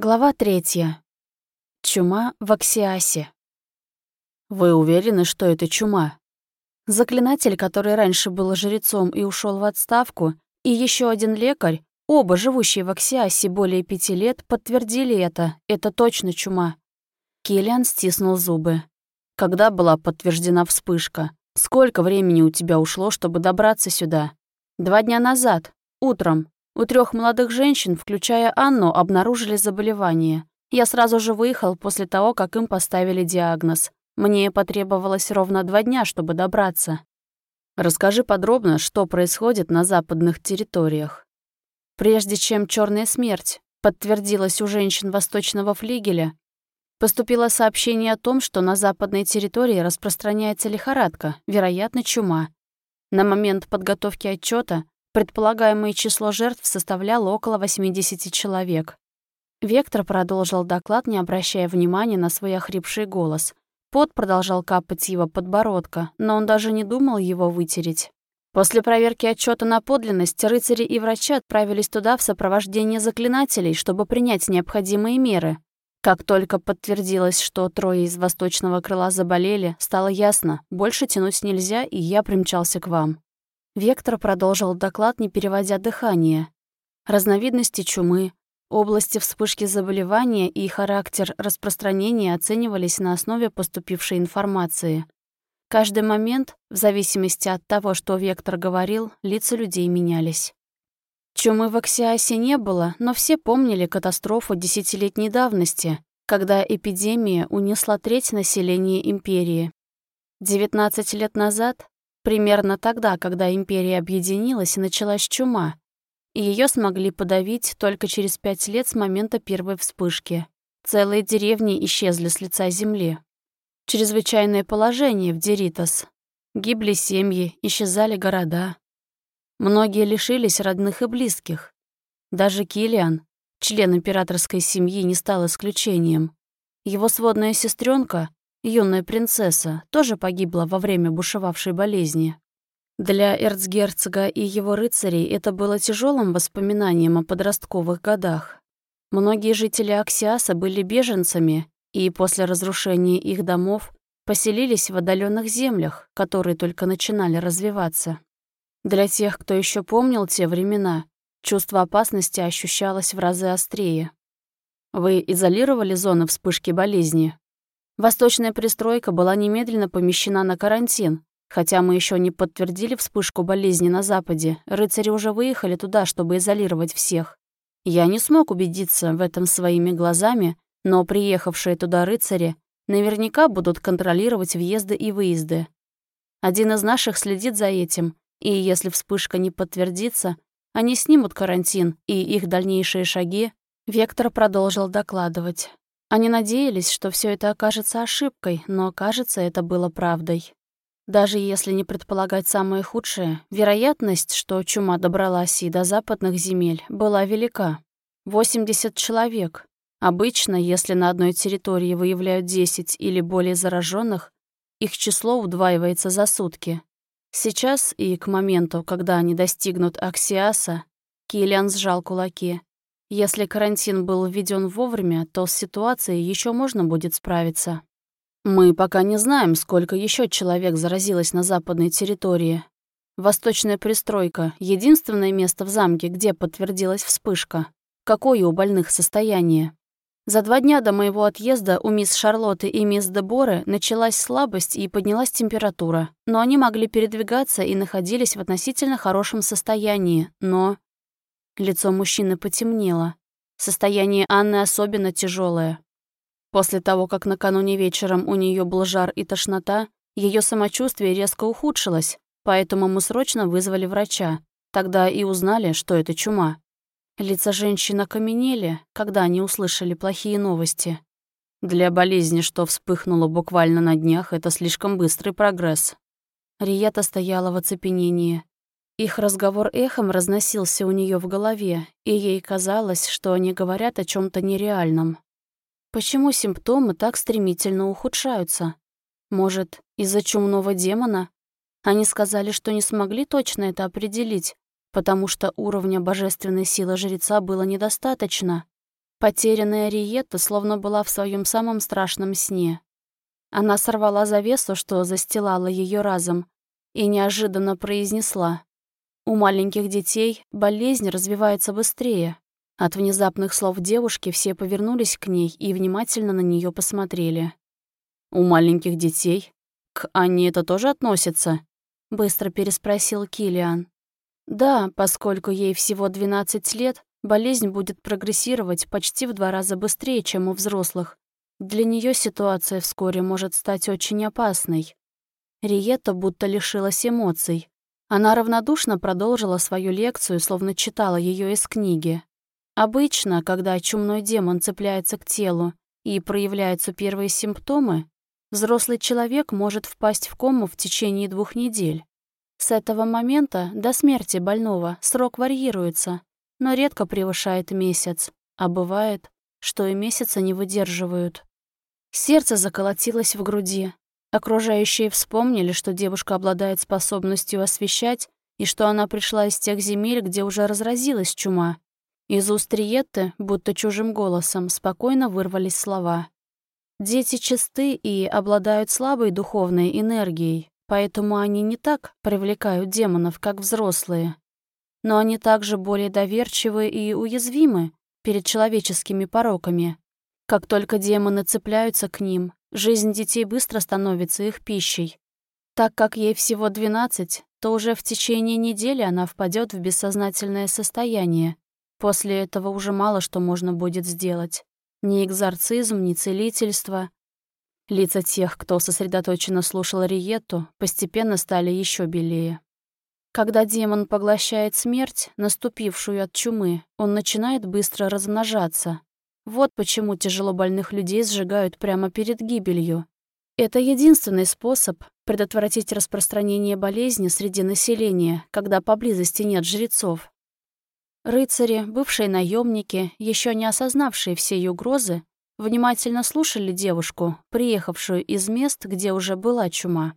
Глава третья. Чума в Аксиасе. «Вы уверены, что это чума?» Заклинатель, который раньше был жрецом и ушел в отставку, и еще один лекарь, оба живущие в Аксиасе более пяти лет, подтвердили это. Это точно чума. Киллиан стиснул зубы. «Когда была подтверждена вспышка? Сколько времени у тебя ушло, чтобы добраться сюда?» «Два дня назад. Утром. У трех молодых женщин, включая Анну, обнаружили заболевание. Я сразу же выехал после того, как им поставили диагноз. Мне потребовалось ровно два дня, чтобы добраться. Расскажи подробно, что происходит на западных территориях. Прежде чем черная смерть подтвердилась у женщин Восточного флигеля, поступило сообщение о том, что на западной территории распространяется лихорадка, вероятно, чума. На момент подготовки отчета Предполагаемое число жертв составляло около 80 человек. Вектор продолжил доклад, не обращая внимания на свой охрипший голос. Пот продолжал капать его подбородка, но он даже не думал его вытереть. После проверки отчета на подлинность рыцари и врачи отправились туда в сопровождении заклинателей, чтобы принять необходимые меры. Как только подтвердилось, что трое из восточного крыла заболели, стало ясно, больше тянуть нельзя, и я примчался к вам. Вектор продолжил доклад, не переводя дыхание. Разновидности чумы, области вспышки заболевания и характер распространения оценивались на основе поступившей информации. Каждый момент, в зависимости от того, что Вектор говорил, лица людей менялись. Чумы в Аксиасе не было, но все помнили катастрофу десятилетней давности, когда эпидемия унесла треть населения империи. 19 лет назад Примерно тогда, когда империя объединилась, началась чума, и ее смогли подавить только через пять лет с момента первой вспышки. Целые деревни исчезли с лица земли. Чрезвычайное положение в Деритас. Гибли семьи, исчезали города. Многие лишились родных и близких. Даже Килиан, член императорской семьи, не стал исключением. Его сводная сестренка, юная принцесса, тоже погибла во время бушевавшей болезни. Для эрцгерцога и его рыцарей это было тяжелым воспоминанием о подростковых годах. Многие жители Аксиаса были беженцами и после разрушения их домов поселились в отдаленных землях, которые только начинали развиваться. Для тех, кто еще помнил те времена, чувство опасности ощущалось в разы острее. Вы изолировали зоны вспышки болезни? Восточная пристройка была немедленно помещена на карантин. Хотя мы еще не подтвердили вспышку болезни на Западе, рыцари уже выехали туда, чтобы изолировать всех. Я не смог убедиться в этом своими глазами, но приехавшие туда рыцари наверняка будут контролировать въезды и выезды. Один из наших следит за этим, и если вспышка не подтвердится, они снимут карантин, и их дальнейшие шаги Вектор продолжил докладывать. Они надеялись, что все это окажется ошибкой, но, кажется, это было правдой. Даже если не предполагать самое худшее, вероятность, что чума добралась и до западных земель, была велика. 80 человек. Обычно, если на одной территории выявляют 10 или более зараженных, их число удваивается за сутки. Сейчас и к моменту, когда они достигнут Аксиаса, Киллиан сжал кулаки. Если карантин был введен вовремя, то с ситуацией еще можно будет справиться. Мы пока не знаем, сколько еще человек заразилось на западной территории. Восточная пристройка — единственное место в замке, где подтвердилась вспышка. Какое у больных состояние? За два дня до моего отъезда у мисс Шарлотты и мисс Деборы началась слабость и поднялась температура, но они могли передвигаться и находились в относительно хорошем состоянии, но... Лицо мужчины потемнело. Состояние Анны особенно тяжелое. После того, как накануне вечером у нее был жар и тошнота, ее самочувствие резко ухудшилось, поэтому мы срочно вызвали врача. Тогда и узнали, что это чума. Лица женщин окаменели, когда они услышали плохие новости. Для болезни, что вспыхнуло буквально на днях, это слишком быстрый прогресс. Рията стояла в оцепенении. Их разговор эхом разносился у нее в голове, и ей казалось, что они говорят о чем то нереальном. Почему симптомы так стремительно ухудшаются? Может, из-за чумного демона? Они сказали, что не смогли точно это определить, потому что уровня божественной силы жреца было недостаточно. Потерянная Риетта словно была в своем самом страшном сне. Она сорвала завесу, что застилала ее разом, и неожиданно произнесла. У маленьких детей болезнь развивается быстрее. От внезапных слов девушки все повернулись к ней и внимательно на нее посмотрели. «У маленьких детей? К Анне это тоже относится?» Быстро переспросил Килиан. «Да, поскольку ей всего 12 лет, болезнь будет прогрессировать почти в два раза быстрее, чем у взрослых. Для нее ситуация вскоре может стать очень опасной». Риетта будто лишилась эмоций. Она равнодушно продолжила свою лекцию, словно читала ее из книги. Обычно, когда чумной демон цепляется к телу и проявляются первые симптомы, взрослый человек может впасть в кому в течение двух недель. С этого момента до смерти больного срок варьируется, но редко превышает месяц, а бывает, что и месяца не выдерживают. Сердце заколотилось в груди, Окружающие вспомнили, что девушка обладает способностью освещать и что она пришла из тех земель, где уже разразилась чума. Из уст Риетты, будто чужим голосом, спокойно вырвались слова. «Дети чисты и обладают слабой духовной энергией, поэтому они не так привлекают демонов, как взрослые. Но они также более доверчивы и уязвимы перед человеческими пороками. Как только демоны цепляются к ним, Жизнь детей быстро становится их пищей. Так как ей всего 12, то уже в течение недели она впадет в бессознательное состояние. После этого уже мало что можно будет сделать. Ни экзорцизм, ни целительство. Лица тех, кто сосредоточенно слушал Риетту, постепенно стали еще белее. Когда демон поглощает смерть, наступившую от чумы, он начинает быстро размножаться, вот почему тяжело больных людей сжигают прямо перед гибелью. Это единственный способ предотвратить распространение болезни среди населения, когда поблизости нет жрецов. Рыцари, бывшие наемники, еще не осознавшие всей угрозы, внимательно слушали девушку, приехавшую из мест, где уже была чума.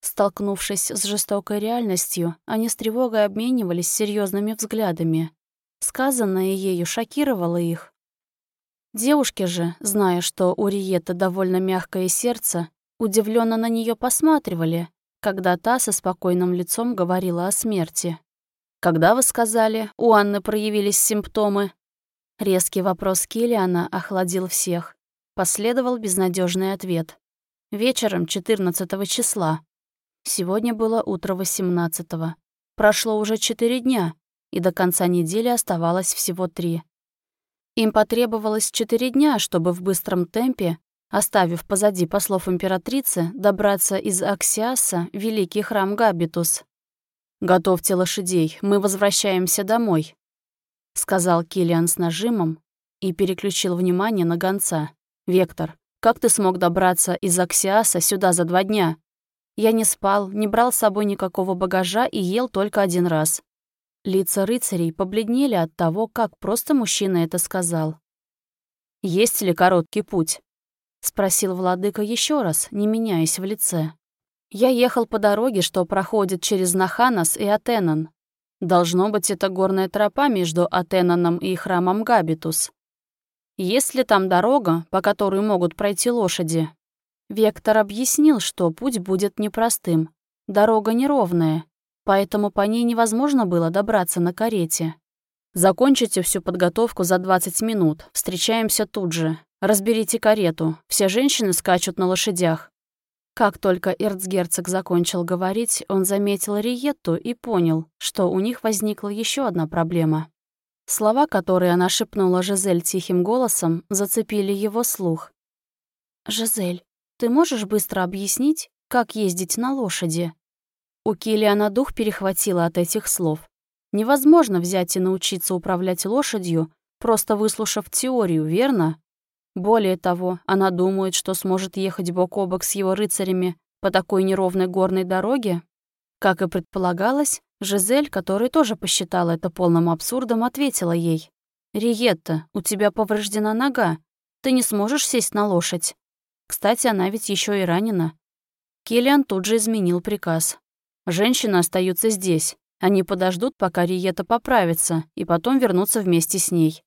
Столкнувшись с жестокой реальностью, они с тревогой обменивались серьезными взглядами. Сказанное ею шокировало их, Девушки же, зная, что у Риетта довольно мягкое сердце, удивленно на нее посматривали, когда та со спокойным лицом говорила о смерти. «Когда, вы сказали, у Анны проявились симптомы?» Резкий вопрос Киллиана охладил всех. Последовал безнадежный ответ. Вечером 14 числа. Сегодня было утро 18 -го. Прошло уже четыре дня, и до конца недели оставалось всего три. Им потребовалось четыре дня, чтобы в быстром темпе, оставив позади послов императрицы, добраться из Аксиаса в великий храм Габитус. «Готовьте лошадей, мы возвращаемся домой», — сказал Килиан с нажимом и переключил внимание на гонца. «Вектор, как ты смог добраться из Аксиаса сюда за два дня?» Я не спал, не брал с собой никакого багажа и ел только один раз. Лица рыцарей побледнели от того, как просто мужчина это сказал. «Есть ли короткий путь?» — спросил владыка еще раз, не меняясь в лице. «Я ехал по дороге, что проходит через Наханас и Атенан. Должно быть, это горная тропа между Атенаном и храмом Габитус. Есть ли там дорога, по которой могут пройти лошади?» Вектор объяснил, что путь будет непростым. Дорога неровная, поэтому по ней невозможно было добраться на карете. Закончите всю подготовку за 20 минут, встречаемся тут же. Разберите карету, все женщины скачут на лошадях. Как только эрцгерцог закончил говорить, он заметил Риетту и понял, что у них возникла еще одна проблема. Слова, которые она шепнула Жизель тихим голосом, зацепили его слух. «Жизель, ты можешь быстро объяснить, как ездить на лошади?» У Килиана дух перехватило от этих слов. Невозможно взять и научиться управлять лошадью, просто выслушав теорию, верно? Более того, она думает, что сможет ехать бок о бок с его рыцарями по такой неровной горной дороге. Как и предполагалось, Жизель, которая тоже посчитала это полным абсурдом, ответила ей. «Риетта, у тебя повреждена нога. Ты не сможешь сесть на лошадь. Кстати, она ведь еще и ранена». Киллиан тут же изменил приказ. Женщины остаются здесь. Они подождут, пока Риета поправится, и потом вернутся вместе с ней.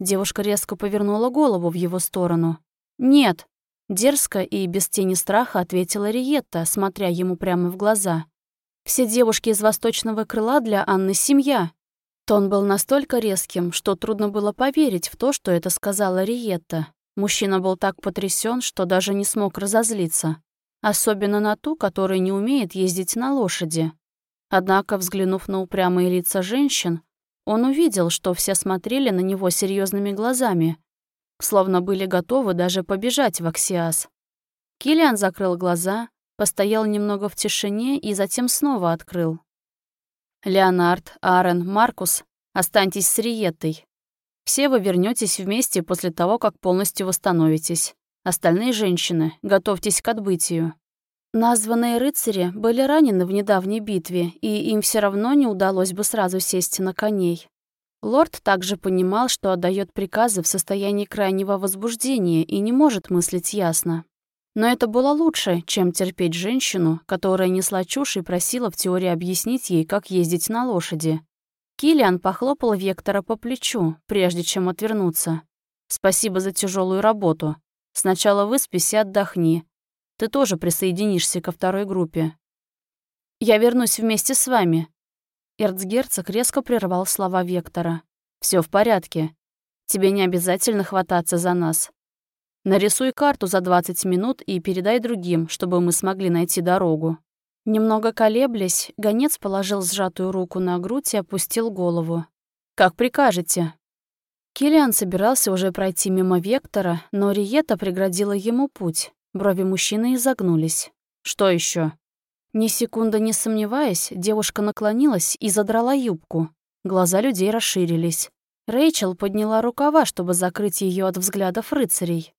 Девушка резко повернула голову в его сторону. «Нет!» Дерзко и без тени страха ответила Риетта, смотря ему прямо в глаза. «Все девушки из восточного крыла для Анны семья». Тон был настолько резким, что трудно было поверить в то, что это сказала Риетта. Мужчина был так потрясен, что даже не смог разозлиться. Особенно на ту, которая не умеет ездить на лошади. Однако, взглянув на упрямые лица женщин, он увидел, что все смотрели на него серьезными глазами, словно были готовы даже побежать в Аксиас. Килиан закрыл глаза, постоял немного в тишине и затем снова открыл. «Леонард, Аарон, Маркус, останьтесь с Риеттой. Все вы вернетесь вместе после того, как полностью восстановитесь. Остальные женщины, готовьтесь к отбытию». Названные рыцари были ранены в недавней битве, и им все равно не удалось бы сразу сесть на коней. Лорд также понимал, что отдает приказы в состоянии крайнего возбуждения и не может мыслить ясно. Но это было лучше, чем терпеть женщину, которая несла чушь и просила в теории объяснить ей, как ездить на лошади. Килиан похлопал Вектора по плечу, прежде чем отвернуться. «Спасибо за тяжелую работу. Сначала выспись и отдохни. Ты тоже присоединишься ко второй группе. Я вернусь вместе с вами». Эрцгерцог резко прервал слова Вектора. Все в порядке. Тебе не обязательно хвататься за нас. Нарисуй карту за 20 минут и передай другим, чтобы мы смогли найти дорогу». Немного колеблясь, гонец положил сжатую руку на грудь и опустил голову. «Как прикажете». Килиан собирался уже пройти мимо Вектора, но Риета преградила ему путь. Брови мужчины изогнулись. Что еще? Ни секунды не сомневаясь, девушка наклонилась и задрала юбку. Глаза людей расширились. Рэйчел подняла рукава, чтобы закрыть ее от взглядов рыцарей.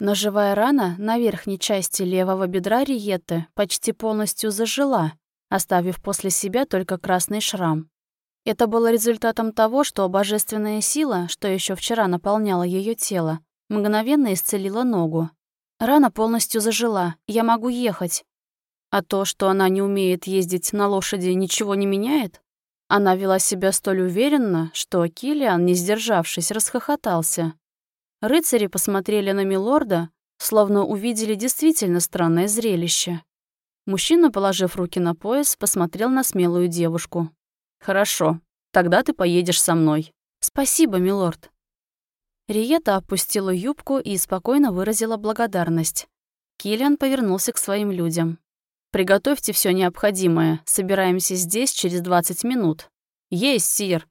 Ножевая рана на верхней части левого бедра Риетты почти полностью зажила, оставив после себя только красный шрам. Это было результатом того, что божественная сила, что еще вчера наполняла ее тело, мгновенно исцелила ногу, Рана полностью зажила, я могу ехать. А то, что она не умеет ездить на лошади, ничего не меняет? Она вела себя столь уверенно, что Килиан, не сдержавшись, расхохотался. Рыцари посмотрели на Милорда, словно увидели действительно странное зрелище. Мужчина, положив руки на пояс, посмотрел на смелую девушку. «Хорошо, тогда ты поедешь со мной». «Спасибо, милорд». Риета опустила юбку и спокойно выразила благодарность. Киллиан повернулся к своим людям. «Приготовьте все необходимое. Собираемся здесь через 20 минут». «Есть, сир!»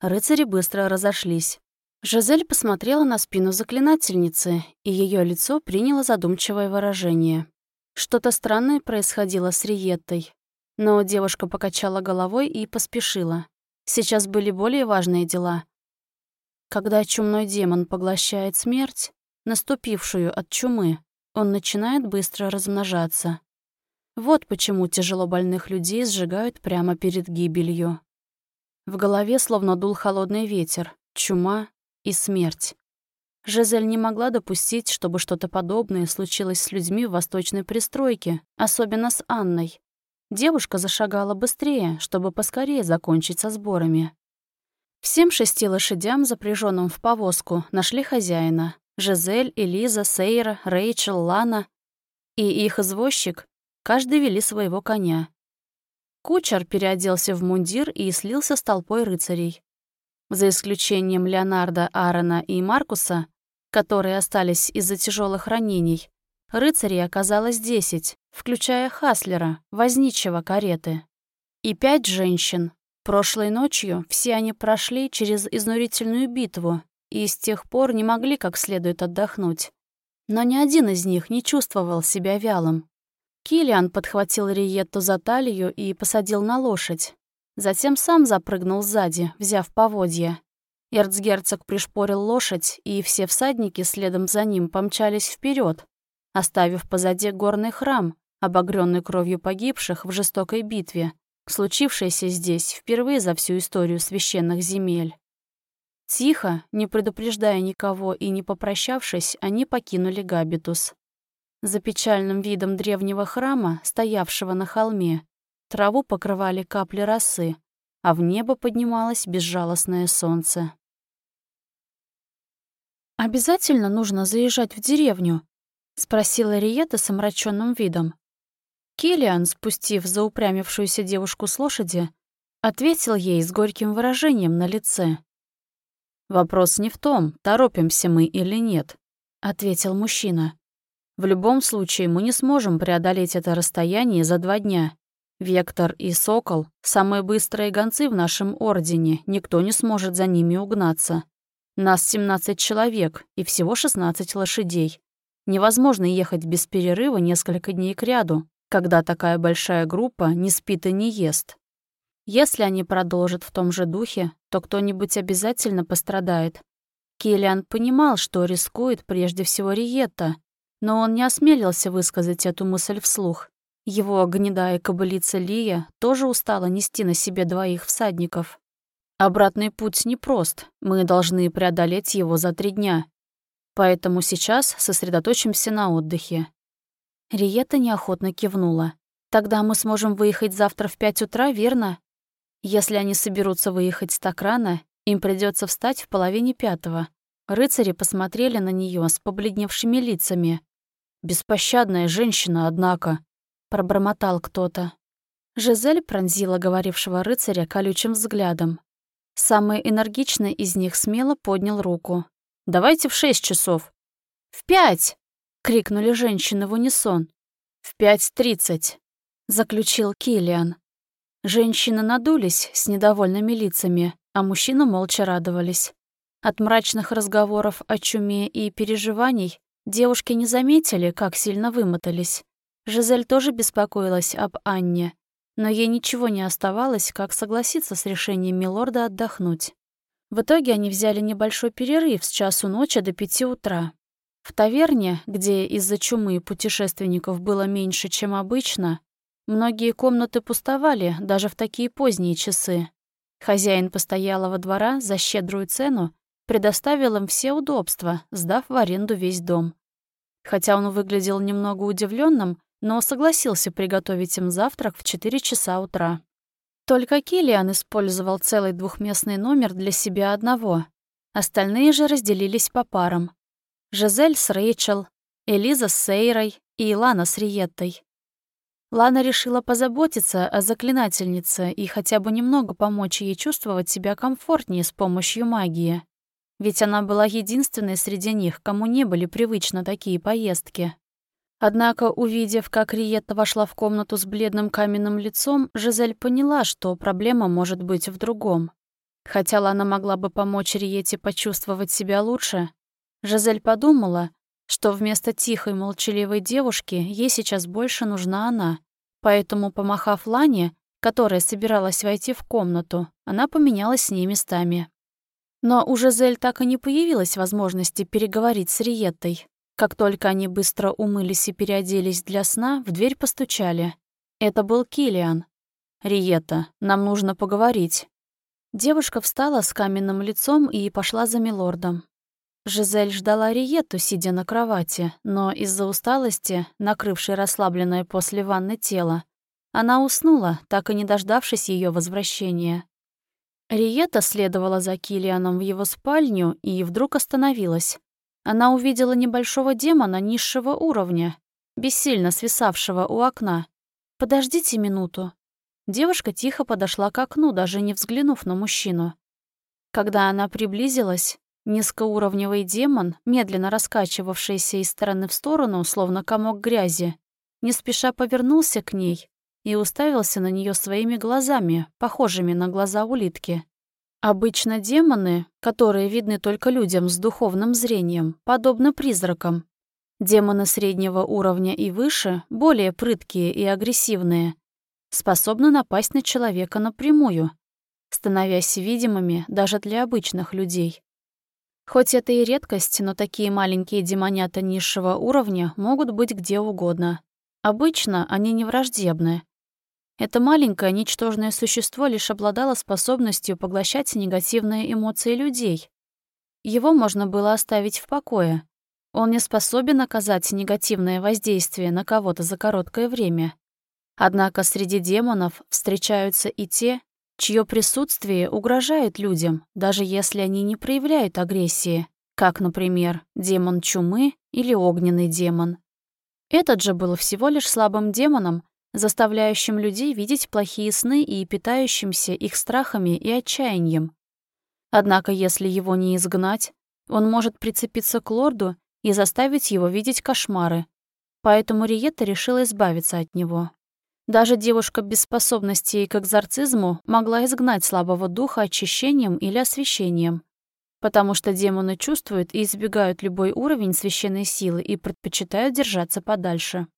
Рыцари быстро разошлись. Жизель посмотрела на спину заклинательницы, и ее лицо приняло задумчивое выражение. Что-то странное происходило с Риеттой. Но девушка покачала головой и поспешила. Сейчас были более важные дела — когда чумной демон поглощает смерть, наступившую от чумы, он начинает быстро размножаться. Вот почему тяжело больных людей сжигают прямо перед гибелью. В голове словно дул холодный ветер, чума и смерть. Жизель не могла допустить, чтобы что-то подобное случилось с людьми в восточной пристройке, особенно с Анной. Девушка зашагала быстрее, чтобы поскорее закончить со сборами. Всем шести лошадям, запряженным в повозку, нашли хозяина. Жизель, Элиза, Сейра, Рэйчел, Лана и их извозчик, каждый вели своего коня. Кучер переоделся в мундир и слился с толпой рыцарей. За исключением Леонарда, Аарона и Маркуса, которые остались из-за тяжелых ранений, рыцарей оказалось десять, включая Хаслера, возничего кареты. И пять женщин, Прошлой ночью все они прошли через изнурительную битву и с тех пор не могли как следует отдохнуть. Но ни один из них не чувствовал себя вялым. Килиан подхватил Риетту за талию и посадил на лошадь. Затем сам запрыгнул сзади, взяв поводья. Эрцгерцог пришпорил лошадь, и все всадники следом за ним помчались вперед, оставив позади горный храм, обогренный кровью погибших в жестокой битве, случившееся здесь впервые за всю историю священных земель. Тихо, не предупреждая никого и не попрощавшись, они покинули Габитус. За печальным видом древнего храма, стоявшего на холме, траву покрывали капли росы, а в небо поднималось безжалостное солнце. обязательно нужно заезжать в деревню?» — спросила Риета с омраченным видом. Киллиан, спустив заупрямившуюся девушку с лошади, ответил ей с горьким выражением на лице. «Вопрос не в том, торопимся мы или нет», — ответил мужчина. «В любом случае мы не сможем преодолеть это расстояние за два дня. Вектор и Сокол — самые быстрые гонцы в нашем Ордене, никто не сможет за ними угнаться. Нас 17 человек и всего 16 лошадей. Невозможно ехать без перерыва несколько дней кряду, когда такая большая группа не спит и не ест. Если они продолжат в том же духе, то кто-нибудь обязательно пострадает. Киллиан понимал, что рискует прежде всего Риетта, но он не осмелился высказать эту мысль вслух. Его гнедая кобылица Лия тоже устала нести на себе двоих всадников. Обратный путь непрост, мы должны преодолеть его за три дня. Поэтому сейчас сосредоточимся на отдыхе. Риета неохотно кивнула. «Тогда мы сможем выехать завтра в пять утра, верно? Если они соберутся выехать так рано, им придется встать в половине пятого». Рыцари посмотрели на нее с побледневшими лицами. «Беспощадная женщина, однако», — пробормотал кто-то. Жизель пронзила говорившего рыцаря колючим взглядом. Самый энергичный из них смело поднял руку. «Давайте в шесть часов». «В пять!» Крикнули женщины в унисон. «В пять тридцать», — заключил Килиан. Женщины надулись с недовольными лицами, а мужчины молча радовались. От мрачных разговоров о чуме и переживаний девушки не заметили, как сильно вымотались. Жизель тоже беспокоилась об Анне, но ей ничего не оставалось, как согласиться с решением Милорда отдохнуть. В итоге они взяли небольшой перерыв с часу ночи до пяти утра, в таверне, где из-за чумы путешественников было меньше, чем обычно, многие комнаты пустовали даже в такие поздние часы. Хозяин постоялого двора за щедрую цену предоставил им все удобства, сдав в аренду весь дом. Хотя он выглядел немного удивленным, но согласился приготовить им завтрак в 4 часа утра. Только Килиан использовал целый двухместный номер для себя одного. Остальные же разделились по парам. Жизель с Рэйчел, Элиза с Сейрой и Лана с Риеттой. Лана решила позаботиться о заклинательнице и хотя бы немного помочь ей чувствовать себя комфортнее с помощью магии. Ведь она была единственной среди них, кому не были привычны такие поездки. Однако, увидев, как Риетта вошла в комнату с бледным каменным лицом, Жизель поняла, что проблема может быть в другом. Хотя Лана могла бы помочь Риете почувствовать себя лучше, Жизель подумала, что вместо тихой молчаливой девушки ей сейчас больше нужна она. Поэтому, помахав Лане, которая собиралась войти в комнату, она поменялась с ней местами. Но у Жизель так и не появилась возможности переговорить с Риеттой. Как только они быстро умылись и переоделись для сна, в дверь постучали. Это был Килиан. «Риетта, нам нужно поговорить». Девушка встала с каменным лицом и пошла за милордом. Жизель ждала Риету, сидя на кровати, но из-за усталости, накрывшей расслабленное после ванны тело, она уснула, так и не дождавшись ее возвращения. Риета следовала за Килианом в его спальню и вдруг остановилась. Она увидела небольшого демона низшего уровня, бессильно свисавшего у окна. «Подождите минуту». Девушка тихо подошла к окну, даже не взглянув на мужчину. Когда она приблизилась, Низкоуровневый демон, медленно раскачивавшийся из стороны в сторону, словно комок грязи, не спеша повернулся к ней и уставился на нее своими глазами, похожими на глаза улитки. Обычно демоны, которые видны только людям с духовным зрением, подобны призракам. Демоны среднего уровня и выше, более прыткие и агрессивные, способны напасть на человека напрямую, становясь видимыми даже для обычных людей. Хоть это и редкость, но такие маленькие демонята низшего уровня могут быть где угодно. Обычно они не враждебны. Это маленькое, ничтожное существо лишь обладало способностью поглощать негативные эмоции людей. Его можно было оставить в покое. Он не способен оказать негативное воздействие на кого-то за короткое время. Однако среди демонов встречаются и те, чье присутствие угрожает людям, даже если они не проявляют агрессии. как, например, демон чумы или огненный демон. Этот же был всего лишь слабым демоном, заставляющим людей видеть плохие сны и питающимся их страхами и отчаянием. Однако, если его не изгнать, он может прицепиться к лорду и заставить его видеть кошмары. Поэтому Риетта решила избавиться от него. Даже девушка без способностей к экзорцизму могла изгнать слабого духа очищением или освещением, потому что демоны чувствуют и избегают любой уровень священной силы и предпочитают держаться подальше.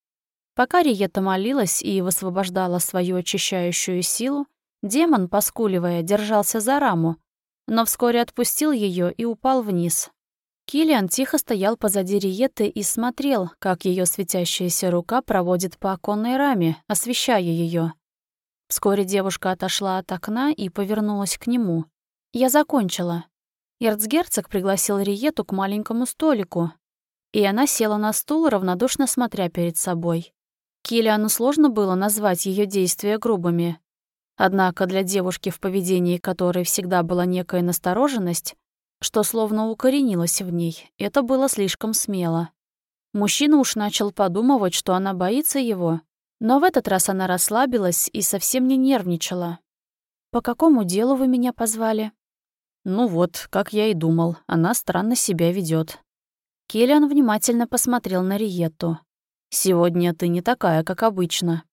Пока Риета молилась и высвобождала свою очищающую силу, демон, поскуливая, держался за раму, но вскоре отпустил ее и упал вниз. Килиан тихо стоял позади Риеты и смотрел, как ее светящаяся рука проводит по оконной раме, освещая ее. Вскоре девушка отошла от окна и повернулась к нему. «Я закончила». Эрцгерцог пригласил Риету к маленькому столику, и она села на стул, равнодушно смотря перед собой. Килиану сложно было назвать ее действия грубыми. Однако для девушки, в поведении которой всегда была некая настороженность, что словно укоренилось в ней, это было слишком смело. Мужчина уж начал подумывать, что она боится его, но в этот раз она расслабилась и совсем не нервничала. «По какому делу вы меня позвали?» «Ну вот, как я и думал, она странно себя ведет. Келлиан внимательно посмотрел на Риетту. Сегодня ты не такая, как обычно».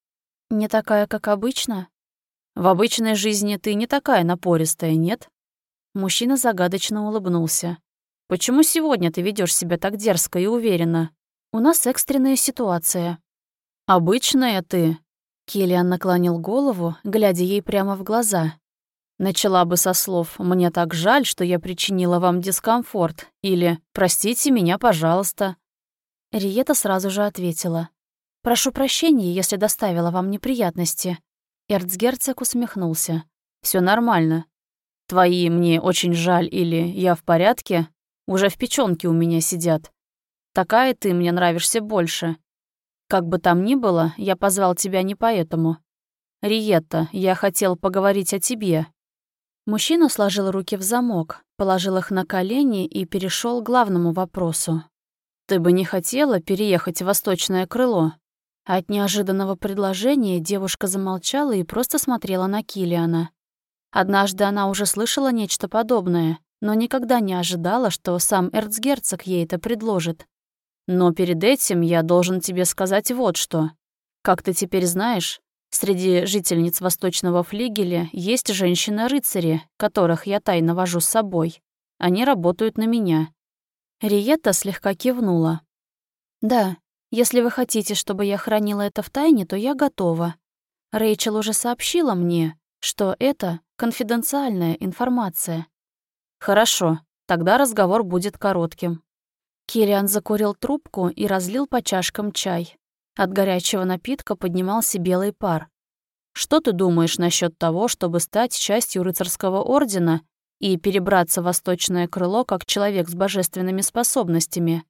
«Не такая, как обычно?» «В обычной жизни ты не такая напористая, нет?» Мужчина загадочно улыбнулся. «Почему сегодня ты ведешь себя так дерзко и уверенно? У нас экстренная ситуация». «Обычная ты?» Киллиан наклонил голову, глядя ей прямо в глаза. Начала бы со слов «Мне так жаль, что я причинила вам дискомфорт» или «Простите меня, пожалуйста». Риета сразу же ответила. «Прошу прощения, если доставила вам неприятности». Эрцгерцог усмехнулся. Все нормально. Твои «мне очень жаль» или «я в порядке» уже в печёнке у меня сидят. Такая ты мне нравишься больше. Как бы там ни было, я позвал тебя не поэтому. Риетта, я хотел поговорить о тебе». Мужчина сложил руки в замок, положил их на колени и перешел к главному вопросу. «Ты бы не хотела переехать в восточное крыло?» От неожиданного предложения девушка замолчала и просто смотрела на Килиана. Однажды она уже слышала нечто подобное, но никогда не ожидала, что сам эрцгерцог ей это предложит. Но перед этим я должен тебе сказать вот что. Как ты теперь знаешь, среди жительниц Восточного флигеля есть женщины-рыцари, которых я тайно вожу с собой. Они работают на меня. Риетта слегка кивнула. «Да, если вы хотите, чтобы я хранила это в тайне, то я готова. Рэйчел уже сообщила мне, что это конфиденциальная информация. Хорошо, тогда разговор будет коротким. Кириан закурил трубку и разлил по чашкам чай. От горячего напитка поднимался белый пар. Что ты думаешь насчет того, чтобы стать частью рыцарского ордена и перебраться в восточное крыло как человек с божественными способностями?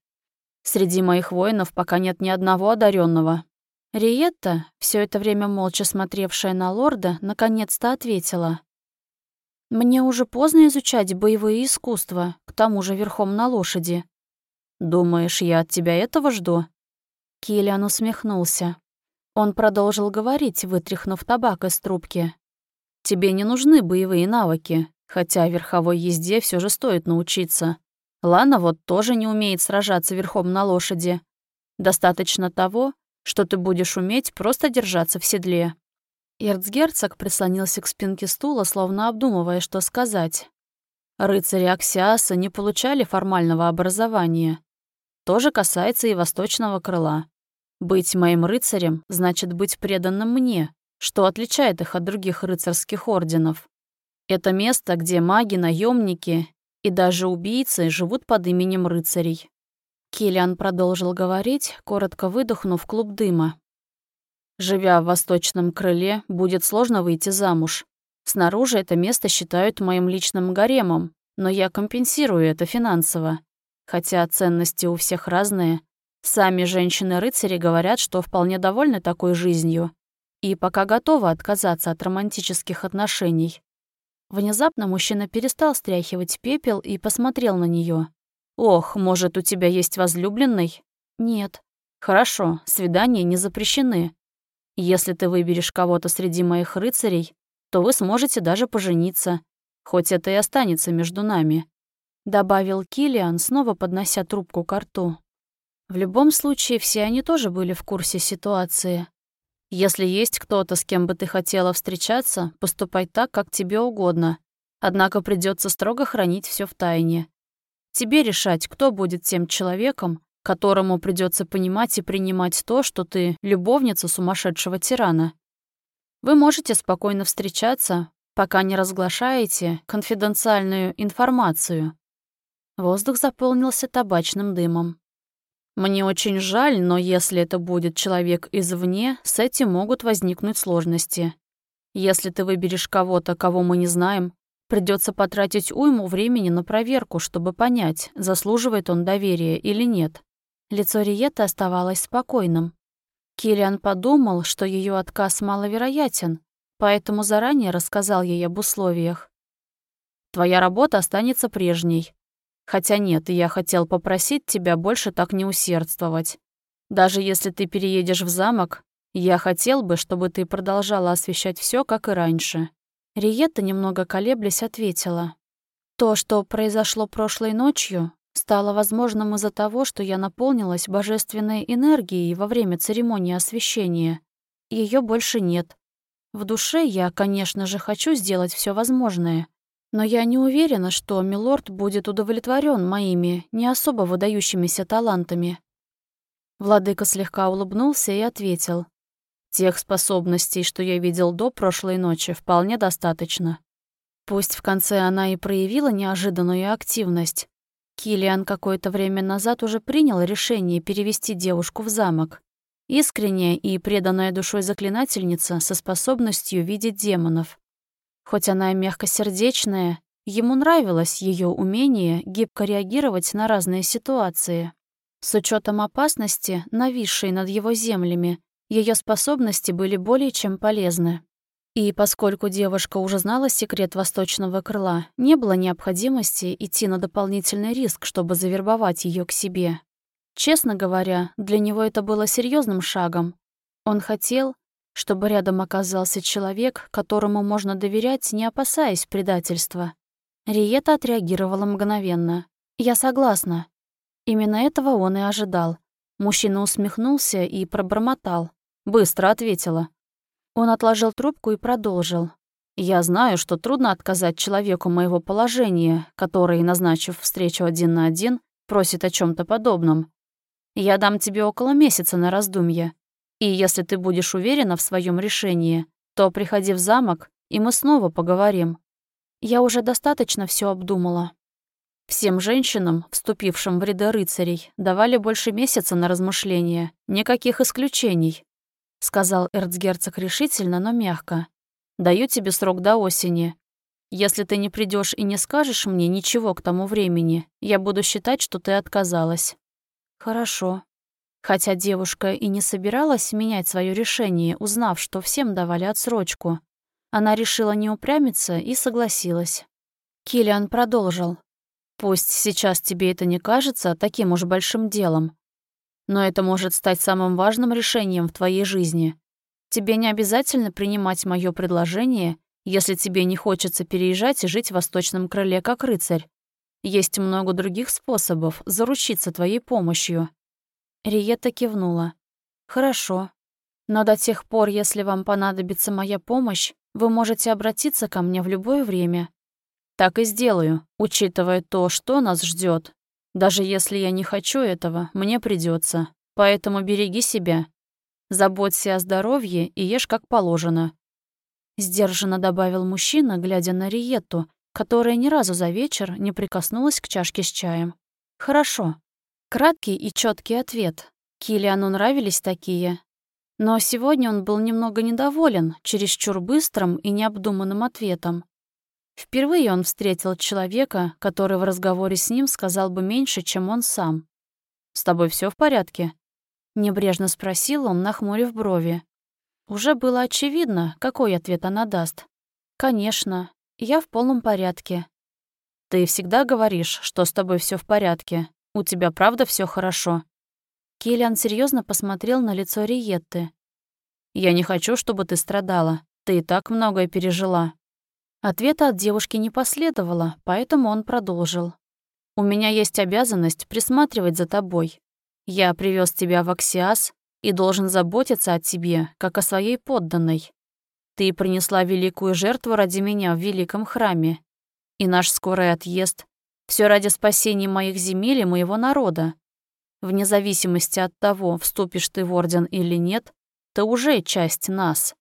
Среди моих воинов пока нет ни одного одаренного. Риетта, все это время молча смотревшая на лорда, наконец-то ответила. «Мне уже поздно изучать боевые искусства, к тому же верхом на лошади». «Думаешь, я от тебя этого жду?» Киллиан усмехнулся. Он продолжил говорить, вытряхнув табак из трубки. «Тебе не нужны боевые навыки, хотя верховой езде все же стоит научиться. Лана вот тоже не умеет сражаться верхом на лошади. Достаточно того, что ты будешь уметь просто держаться в седле». Эрцгерцог прислонился к спинке стула, словно обдумывая, что сказать. Рыцари Аксиаса не получали формального образования. То же касается и восточного крыла. Быть моим рыцарем значит быть преданным мне, что отличает их от других рыцарских орденов. Это место, где маги, наемники и даже убийцы живут под именем рыцарей. Киллиан продолжил говорить, коротко выдохнув клуб дыма. «Живя в восточном крыле, будет сложно выйти замуж. Снаружи это место считают моим личным гаремом, но я компенсирую это финансово. Хотя ценности у всех разные. Сами женщины-рыцари говорят, что вполне довольны такой жизнью и пока готовы отказаться от романтических отношений. Внезапно мужчина перестал стряхивать пепел и посмотрел на нее. «Ох, может, у тебя есть возлюбленный?» «Нет». «Хорошо, свидания не запрещены. Если ты выберешь кого-то среди моих рыцарей, то вы сможете даже пожениться, хоть это и останется между нами», — добавил Килиан, снова поднося трубку к рту. В любом случае, все они тоже были в курсе ситуации. Если есть кто-то, с кем бы ты хотела встречаться, поступай так, как тебе угодно. Однако придется строго хранить все в тайне. Тебе решать, кто будет тем человеком, которому придется понимать и принимать то, что ты любовница сумасшедшего тирана. Вы можете спокойно встречаться, пока не разглашаете конфиденциальную информацию. Воздух заполнился табачным дымом. Мне очень жаль, но если это будет человек извне, с этим могут возникнуть сложности. Если ты выберешь кого-то, кого мы не знаем, Придется потратить уйму времени на проверку, чтобы понять, заслуживает он доверия или нет. Лицо Риеты оставалось спокойным. Килиан подумал, что ее отказ маловероятен, поэтому заранее рассказал ей об условиях. «Твоя работа останется прежней. Хотя нет, я хотел попросить тебя больше так не усердствовать. Даже если ты переедешь в замок, я хотел бы, чтобы ты продолжала освещать все, как и раньше. Риетта, немного колеблясь, ответила. «То, что произошло прошлой ночью, стало возможным из-за того, что я наполнилась божественной энергией во время церемонии освящения. Ее больше нет. В душе я, конечно же, хочу сделать все возможное, но я не уверена, что милорд будет удовлетворен моими не особо выдающимися талантами». Владыка слегка улыбнулся и ответил. Тех способностей, что я видел до прошлой ночи, вполне достаточно. Пусть в конце она и проявила неожиданную активность, Килиан какое-то время назад уже принял решение перевести девушку в замок. Искренняя и преданная душой заклинательница со способностью видеть демонов. Хоть она и мягкосердечная, ему нравилось ее умение гибко реагировать на разные ситуации. С учетом опасности, нависшей над его землями, ее способности были более чем полезны. И поскольку девушка уже знала секрет восточного крыла, не было необходимости идти на дополнительный риск, чтобы завербовать ее к себе. Честно говоря, для него это было серьезным шагом. Он хотел, чтобы рядом оказался человек, которому можно доверять, не опасаясь предательства. Риета отреагировала мгновенно. «Я согласна». Именно этого он и ожидал. Мужчина усмехнулся и пробормотал. Быстро ответила. Он отложил трубку и продолжил. «Я знаю, что трудно отказать человеку моего положения, который, назначив встречу один на один, просит о чем то подобном. Я дам тебе около месяца на раздумье. И если ты будешь уверена в своем решении, то приходи в замок, и мы снова поговорим. Я уже достаточно все обдумала». Всем женщинам, вступившим в ряды рыцарей, давали больше месяца на размышления, никаких исключений. — сказал эрцгерцог решительно, но мягко. «Даю тебе срок до осени. Если ты не придешь и не скажешь мне ничего к тому времени, я буду считать, что ты отказалась». «Хорошо». Хотя девушка и не собиралась менять свое решение, узнав, что всем давали отсрочку, она решила не упрямиться и согласилась. Килиан продолжил. «Пусть сейчас тебе это не кажется таким уж большим делом, но это может стать самым важным решением в твоей жизни. Тебе не обязательно принимать мое предложение, если тебе не хочется переезжать и жить в восточном крыле как рыцарь. Есть много других способов заручиться твоей помощью». Риета кивнула. «Хорошо. Но до тех пор, если вам понадобится моя помощь, вы можете обратиться ко мне в любое время. Так и сделаю, учитывая то, что нас ждет. Даже если я не хочу этого, мне придется. Поэтому береги себя. Заботься о здоровье и ешь как положено. Сдержанно добавил мужчина, глядя на Риетту, которая ни разу за вечер не прикоснулась к чашке с чаем. Хорошо. Краткий и четкий ответ. Килиану нравились такие. Но сегодня он был немного недоволен чересчур быстрым и необдуманным ответом. Впервые он встретил человека, который в разговоре с ним сказал бы меньше, чем он сам. «С тобой все в порядке?» Небрежно спросил он, нахмурив брови. Уже было очевидно, какой ответ она даст. «Конечно, я в полном порядке». Ты всегда говоришь, что с тобой все в порядке. У тебя правда все хорошо?» Киллиан серьезно посмотрел на лицо Риетты. «Я не хочу, чтобы ты страдала. Ты и так многое пережила». Ответа от девушки не последовало, поэтому он продолжил. «У меня есть обязанность присматривать за тобой. Я привез тебя в Аксиас и должен заботиться о тебе, как о своей подданной. Ты принесла великую жертву ради меня в великом храме. И наш скорый отъезд — все ради спасения моих земель и моего народа. Вне зависимости от того, вступишь ты в орден или нет, ты уже часть нас».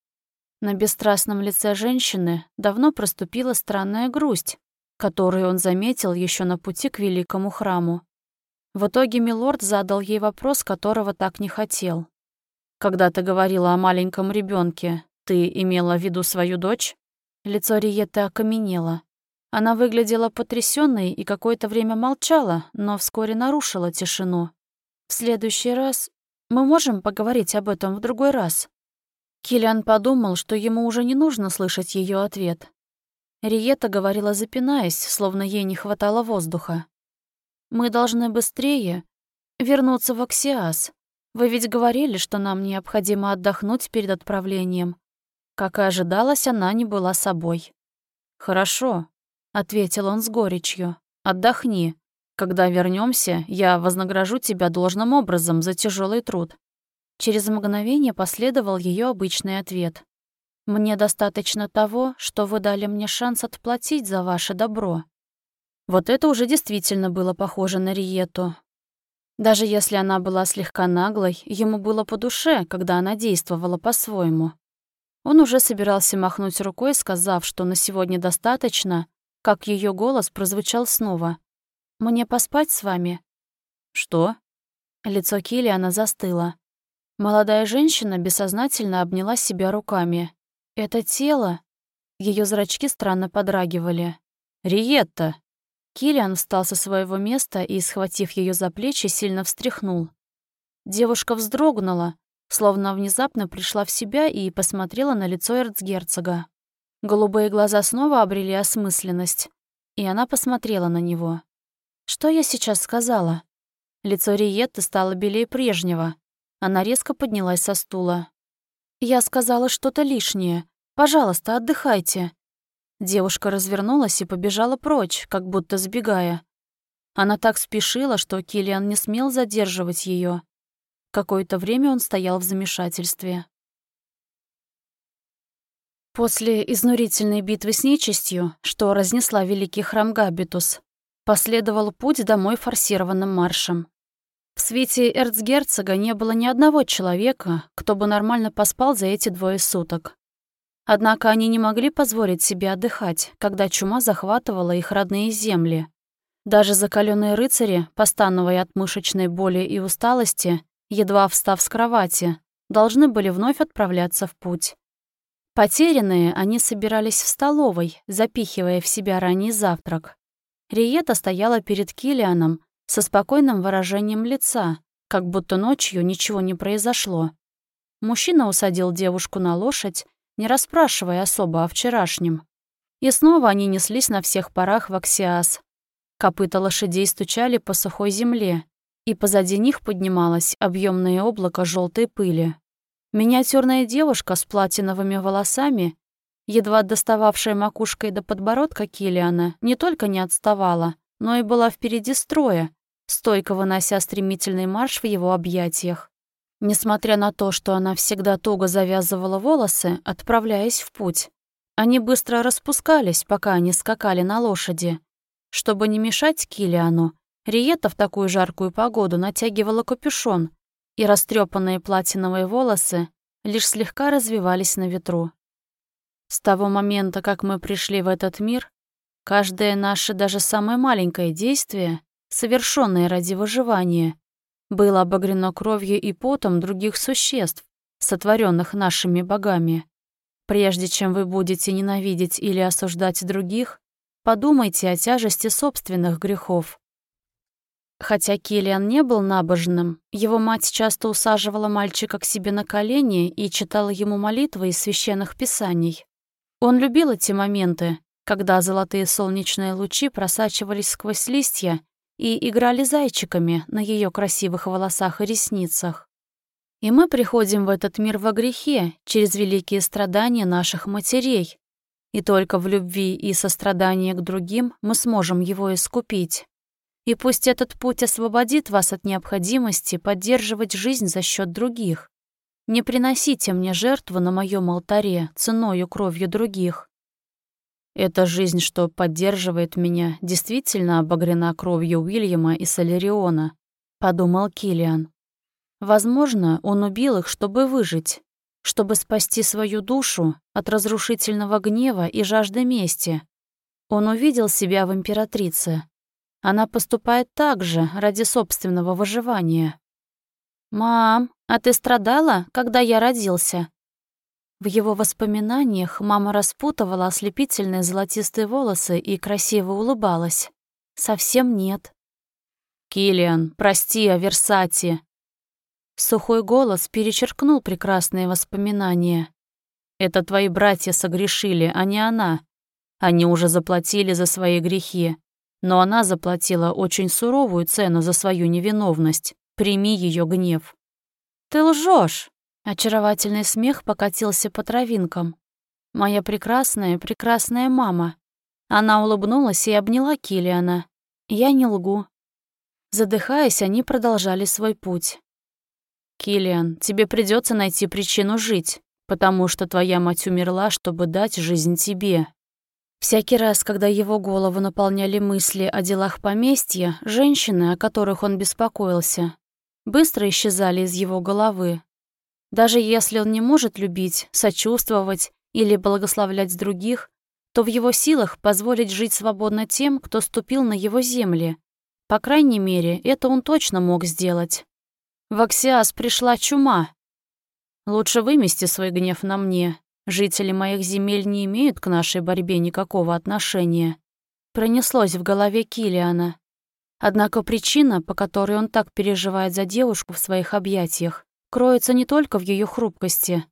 На бесстрастном лице женщины давно проступила странная грусть, которую он заметил еще на пути к великому храму. В итоге Милорд задал ей вопрос, которого так не хотел. «Когда ты говорила о маленьком ребенке, ты имела в виду свою дочь?» Лицо Риеты окаменело. Она выглядела потрясенной и какое-то время молчала, но вскоре нарушила тишину. «В следующий раз мы можем поговорить об этом в другой раз?» Киллиан подумал, что ему уже не нужно слышать ее ответ. Риета говорила, запинаясь, словно ей не хватало воздуха. «Мы должны быстрее вернуться в Аксиас. Вы ведь говорили, что нам необходимо отдохнуть перед отправлением». Как и ожидалось, она не была собой. «Хорошо», — ответил он с горечью. «Отдохни. Когда вернемся, я вознагражу тебя должным образом за тяжелый труд». Через мгновение последовал ее обычный ответ. «Мне достаточно того, что вы дали мне шанс отплатить за ваше добро». Вот это уже действительно было похоже на Риету. Даже если она была слегка наглой, ему было по душе, когда она действовала по-своему. Он уже собирался махнуть рукой, сказав, что на сегодня достаточно, как ее голос прозвучал снова. «Мне поспать с вами?» «Что?» Лицо Киллиана застыло. Молодая женщина бессознательно обняла себя руками. «Это тело...» Ее зрачки странно подрагивали. «Риетта!» Киллиан встал со своего места и, схватив ее за плечи, сильно встряхнул. Девушка вздрогнула, словно внезапно пришла в себя и посмотрела на лицо эрцгерцога. Голубые глаза снова обрели осмысленность, и она посмотрела на него. «Что я сейчас сказала?» Лицо Риетты стало белее прежнего. Она резко поднялась со стула. «Я сказала что-то лишнее. Пожалуйста, отдыхайте». Девушка развернулась и побежала прочь, как будто сбегая. Она так спешила, что Килиан не смел задерживать ее. Какое-то время он стоял в замешательстве. После изнурительной битвы с нечистью, что разнесла великий храм Габитус, Последовал путь домой форсированным маршем. В свете эрцгерцога не было ни одного человека, кто бы нормально поспал за эти двое суток. Однако они не могли позволить себе отдыхать, когда чума захватывала их родные земли. Даже закаленные рыцари, постановая от мышечной боли и усталости, едва встав с кровати, должны были вновь отправляться в путь. Потерянные они собирались в столовой, запихивая в себя ранний завтрак. Риета стояла перед Килианом со спокойным выражением лица, как будто ночью ничего не произошло. Мужчина усадил девушку на лошадь, не расспрашивая особо о вчерашнем. И снова они неслись на всех парах в Аксиас. Копыта лошадей стучали по сухой земле, и позади них поднималось объемное облако желтой пыли. Миниатюрная девушка с платиновыми волосами едва достававшая макушкой до подбородка Килиана, не только не отставала, но и была впереди строя, стойко вынося стремительный марш в его объятиях. Несмотря на то, что она всегда туго завязывала волосы, отправляясь в путь, они быстро распускались, пока они скакали на лошади. Чтобы не мешать Килиану, Риета в такую жаркую погоду натягивала капюшон, и растрепанные платиновые волосы лишь слегка развивались на ветру. С того момента, как мы пришли в этот мир, каждое наше даже самое маленькое действие, совершенное ради выживания, было обогрено кровью и потом других существ, сотворенных нашими богами. Прежде чем вы будете ненавидеть или осуждать других, подумайте о тяжести собственных грехов. Хотя Киллиан не был набожным, его мать часто усаживала мальчика к себе на колени и читала ему молитвы из священных писаний. Он любил эти моменты, когда золотые солнечные лучи просачивались сквозь листья и играли зайчиками на ее красивых волосах и ресницах. И мы приходим в этот мир во грехе через великие страдания наших матерей, и только в любви и сострадании к другим мы сможем его искупить. И пусть этот путь освободит вас от необходимости поддерживать жизнь за счет других. Не приносите мне жертву на моем алтаре ценою кровью других. Эта жизнь, что поддерживает меня, действительно обогрена кровью Уильяма и Солериона, подумал Килиан. Возможно, он убил их, чтобы выжить, чтобы спасти свою душу от разрушительного гнева и жажды мести. Он увидел себя в императрице, она поступает так же ради собственного выживания. «Мам, а ты страдала, когда я родился?» В его воспоминаниях мама распутывала ослепительные золотистые волосы и красиво улыбалась. «Совсем нет». «Киллиан, прости о Версати». Сухой голос перечеркнул прекрасные воспоминания. «Это твои братья согрешили, а не она. Они уже заплатили за свои грехи но она заплатила очень суровую цену за свою невиновность. Прими ее гнев. «Ты лжешь! Очаровательный смех покатился по травинкам. «Моя прекрасная, прекрасная мама!» Она улыбнулась и обняла Килиана. «Я не лгу». Задыхаясь, они продолжали свой путь. «Киллиан, тебе придется найти причину жить, потому что твоя мать умерла, чтобы дать жизнь тебе, Всякий раз, когда его голову наполняли мысли о делах поместья, женщины, о которых он беспокоился, быстро исчезали из его головы. Даже если он не может любить, сочувствовать или благословлять других, то в его силах позволить жить свободно тем, кто ступил на его земли. По крайней мере, это он точно мог сделать. В Аксиас пришла чума. Лучше вымести свой гнев на мне, Жители моих земель не имеют к нашей борьбе никакого отношения. Пронеслось в голове Килиана. Однако причина, по которой он так переживает за девушку в своих объятиях, кроется не только в ее хрупкости,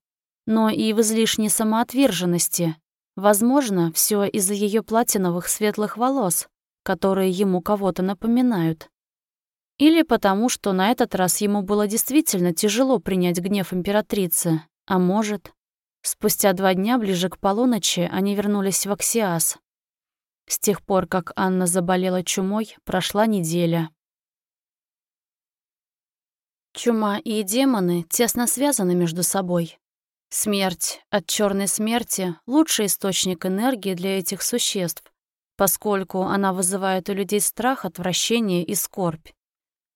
но и в излишней самоотверженности. Возможно, все из-за ее платиновых светлых волос, которые ему кого-то напоминают. Или потому, что на этот раз ему было действительно тяжело принять гнев императрицы, а может, Спустя два дня, ближе к полуночи, они вернулись в Аксиас. С тех пор, как Анна заболела чумой, прошла неделя. Чума и демоны тесно связаны между собой. Смерть от черной смерти — лучший источник энергии для этих существ, поскольку она вызывает у людей страх, отвращение и скорбь.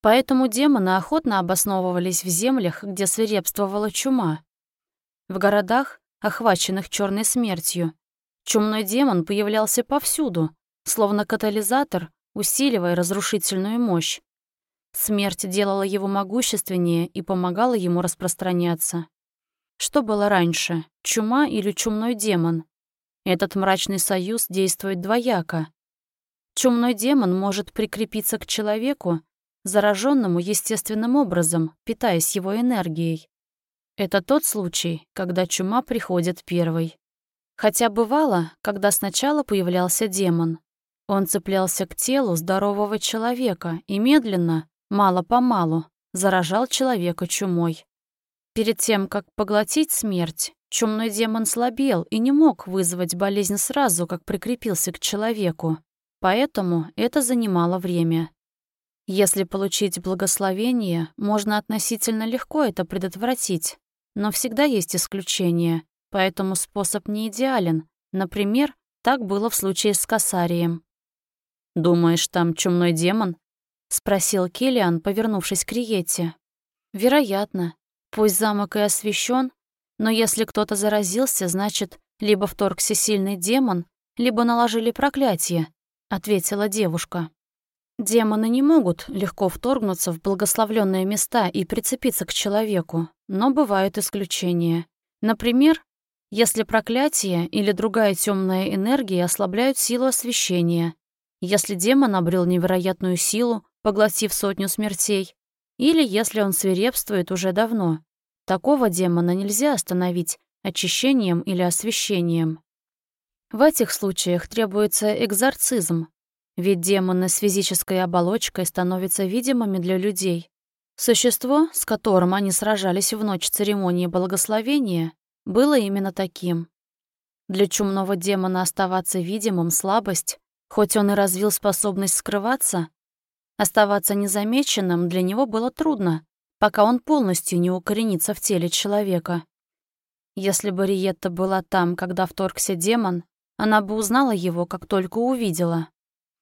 Поэтому демоны охотно обосновывались в землях, где свирепствовала чума. В городах, охваченных черной смертью, чумной демон появлялся повсюду, словно катализатор, усиливая разрушительную мощь. Смерть делала его могущественнее и помогала ему распространяться. Что было раньше, чума или чумной демон? Этот мрачный союз действует двояко. Чумной демон может прикрепиться к человеку, зараженному естественным образом, питаясь его энергией. Это тот случай, когда чума приходит первой. Хотя бывало, когда сначала появлялся демон. Он цеплялся к телу здорового человека и медленно, мало-помалу, заражал человека чумой. Перед тем, как поглотить смерть, чумной демон слабел и не мог вызвать болезнь сразу, как прикрепился к человеку. Поэтому это занимало время. Если получить благословение, можно относительно легко это предотвратить. Но всегда есть исключения, поэтому способ не идеален. Например, так было в случае с Касарием. «Думаешь, там чумной демон?» — спросил Келлиан, повернувшись к Риете. «Вероятно. Пусть замок и освещен, но если кто-то заразился, значит, либо вторгся сильный демон, либо наложили проклятие», — ответила девушка. Демоны не могут легко вторгнуться в благословленные места и прицепиться к человеку, но бывают исключения. Например, если проклятие или другая темная энергия ослабляют силу освещения, если демон обрел невероятную силу, поглотив сотню смертей, или если он свирепствует уже давно. Такого демона нельзя остановить очищением или освещением. В этих случаях требуется экзорцизм, ведь демоны с физической оболочкой становятся видимыми для людей. Существо, с которым они сражались в ночь церемонии благословения, было именно таким. Для чумного демона оставаться видимым — слабость, хоть он и развил способность скрываться, оставаться незамеченным для него было трудно, пока он полностью не укоренится в теле человека. Если бы Риетта была там, когда вторгся демон, она бы узнала его, как только увидела.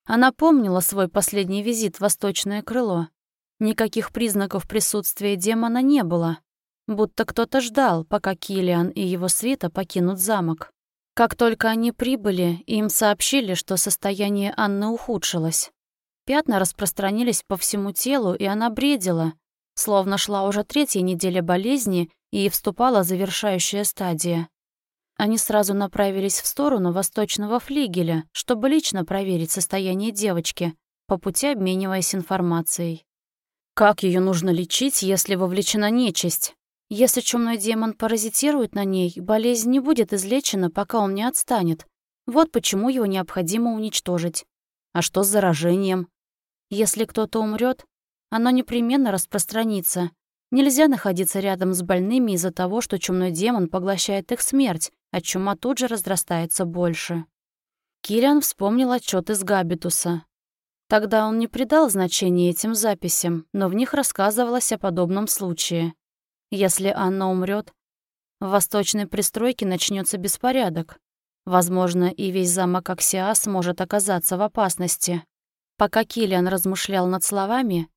Она помнила свой последний визит в Восточное Крыло. Никаких признаков присутствия демона не было, будто кто-то ждал, пока Килиан и его свита покинут замок. Как только они прибыли, им сообщили, что состояние Анны ухудшилось. Пятна распространились по всему телу, и она бредила, словно шла уже третья неделя болезни и вступала завершающая стадия. Они сразу направились в сторону восточного флигеля, чтобы лично проверить состояние девочки, по пути обмениваясь информацией. Как ее нужно лечить, если вовлечена нечисть? Если чумной демон паразитирует на ней, болезнь не будет излечена, пока он не отстанет. Вот почему его необходимо уничтожить. А что с заражением? Если кто-то умрет, оно непременно распространится, Нельзя находиться рядом с больными из-за того, что чумной демон поглощает их смерть, а чума тут же разрастается больше. Кириан вспомнил отчет из Габитуса. Тогда он не придал значения этим записям, но в них рассказывалось о подобном случае. Если Анна умрет, в восточной пристройке начнется беспорядок. Возможно, и весь замок Аксиас может оказаться в опасности. Пока Килиан размышлял над словами,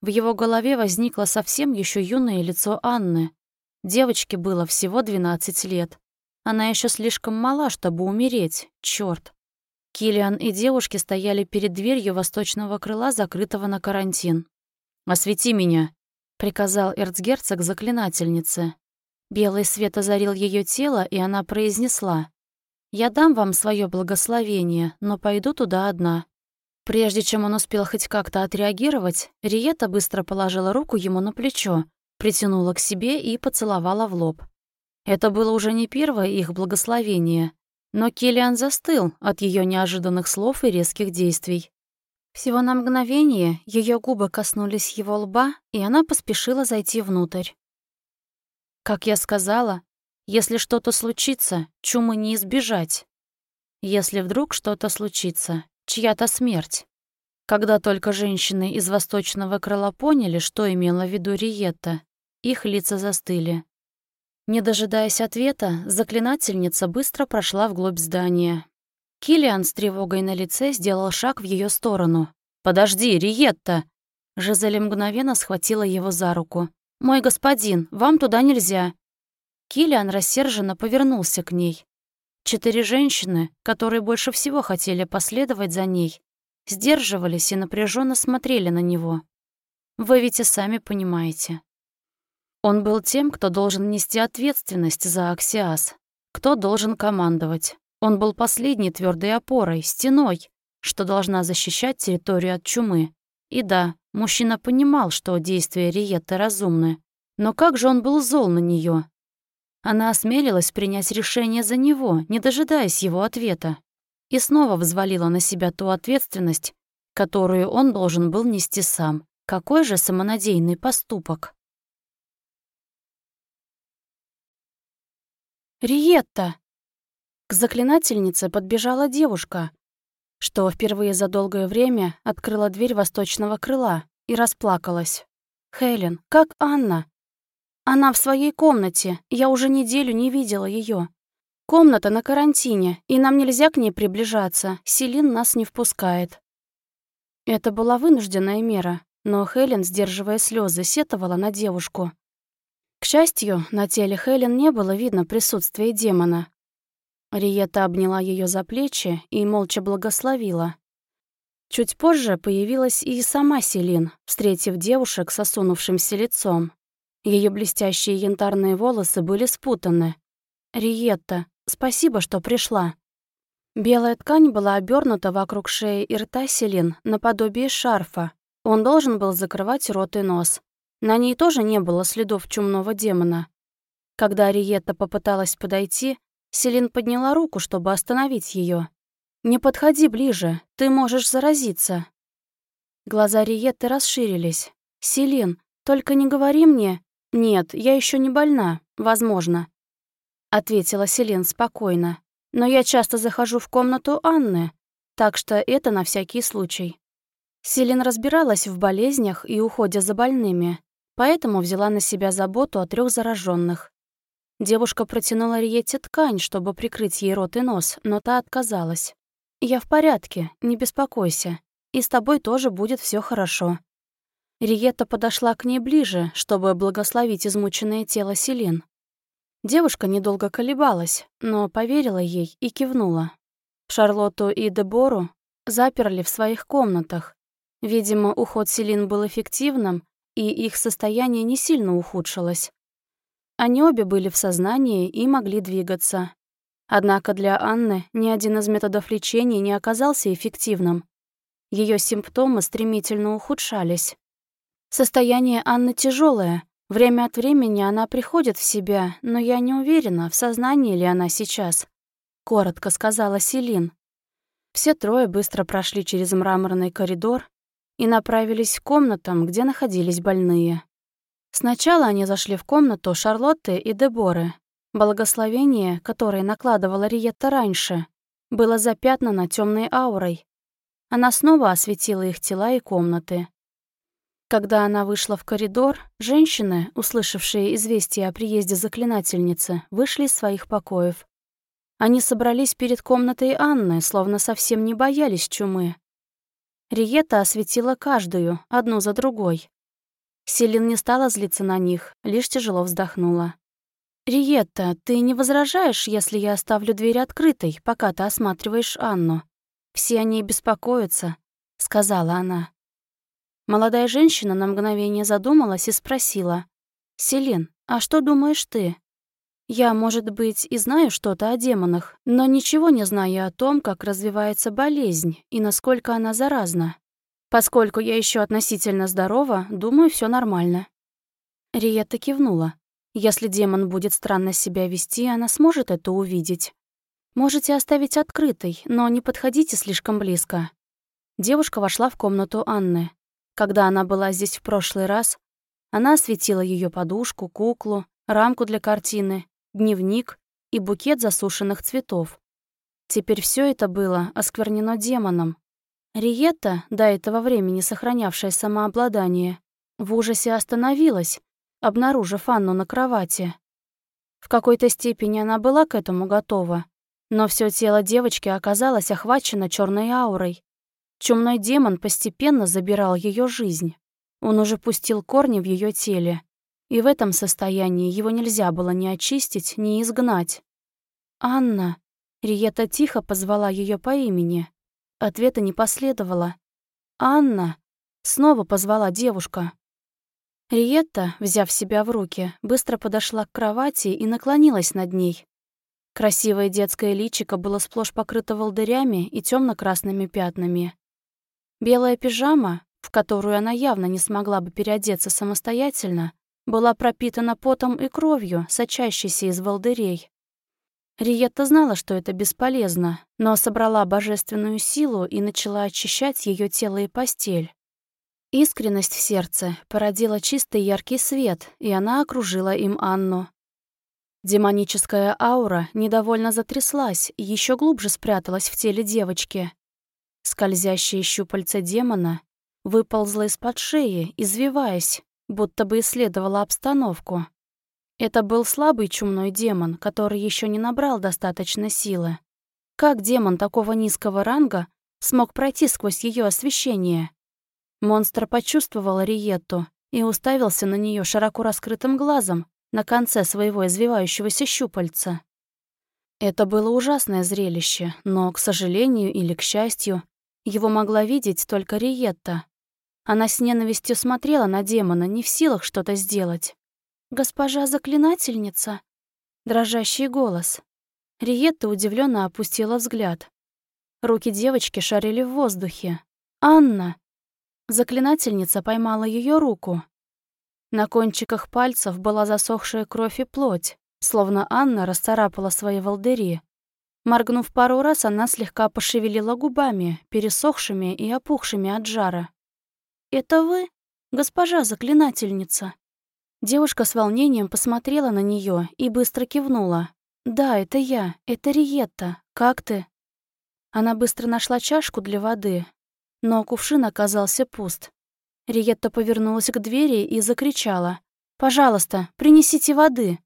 в его голове возникло совсем еще юное лицо Анны. Девочке было всего 12 лет. Она еще слишком мала, чтобы умереть. Черт! Килиан и девушки стояли перед дверью восточного крыла, закрытого на карантин. «Освети меня», — приказал эрцгерцог заклинательнице. Белый свет озарил ее тело, и она произнесла. «Я дам вам свое благословение, но пойду туда одна. Прежде чем он успел хоть как-то отреагировать, Риета быстро положила руку ему на плечо, притянула к себе и поцеловала в лоб. Это было уже не первое их благословение, но Киллиан застыл от ее неожиданных слов и резких действий. Всего на мгновение ее губы коснулись его лба, и она поспешила зайти внутрь. Как я сказала, если что-то случится, чумы не избежать. Если вдруг что-то случится, чья-то смерть. Когда только женщины из восточного крыла поняли, что имела в виду Риетта, их лица застыли. Не дожидаясь ответа, заклинательница быстро прошла вглубь здания. Килиан с тревогой на лице сделал шаг в ее сторону. «Подожди, Риетта!» Жизель мгновенно схватила его за руку. «Мой господин, вам туда нельзя!» Килиан рассерженно повернулся к ней. Четыре женщины, которые больше всего хотели последовать за ней, сдерживались и напряженно смотрели на него. Вы ведь и сами понимаете. Он был тем, кто должен нести ответственность за Аксиас, кто должен командовать. Он был последней твердой опорой, стеной, что должна защищать территорию от чумы. И да, мужчина понимал, что действия Риетты разумны. Но как же он был зол на нее, она осмелилась принять решение за него, не дожидаясь его ответа, и снова взвалила на себя ту ответственность, которую он должен был нести сам. Какой же самонадеянный поступок? «Риетта!» К заклинательнице подбежала девушка, что впервые за долгое время открыла дверь восточного крыла и расплакалась. «Хелен, как Анна?» Она в своей комнате, я уже неделю не видела ее. Комната на карантине, и нам нельзя к ней приближаться, Селин нас не впускает. Это была вынужденная мера, но Хелен, сдерживая слезы, сетовала на девушку. К счастью, на теле Хелен не было видно присутствия демона. Риета обняла ее за плечи и молча благословила. Чуть позже появилась и сама Селин, встретив девушек с осунувшимся лицом. Ее блестящие янтарные волосы были спутаны. «Риетта, спасибо, что пришла». Белая ткань была обернута вокруг шеи и рта Селин наподобие шарфа. Он должен был закрывать рот и нос. На ней тоже не было следов чумного демона. Когда Риетта попыталась подойти, Селин подняла руку, чтобы остановить ее. «Не подходи ближе, ты можешь заразиться». Глаза Риетты расширились. «Селин, только не говори мне...» «Нет, я еще не больна, возможно», — ответила Селин спокойно. «Но я часто захожу в комнату Анны, так что это на всякий случай». Селин разбиралась в болезнях и уходе за больными, поэтому взяла на себя заботу о трех зараженных. Девушка протянула Риете ткань, чтобы прикрыть ей рот и нос, но та отказалась. «Я в порядке, не беспокойся. И с тобой тоже будет все хорошо». Риетта подошла к ней ближе, чтобы благословить измученное тело Селин. Девушка недолго колебалась, но поверила ей и кивнула. Шарлотту и Дебору заперли в своих комнатах. Видимо, уход Селин был эффективным, и их состояние не сильно ухудшилось. Они обе были в сознании и могли двигаться. Однако для Анны ни один из методов лечения не оказался эффективным. Ее симптомы стремительно ухудшались. Состояние Анны тяжелое. Время от времени она приходит в себя, но я не уверена, в сознании ли она сейчас. Коротко сказала Селин. Все трое быстро прошли через мраморный коридор и направились к комнатам, где находились больные. Сначала они зашли в комнату Шарлотты и Деборы. Благословение, которое накладывала Риетта раньше, было запятнано темной аурой. Она снова осветила их тела и комнаты. Когда она вышла в коридор, женщины, услышавшие известие о приезде заклинательницы, вышли из своих покоев. Они собрались перед комнатой Анны, словно совсем не боялись чумы. Риета осветила каждую, одну за другой. Селин не стала злиться на них, лишь тяжело вздохнула. «Риетта, ты не возражаешь, если я оставлю дверь открытой, пока ты осматриваешь Анну? Все о ней беспокоятся», — сказала она. Молодая женщина на мгновение задумалась и спросила. «Селин, а что думаешь ты?» «Я, может быть, и знаю что-то о демонах, но ничего не знаю о том, как развивается болезнь и насколько она заразна. Поскольку я еще относительно здорова, думаю, все нормально. Риетта кивнула. Если демон будет странно себя вести, она сможет это увидеть. Можете оставить открытой, но не подходите слишком близко. Девушка вошла в комнату Анны. Когда она была здесь в прошлый раз, она осветила ее подушку, куклу, рамку для картины, дневник и букет засушенных цветов. Теперь все это было осквернено демоном, Риетта, до этого времени сохранявшая самообладание, в ужасе остановилась, обнаружив Анну на кровати. В какой-то степени она была к этому готова, но все тело девочки оказалось охвачено черной аурой. Чумной демон постепенно забирал ее жизнь. Он уже пустил корни в ее теле, и в этом состоянии его нельзя было ни очистить, ни изгнать. «Анна!» Риета тихо позвала ее по имени. Ответа не последовало. «Анна!» — снова позвала девушка. Риетта, взяв себя в руки, быстро подошла к кровати и наклонилась над ней. Красивое детское личико было сплошь покрыто волдырями и темно красными пятнами. Белая пижама, в которую она явно не смогла бы переодеться самостоятельно, была пропитана потом и кровью, сочащейся из волдырей. Риетта знала, что это бесполезно, но собрала божественную силу и начала очищать ее тело и постель. Искренность в сердце породила чистый яркий свет, и она окружила им Анну. Демоническая аура недовольно затряслась и еще глубже спряталась в теле девочки. Скользящее щупальце демона выползло из-под шеи, извиваясь, будто бы исследовала обстановку. Это был слабый чумной демон, который еще не набрал достаточно силы. Как демон такого низкого ранга смог пройти сквозь ее освещение? Монстр почувствовал Риетту и уставился на нее широко раскрытым глазом на конце своего извивающегося щупальца. Это было ужасное зрелище, но, к сожалению или к счастью, его могла видеть только Риетта. Она с ненавистью смотрела на демона, не в силах что-то сделать. «Госпожа заклинательница?» Дрожащий голос. Риетта удивленно опустила взгляд. Руки девочки шарили в воздухе. «Анна!» Заклинательница поймала ее руку. На кончиках пальцев была засохшая кровь и плоть, словно Анна расцарапала свои волдыри. Моргнув пару раз, она слегка пошевелила губами, пересохшими и опухшими от жара. «Это вы, госпожа заклинательница?» Девушка с волнением посмотрела на нее и быстро кивнула. «Да, это я, это Риетта. Как ты?» Она быстро нашла чашку для воды, но кувшин оказался пуст. Риетта повернулась к двери и закричала. «Пожалуйста, принесите воды!»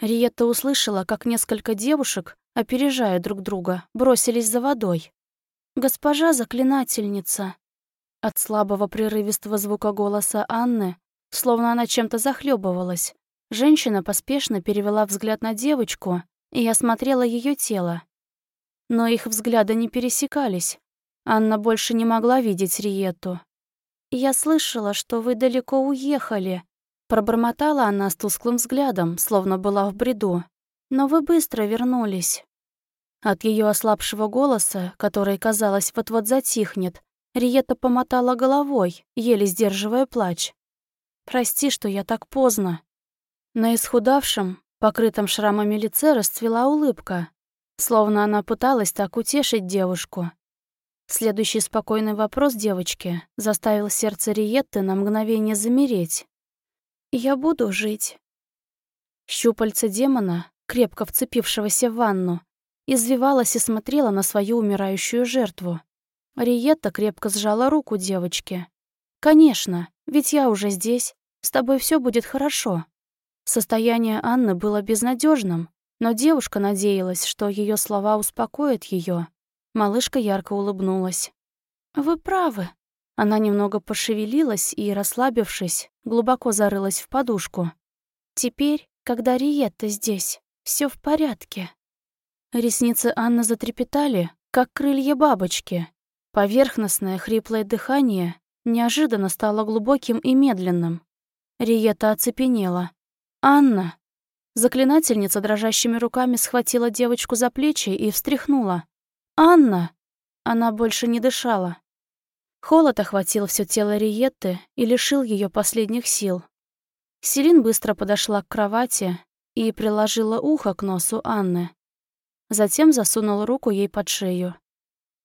Риетта услышала, как несколько девушек, опережая друг друга, бросились за водой. «Госпожа заклинательница!» От слабого прерывистого звука голоса Анны, словно она чем-то захлебывалась, женщина поспешно перевела взгляд на девочку и осмотрела ее тело. Но их взгляды не пересекались. Анна больше не могла видеть Риетту. «Я слышала, что вы далеко уехали», — пробормотала она с тусклым взглядом, словно была в бреду. «Но вы быстро вернулись». От ее ослабшего голоса, который, казалось, вот-вот затихнет, Риетта помотала головой, еле сдерживая плач. «Прости, что я так поздно». На исхудавшем, покрытом шрамами лице расцвела улыбка, словно она пыталась так утешить девушку. Следующий спокойный вопрос девочки заставил сердце Риетты на мгновение замереть. «Я буду жить». Щупальце демона, крепко вцепившегося в ванну, извивалась и смотрела на свою умирающую жертву. Риетта крепко сжала руку девочки. «Конечно, ведь я уже здесь. С тобой все будет хорошо». Состояние Анны было безнадежным, но девушка надеялась, что ее слова успокоят ее. Малышка ярко улыбнулась. «Вы правы». Она немного пошевелилась и, расслабившись, глубоко зарылась в подушку. «Теперь, когда Риетта здесь, все в порядке». Ресницы Анны затрепетали, как крылья бабочки. Поверхностное хриплое дыхание неожиданно стало глубоким и медленным. Риета оцепенела. «Анна!» Заклинательница дрожащими руками схватила девочку за плечи и встряхнула. «Анна!» Она больше не дышала. Холод охватил все тело Риетты и лишил ее последних сил. Селин быстро подошла к кровати и приложила ухо к носу Анны. Затем засунула руку ей под шею.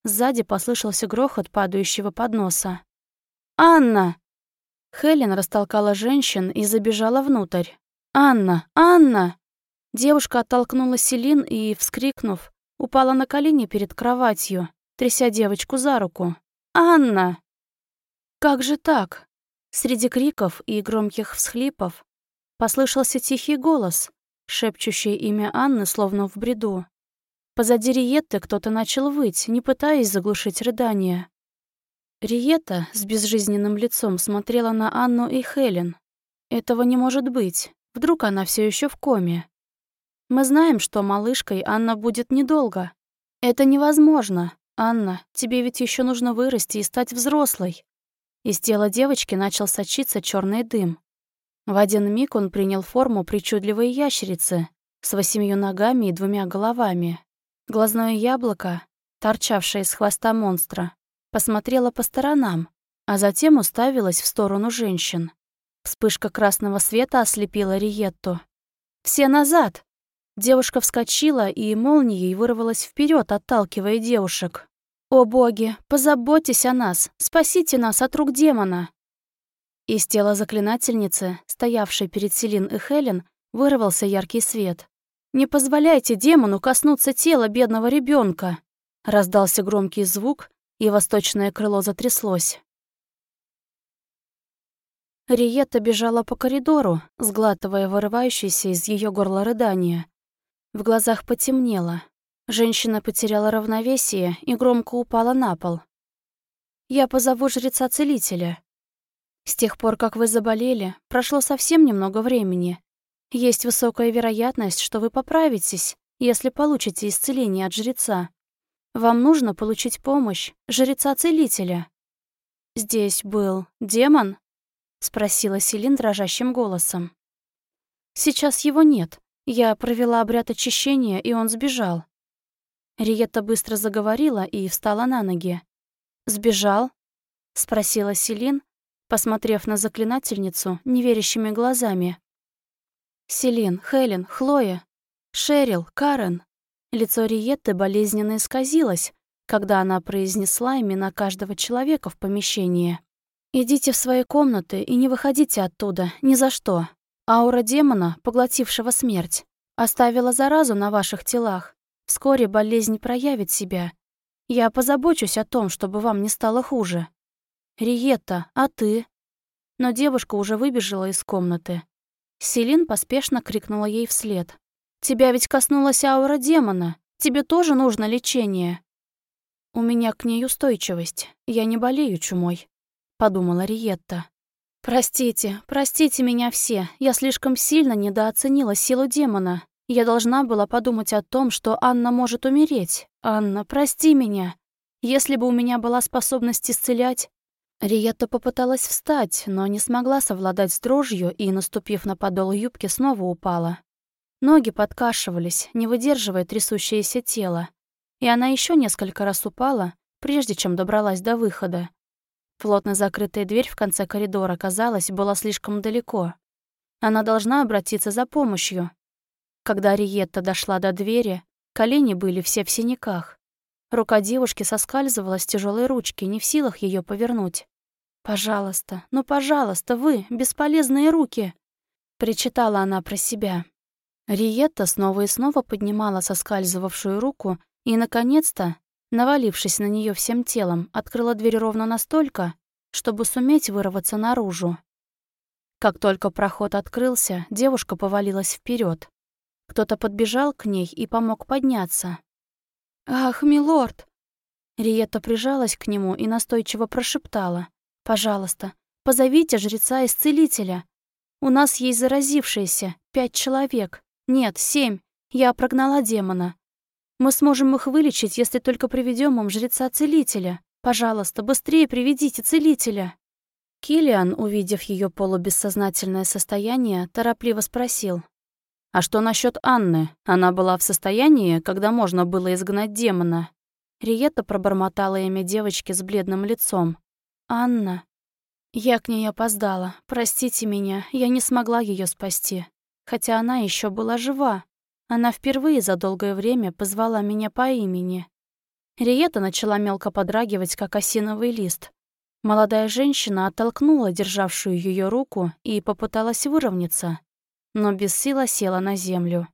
Сзади послышался грохот падающего подноса. «Анна!» Хелен растолкала женщин и забежала внутрь. «Анна! Анна!» Девушка оттолкнула Селин и, вскрикнув, упала на колени перед кроватью, тряся девочку за руку. «Анна!» «Как же так?» Среди криков и громких всхлипов послышался тихий голос, шепчущий имя Анны словно в бреду. Позади Риетты кто-то начал выть, не пытаясь заглушить рыдание. Риетта с безжизненным лицом смотрела на Анну и Хелен. Этого не может быть. Вдруг она все еще в коме. Мы знаем, что малышкой Анна будет недолго. Это невозможно. Анна, тебе ведь еще нужно вырасти и стать взрослой. Из тела девочки начал сочиться черный дым. В один миг он принял форму причудливой ящерицы с восемью ногами и двумя головами. Глазное яблоко, торчавшее из хвоста монстра, посмотрело по сторонам, а затем уставилось в сторону женщин. Вспышка красного света ослепила Риетту. «Все назад!» Девушка вскочила и молнией вырвалась вперед, отталкивая девушек. «О боги, позаботьтесь о нас! Спасите нас от рук демона!» Из тела заклинательницы, стоявшей перед Селин и Хелен, вырвался яркий свет. «Не позволяйте демону коснуться тела бедного ребенка! Раздался громкий звук, и восточное крыло затряслось. Риетта бежала по коридору, сглатывая вырывающееся из ее горла рыдание. В глазах потемнело. Женщина потеряла равновесие и громко упала на пол. «Я позову жреца-целителя. С тех пор, как вы заболели, прошло совсем немного времени. Есть высокая вероятность, что вы поправитесь, если получите исцеление от жреца. Вам нужно получить помощь жреца-целителя». «Здесь был демон?» — спросила Селин дрожащим голосом. «Сейчас его нет. Я провела обряд очищения, и он сбежал. Риетта быстро заговорила и встала на ноги. «Сбежал?» — спросила Селин, посмотрев на заклинательницу неверящими глазами. Селин, Хелен, Хлоя, Шерил, Карен. Лицо Риетты болезненно исказилось, когда она произнесла имена каждого человека в помещении. «Идите в свои комнаты и не выходите оттуда, ни за что. Аура демона, поглотившего смерть, оставила заразу на ваших телах. Вскоре болезнь проявит себя. Я позабочусь о том, чтобы вам не стало хуже. Риетта, а ты?» Но девушка уже выбежала из комнаты. Селин поспешно крикнула ей вслед. «Тебя ведь коснулась аура демона. Тебе тоже нужно лечение». «У меня к ней устойчивость. Я не болею чумой», — подумала Риетта. «Простите, простите меня все. Я слишком сильно недооценила силу демона. Я должна была подумать о том, что Анна может умереть. Анна, прости меня. Если бы у меня была способность исцелять...» Риетта попыталась встать, но не смогла совладать с дрожью и, наступив на подол юбки, снова упала. Ноги подкашивались, не выдерживая трясущееся тело и она еще несколько раз упала, прежде чем добралась до выхода. Плотно закрытая дверь в конце коридора, казалось, была слишком далеко. Она должна обратиться за помощью. Когда Риетта дошла до двери, колени были все в синяках. Рука девушки соскальзывала с тяжелой ручки, не в силах ее повернуть. «Пожалуйста, ну, пожалуйста, вы, бесполезные руки!» Причитала она про себя. Риетта снова и снова поднимала соскальзывавшую руку и, наконец-то, навалившись на нее всем телом, открыла дверь ровно настолько, чтобы суметь вырваться наружу. Как только проход открылся, девушка повалилась вперед. Кто-то подбежал к ней и помог подняться. «Ах, милорд!» Риетта прижалась к нему и настойчиво прошептала. «Пожалуйста, позовите жреца-исцелителя. У нас есть заразившиеся, пять человек. Нет, семь. Я прогнала демона. Мы сможем их вылечить, если только приведем им жреца-целителя. Пожалуйста, быстрее приведите целителя». Килиан, увидев ее полубессознательное состояние, торопливо спросил. «А что насчет Анны? Она была в состоянии, когда можно было изгнать демона?» Риетта пробормотала имя девочки с бледным лицом. «Анна». «Я к ней опоздала. Простите меня, я не смогла ее спасти. Хотя она еще была жива. Она впервые за долгое время позвала меня по имени. Риета начала мелко подрагивать, как осиновый лист. Молодая женщина оттолкнула державшую ее руку и попыталась выровняться, но без сил села на землю.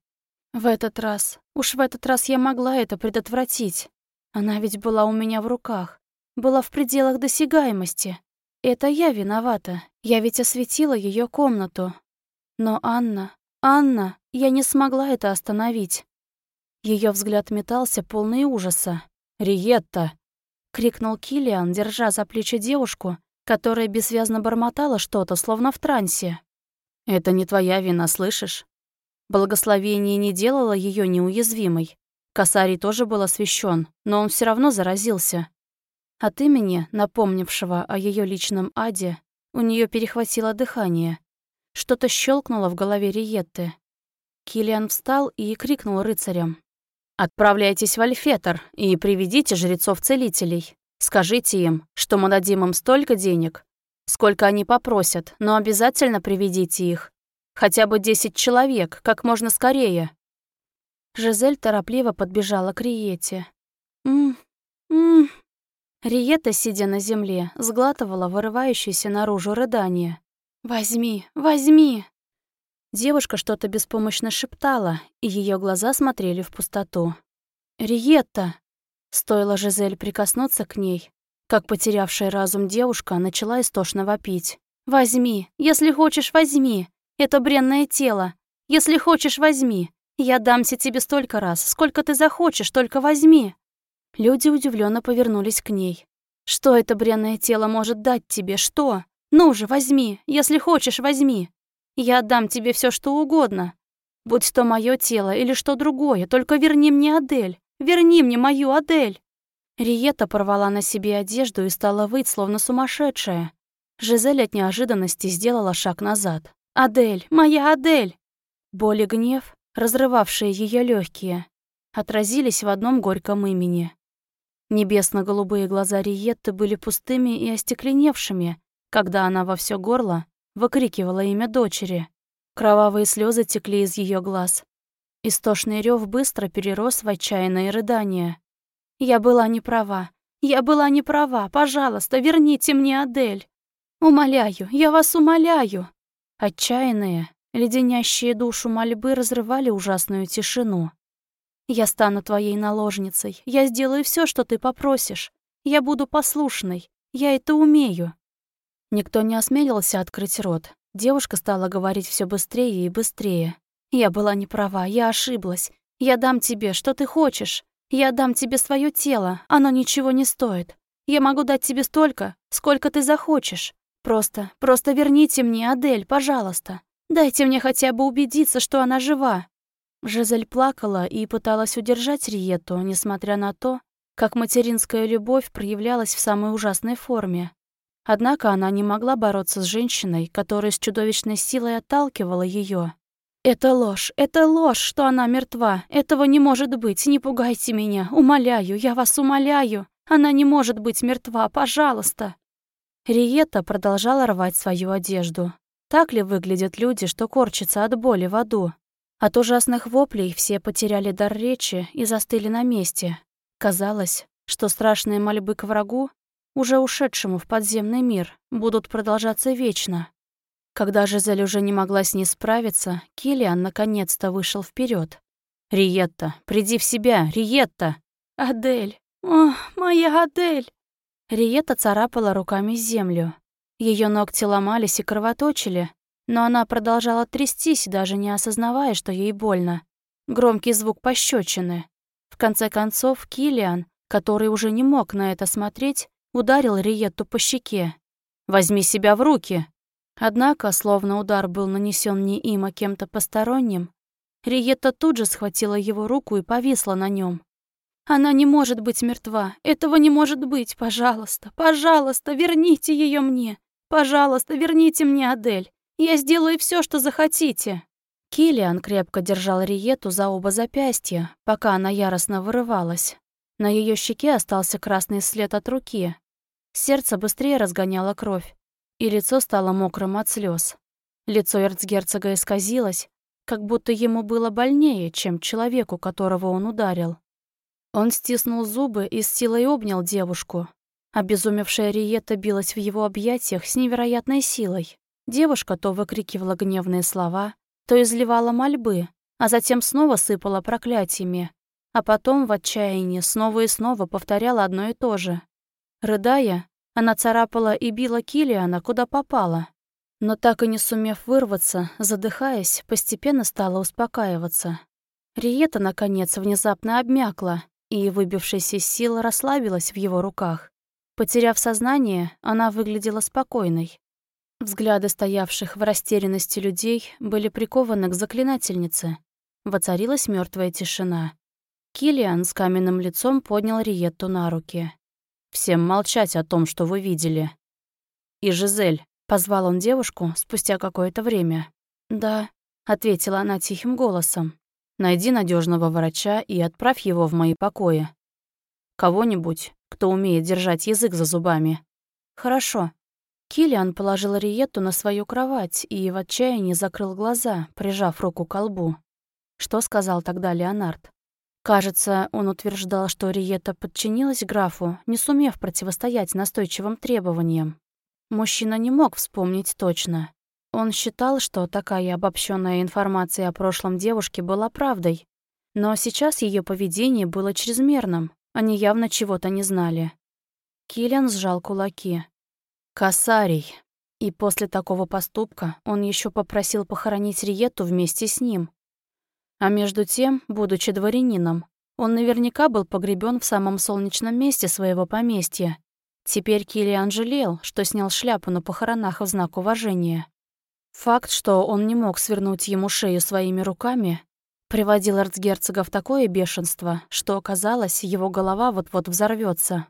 В этот раз, уж в этот раз я могла это предотвратить. Она ведь была у меня в руках, была в пределах досягаемости. Это я виновата, я ведь осветила ее комнату. Но Анна, Анна, я не смогла это остановить. Ее взгляд метался, полный ужаса. «Риетта!» — крикнул Килиан, держа за плечи девушку, которая бессвязно бормотала что-то, словно в трансе. «Это не твоя вина, слышишь? Благословение не делало ее неуязвимой. Косарий тоже был освящен, но он все равно заразился. От имени, напомнившего о ее личном аде, у нее перехватило дыхание. Что-то щелкнуло в голове Риетты. Килиан встал и крикнул рыцарям. «Отправляйтесь в Альфетер и приведите жрецов-целителей. Скажите им, что мы дадим им столько денег, сколько они попросят, но обязательно приведите их. Хотя бы десять человек, как можно скорее». Жизель торопливо подбежала к Риете. «М-м-м...» Риета, сидя на земле, сглатывала вырывающееся наружу рыдание. «Возьми, возьми!» Девушка что-то беспомощно шептала, и ее глаза смотрели в пустоту. «Риетта!» Стоило Жизель прикоснуться к ней, как потерявшая разум девушка начала истошно вопить. «Возьми! Если хочешь, возьми! Это бренное тело! Если хочешь, возьми! Я дамся тебе столько раз, сколько ты захочешь, только возьми!» Люди удивленно повернулись к ней. «Что это бренное тело может дать тебе? Что?» Ну же, возьми, если хочешь, возьми. Я отдам тебе все, что угодно. Будь то мое тело или что другое, только верни мне Адель. Верни мне мою Адель. Риета порвала на себе одежду и стала выть, словно сумасшедшая. Жизель от неожиданности сделала шаг назад. «Адель! Моя Адель!» Боль и гнев, разрывавшие ее легкие, отразились в одном горьком имени. Небесно-голубые глаза Риетты были пустыми и остекленевшими, когда она во все горло выкрикивала имя дочери. Кровавые слезы текли из ее глаз. Истошный рев быстро перерос в отчаянное рыдание. «Я была не права. Я была не права. Пожалуйста, верните мне Адель. Умоляю, я вас умоляю». Отчаянные, леденящие душу мольбы разрывали ужасную тишину. «Я стану твоей наложницей. Я сделаю все, что ты попросишь. Я буду послушной. Я это умею». Никто не осмелился открыть рот. Девушка стала говорить все быстрее и быстрее. «Я была не права, я ошиблась. Я дам тебе, что ты хочешь. Я дам тебе свое тело, оно ничего не стоит. Я могу дать тебе столько, сколько ты захочешь. Просто, просто верните мне Адель, пожалуйста. Дайте мне хотя бы убедиться, что она жива». Жизель плакала и пыталась удержать Риету, несмотря на то, как материнская любовь проявлялась в самой ужасной форме. Однако она не могла бороться с женщиной, которая с чудовищной силой отталкивала ее. «Это ложь, это ложь, что она мертва. Этого не может быть, не пугайте меня. Умоляю, я вас умоляю. Она не может быть мертва, пожалуйста». Риета продолжала рвать свою одежду. Так ли выглядят люди, что корчатся от боли в аду? От ужасных воплей все потеряли дар речи и застыли на месте, Казалось, что страшные мольбы к врагу, уже ушедшему в подземный мир, будут продолжаться вечно. Когда Жизель уже не могла с ней справиться, Килиан наконец-то вышел вперед. «Риетта, приди в себя, Риетта!» «Адель! О, моя Адель!» Риетта царапала руками землю. Ее ногти ломались и кровоточили, но она продолжала трястись, даже не осознавая, что ей больно. Громкий звук пощечины. В конце концов, Килиан, который уже не мог на это смотреть, ударил Риетту по щеке. «Возьми себя в руки!» Однако, словно удар был нанесен не им, а кем-то посторонним, Риетта тут же схватила его руку и повисла на нем. «Она не может быть мертва. Этого не может быть. Пожалуйста, пожалуйста, верните ее мне. Пожалуйста, верните мне Адель. Я сделаю все, что захотите». Килиан крепко держал Риету за оба запястья, пока она яростно вырывалась. На ее щеке остался красный след от руки. Сердце быстрее разгоняло кровь, и лицо стало мокрым от слез. Лицо эрцгерцога исказилось, как будто ему было больнее, чем человеку, которого он ударил. Он стиснул зубы и с силой обнял девушку. Обезумевшая Риета билась в его объятиях с невероятной силой. Девушка то выкрикивала гневные слова, то изливала мольбы, а затем снова сыпала проклятиями, а потом в отчаянии снова и снова повторяла одно и то же. Рыдая, она царапала и била Килиана, куда попала. Но так и не сумев вырваться, задыхаясь, постепенно стала успокаиваться. Риета, наконец, внезапно обмякла и, выбившись из сил, расслабилась в его руках. Потеряв сознание, она выглядела спокойной. Взгляды стоявших в растерянности людей были прикованы к заклинательнице. Воцарилась мертвая тишина. Килиан с каменным лицом поднял Риетту на руки. «Всем молчать о том, что вы видели». «И Жизель», — позвал он девушку спустя какое-то время. «Да», — ответила она тихим голосом. «Найди надежного врача и отправь его в мои покои. Кого-нибудь, кто умеет держать язык за зубами». «Хорошо», Килиан положил Риетту на свою кровать и в отчаянии закрыл глаза, прижав руку к колбу. Что сказал тогда Леонард? Кажется, он утверждал, что Риетта подчинилась графу, не сумев противостоять настойчивым требованиям. Мужчина не мог вспомнить точно. Он считал, что такая обобщенная информация о прошлом девушки была правдой. Но сейчас ее поведение было чрезмерным, они явно чего-то не знали. Киллиан сжал кулаки. Касарий. И после такого поступка он еще попросил похоронить Риету вместе с ним. А между тем, будучи дворянином, он наверняка был погребен в самом солнечном месте своего поместья. Теперь Килиан жалел, что снял шляпу на похоронах в знак уважения. Факт, что он не мог свернуть ему шею своими руками, приводил эрцгерцога в такое бешенство, что, казалось, его голова вот-вот взорвется.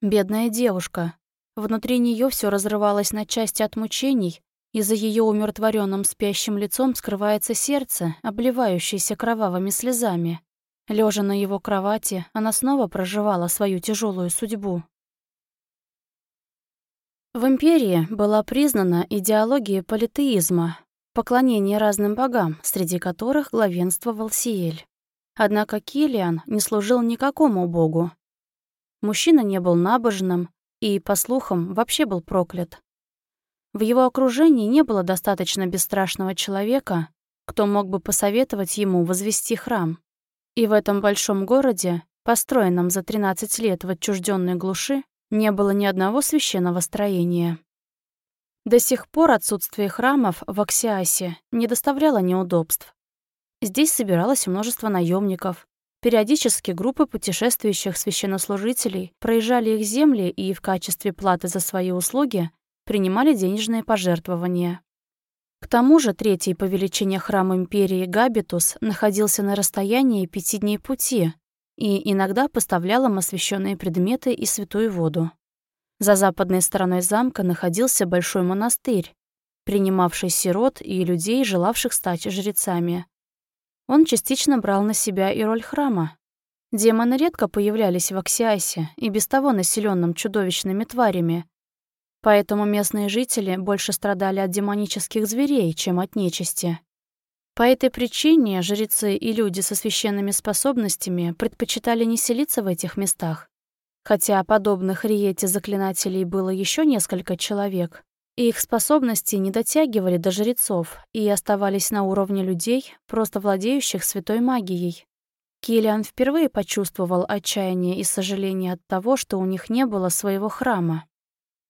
Бедная девушка, Внутри нее все разрывалось на части от мучений, и за ее умиротворенным спящим лицом скрывается сердце, обливающееся кровавыми слезами. Лежа на его кровати, она снова проживала свою тяжелую судьбу. В империи была признана идеология политеизма. поклонение разным богам, среди которых главенствовал Сиэль. Однако Килиан не служил никакому богу. Мужчина не был набожным и, по слухам, вообще был проклят. В его окружении не было достаточно бесстрашного человека, кто мог бы посоветовать ему возвести храм. И в этом большом городе, построенном за 13 лет в отчужденной глуши, не было ни одного священного строения. До сих пор отсутствие храмов в Аксиасе не доставляло неудобств. Здесь собиралось множество наемников. Периодически группы путешествующих священнослужителей проезжали их земли и в качестве платы за свои услуги принимали денежные пожертвования. К тому же третий по величине храм империи Габитус находился на расстоянии пяти дней пути и иногда поставлял им освященные предметы и святую воду. За западной стороной замка находился большой монастырь, принимавший сирот и людей, желавших стать жрецами. Он частично брал на себя и роль храма. Демоны редко появлялись в Аксиасе и без того населенном чудовищными тварями, поэтому местные жители больше страдали от демонических зверей, чем от нечисти. По этой причине жрецы и люди со священными способностями предпочитали не селиться в этих местах, Хотя подобных Риете заклинателей было еще несколько человек, их способности не дотягивали до жрецов и оставались на уровне людей, просто владеющих святой магией. Килиан впервые почувствовал отчаяние и сожаление от того, что у них не было своего храма.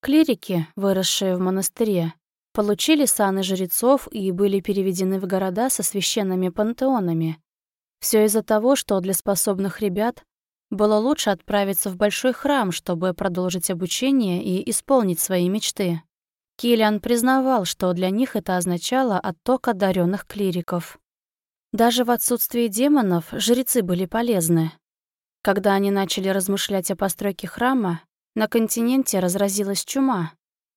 Клирики, выросшие в монастыре, получили саны жрецов и были переведены в города со священными пантеонами. Все из-за того, что для способных ребят было лучше отправиться в большой храм, чтобы продолжить обучение и исполнить свои мечты. Киллиан признавал, что для них это означало отток одаренных клириков. Даже в отсутствии демонов жрецы были полезны. Когда они начали размышлять о постройке храма, на континенте разразилась чума,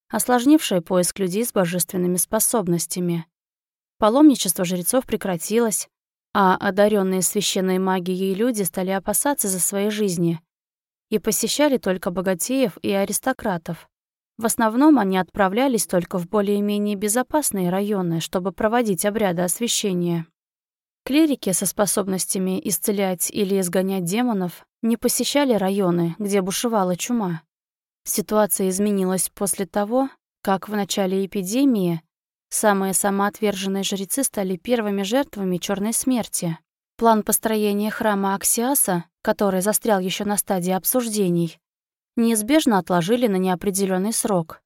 осложнившая поиск людей с божественными способностями. Паломничество жрецов прекратилось, а одаренные священной магией люди стали опасаться за свои жизни и посещали только богатеев и аристократов. В основном они отправлялись только в более-менее безопасные районы, чтобы проводить обряды освящения. Клирики со способностями исцелять или изгонять демонов не посещали районы, где бушевала чума. Ситуация изменилась после того, как в начале эпидемии Самые самоотверженные жрецы стали первыми жертвами черной смерти. План построения храма Аксиаса, который застрял еще на стадии обсуждений, неизбежно отложили на неопределенный срок.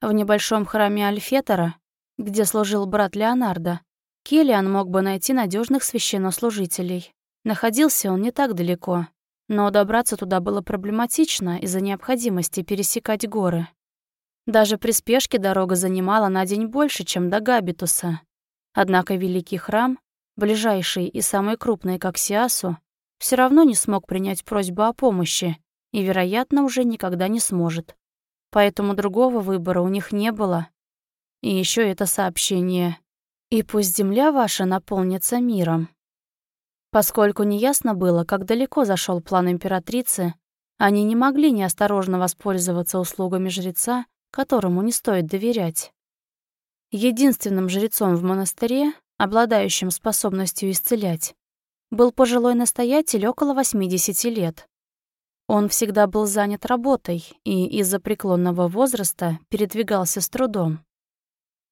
В небольшом храме Альфетера, где служил брат Леонардо, Келлиан мог бы найти надежных священнослужителей. Находился он не так далеко, но добраться туда было проблематично из-за необходимости пересекать горы. Даже при спешке дорога занимала на день больше, чем до Габитуса. Однако Великий храм, ближайший и самый крупный к Аксиасу, все равно не смог принять просьбу о помощи и, вероятно, уже никогда не сможет. Поэтому другого выбора у них не было. И еще это сообщение. «И пусть земля ваша наполнится миром». Поскольку неясно было, как далеко зашел план императрицы, они не могли неосторожно воспользоваться услугами жреца которому не стоит доверять. Единственным жрецом в монастыре, обладающим способностью исцелять, был пожилой настоятель около 80 лет. Он всегда был занят работой и из-за преклонного возраста передвигался с трудом.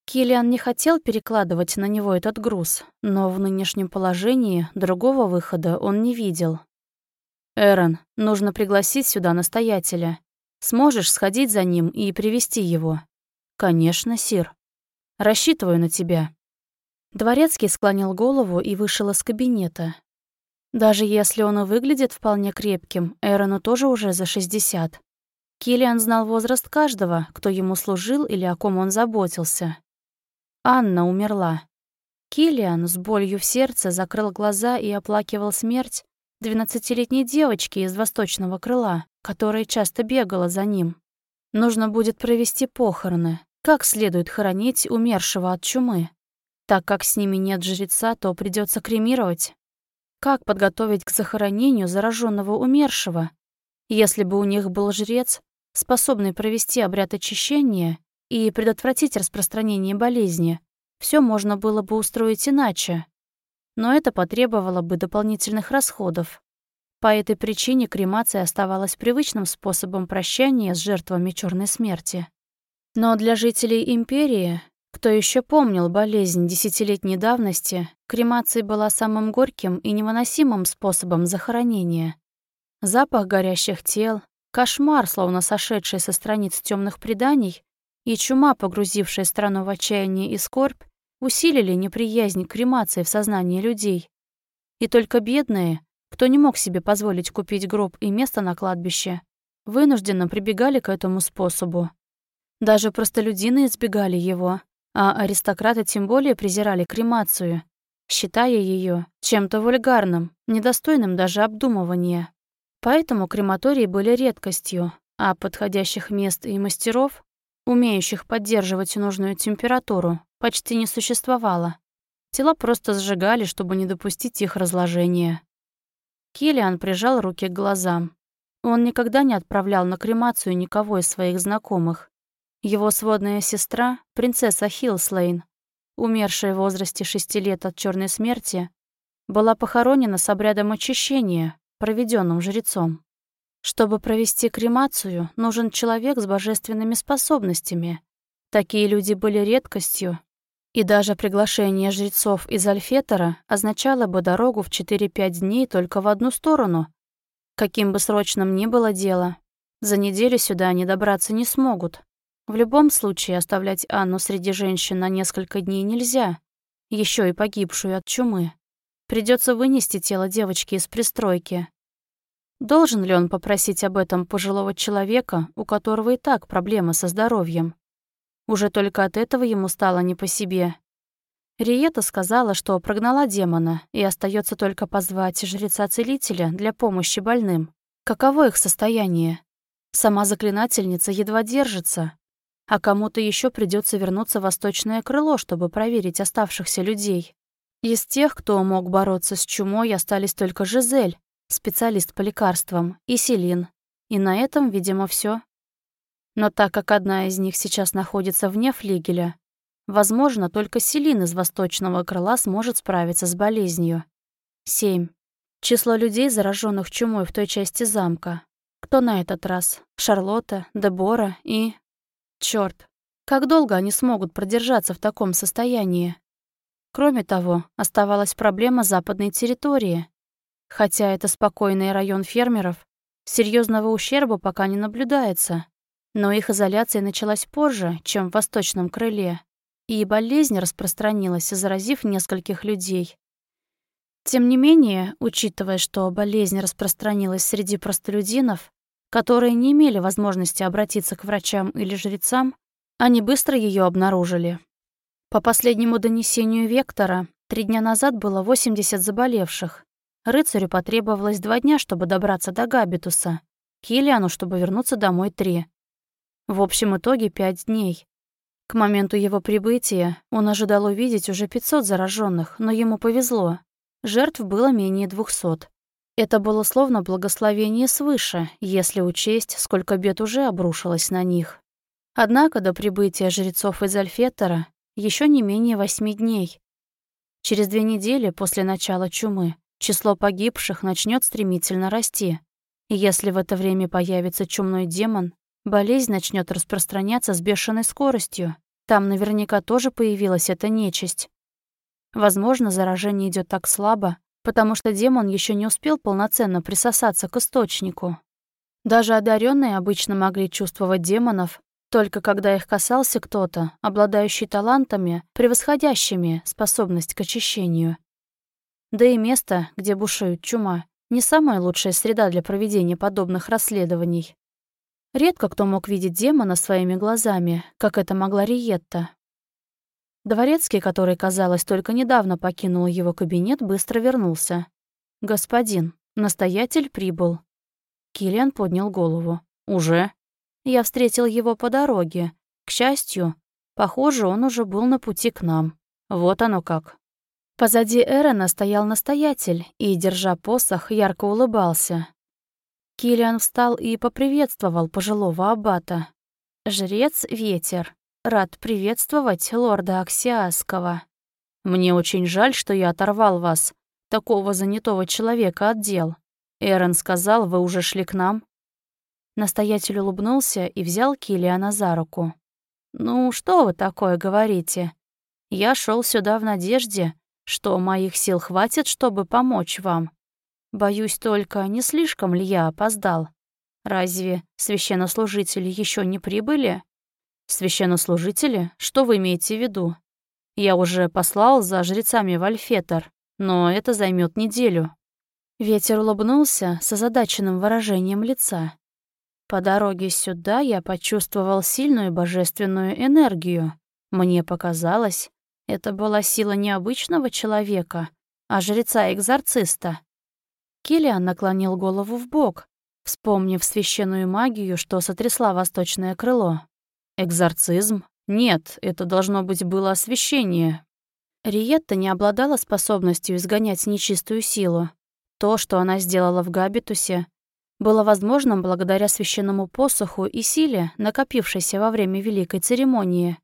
Килиан не хотел перекладывать на него этот груз, но в нынешнем положении другого выхода он не видел. «Эрон, нужно пригласить сюда настоятеля. Сможешь сходить за ним и привести его? Конечно, сир. Рассчитываю на тебя. Дворецкий склонил голову и вышел из кабинета. Даже если он и выглядит вполне крепким, Эрону тоже уже за 60. Киллиан знал возраст каждого, кто ему служил или о ком он заботился. Анна умерла. Киллиан с болью в сердце закрыл глаза и оплакивал смерть двенадцатилетней девочки из восточного крыла которая часто бегала за ним. Нужно будет провести похороны, как следует хоронить умершего от чумы. Так как с ними нет жреца, то придется кремировать. Как подготовить к захоронению зараженного умершего, если бы у них был жрец, способный провести обряд очищения и предотвратить распространение болезни? все можно было бы устроить иначе. Но это потребовало бы дополнительных расходов. По этой причине кремация оставалась привычным способом прощания с жертвами черной смерти. Но для жителей империи, кто еще помнил болезнь десятилетней давности, кремация была самым горьким и невыносимым способом захоронения. Запах горящих тел, кошмар, словно сошедший со страниц темных преданий, и чума, погрузившая страну в отчаяние и скорбь, усилили неприязнь к кремации в сознании людей. И только бедные, кто не мог себе позволить купить гроб и место на кладбище, вынужденно прибегали к этому способу. Даже простолюдины избегали его, а аристократы тем более презирали кремацию, считая ее чем-то вульгарным, недостойным даже обдумывания. Поэтому крематории были редкостью, а подходящих мест и мастеров, умеющих поддерживать нужную температуру, почти не существовало. Тела просто сжигали, чтобы не допустить их разложения. Киллиан прижал руки к глазам. Он никогда не отправлял на кремацию никого из своих знакомых. Его сводная сестра, принцесса Хилслейн, умершая в возрасте шести лет от черной смерти, была похоронена с обрядом очищения, проведенным жрецом. Чтобы провести кремацию, нужен человек с божественными способностями. Такие люди были редкостью, и даже приглашение жрецов из Альфетера означало бы дорогу в 4-5 дней только в одну сторону. Каким бы срочным ни было дело, за неделю сюда они добраться не смогут. В любом случае оставлять Анну среди женщин на несколько дней нельзя, еще и погибшую от чумы. Придется вынести тело девочки из пристройки. Должен ли он попросить об этом пожилого человека, у которого и так проблемы со здоровьем? Уже только от этого ему стало не по себе. Риета сказала, что прогнала демона, и остается только позвать жреца-целителя для помощи больным. Каково их состояние? Сама заклинательница едва держится, а кому-то еще придется вернуться в восточное крыло, чтобы проверить оставшихся людей. Из тех, кто мог бороться с чумой, остались только Жизель, специалист по лекарствам, и Селин. И на этом, видимо, все. Но так как одна из них сейчас находится вне флигеля, возможно, только Селин из восточного крыла сможет справиться с болезнью. 7. Число людей, зараженных чумой в той части замка. Кто на этот раз? Шарлотта, Дебора и... Чёрт, как долго они смогут продержаться в таком состоянии? Кроме того, оставалась проблема западной территории. Хотя это спокойный район фермеров, серьезного ущерба пока не наблюдается. Но их изоляция началась позже, чем в восточном крыле, и болезнь распространилась, заразив нескольких людей. Тем не менее, учитывая, что болезнь распространилась среди простолюдинов, которые не имели возможности обратиться к врачам или жрецам, они быстро ее обнаружили. По последнему донесению Вектора, три дня назад было 80 заболевших. Рыцарю потребовалось два дня, чтобы добраться до Габитуса, Киллиану, чтобы вернуться домой три. В общем итоге пять дней. К моменту его прибытия он ожидал увидеть уже 500 зараженных, но ему повезло. Жертв было менее 200. Это было словно благословение свыше, если учесть, сколько бед уже обрушилось на них. Однако до прибытия жрецов из Альфеттера еще не менее восьми дней. Через две недели после начала чумы число погибших начнет стремительно расти. И если в это время появится чумной демон, Болезнь начнет распространяться с бешеной скоростью. Там наверняка тоже появилась эта нечисть. Возможно, заражение идет так слабо, потому что демон еще не успел полноценно присосаться к источнику. Даже одаренные обычно могли чувствовать демонов, только когда их касался кто-то, обладающий талантами, превосходящими способность к очищению. Да и место, где бушует чума, не самая лучшая среда для проведения подобных расследований. Редко кто мог видеть демона своими глазами, как это могла Риетта. Дворецкий, который, казалось, только недавно покинул его кабинет, быстро вернулся. «Господин, настоятель прибыл». Киллиан поднял голову. «Уже?» Я встретил его по дороге. К счастью, похоже, он уже был на пути к нам. Вот оно как. Позади Эрена стоял настоятель и, держа посох, ярко улыбался. Килиан встал и поприветствовал пожилого аббата. «Жрец — ветер. рад приветствовать лорда Аксиаского. Мне очень жаль, что я оторвал вас, такого занятого человека, от дел. Эрен сказал, вы уже шли к нам. Настоятель улыбнулся и взял Килиана за руку. «Ну, что вы такое говорите? Я шел сюда в надежде, что моих сил хватит, чтобы помочь вам. Боюсь только, не слишком ли я опоздал? Разве священнослужители еще не прибыли?» «Священнослужители? Что вы имеете в виду?» Я уже послал за жрецами в но это займет неделю». Ветер улыбнулся с озадаченным выражением лица. По дороге сюда я почувствовал сильную божественную энергию. Мне показалось, это была сила необычного человека, а жреца-экзорциста. Килиан наклонил голову в бок, вспомнив священную магию, что сотрясла восточное крыло. «Экзорцизм?» Нет, это должно быть было освещение. Риетта не обладала способностью изгонять нечистую силу. То, что она сделала в Габитусе, было возможным благодаря священному посоху и силе, накопившейся во время великой церемонии.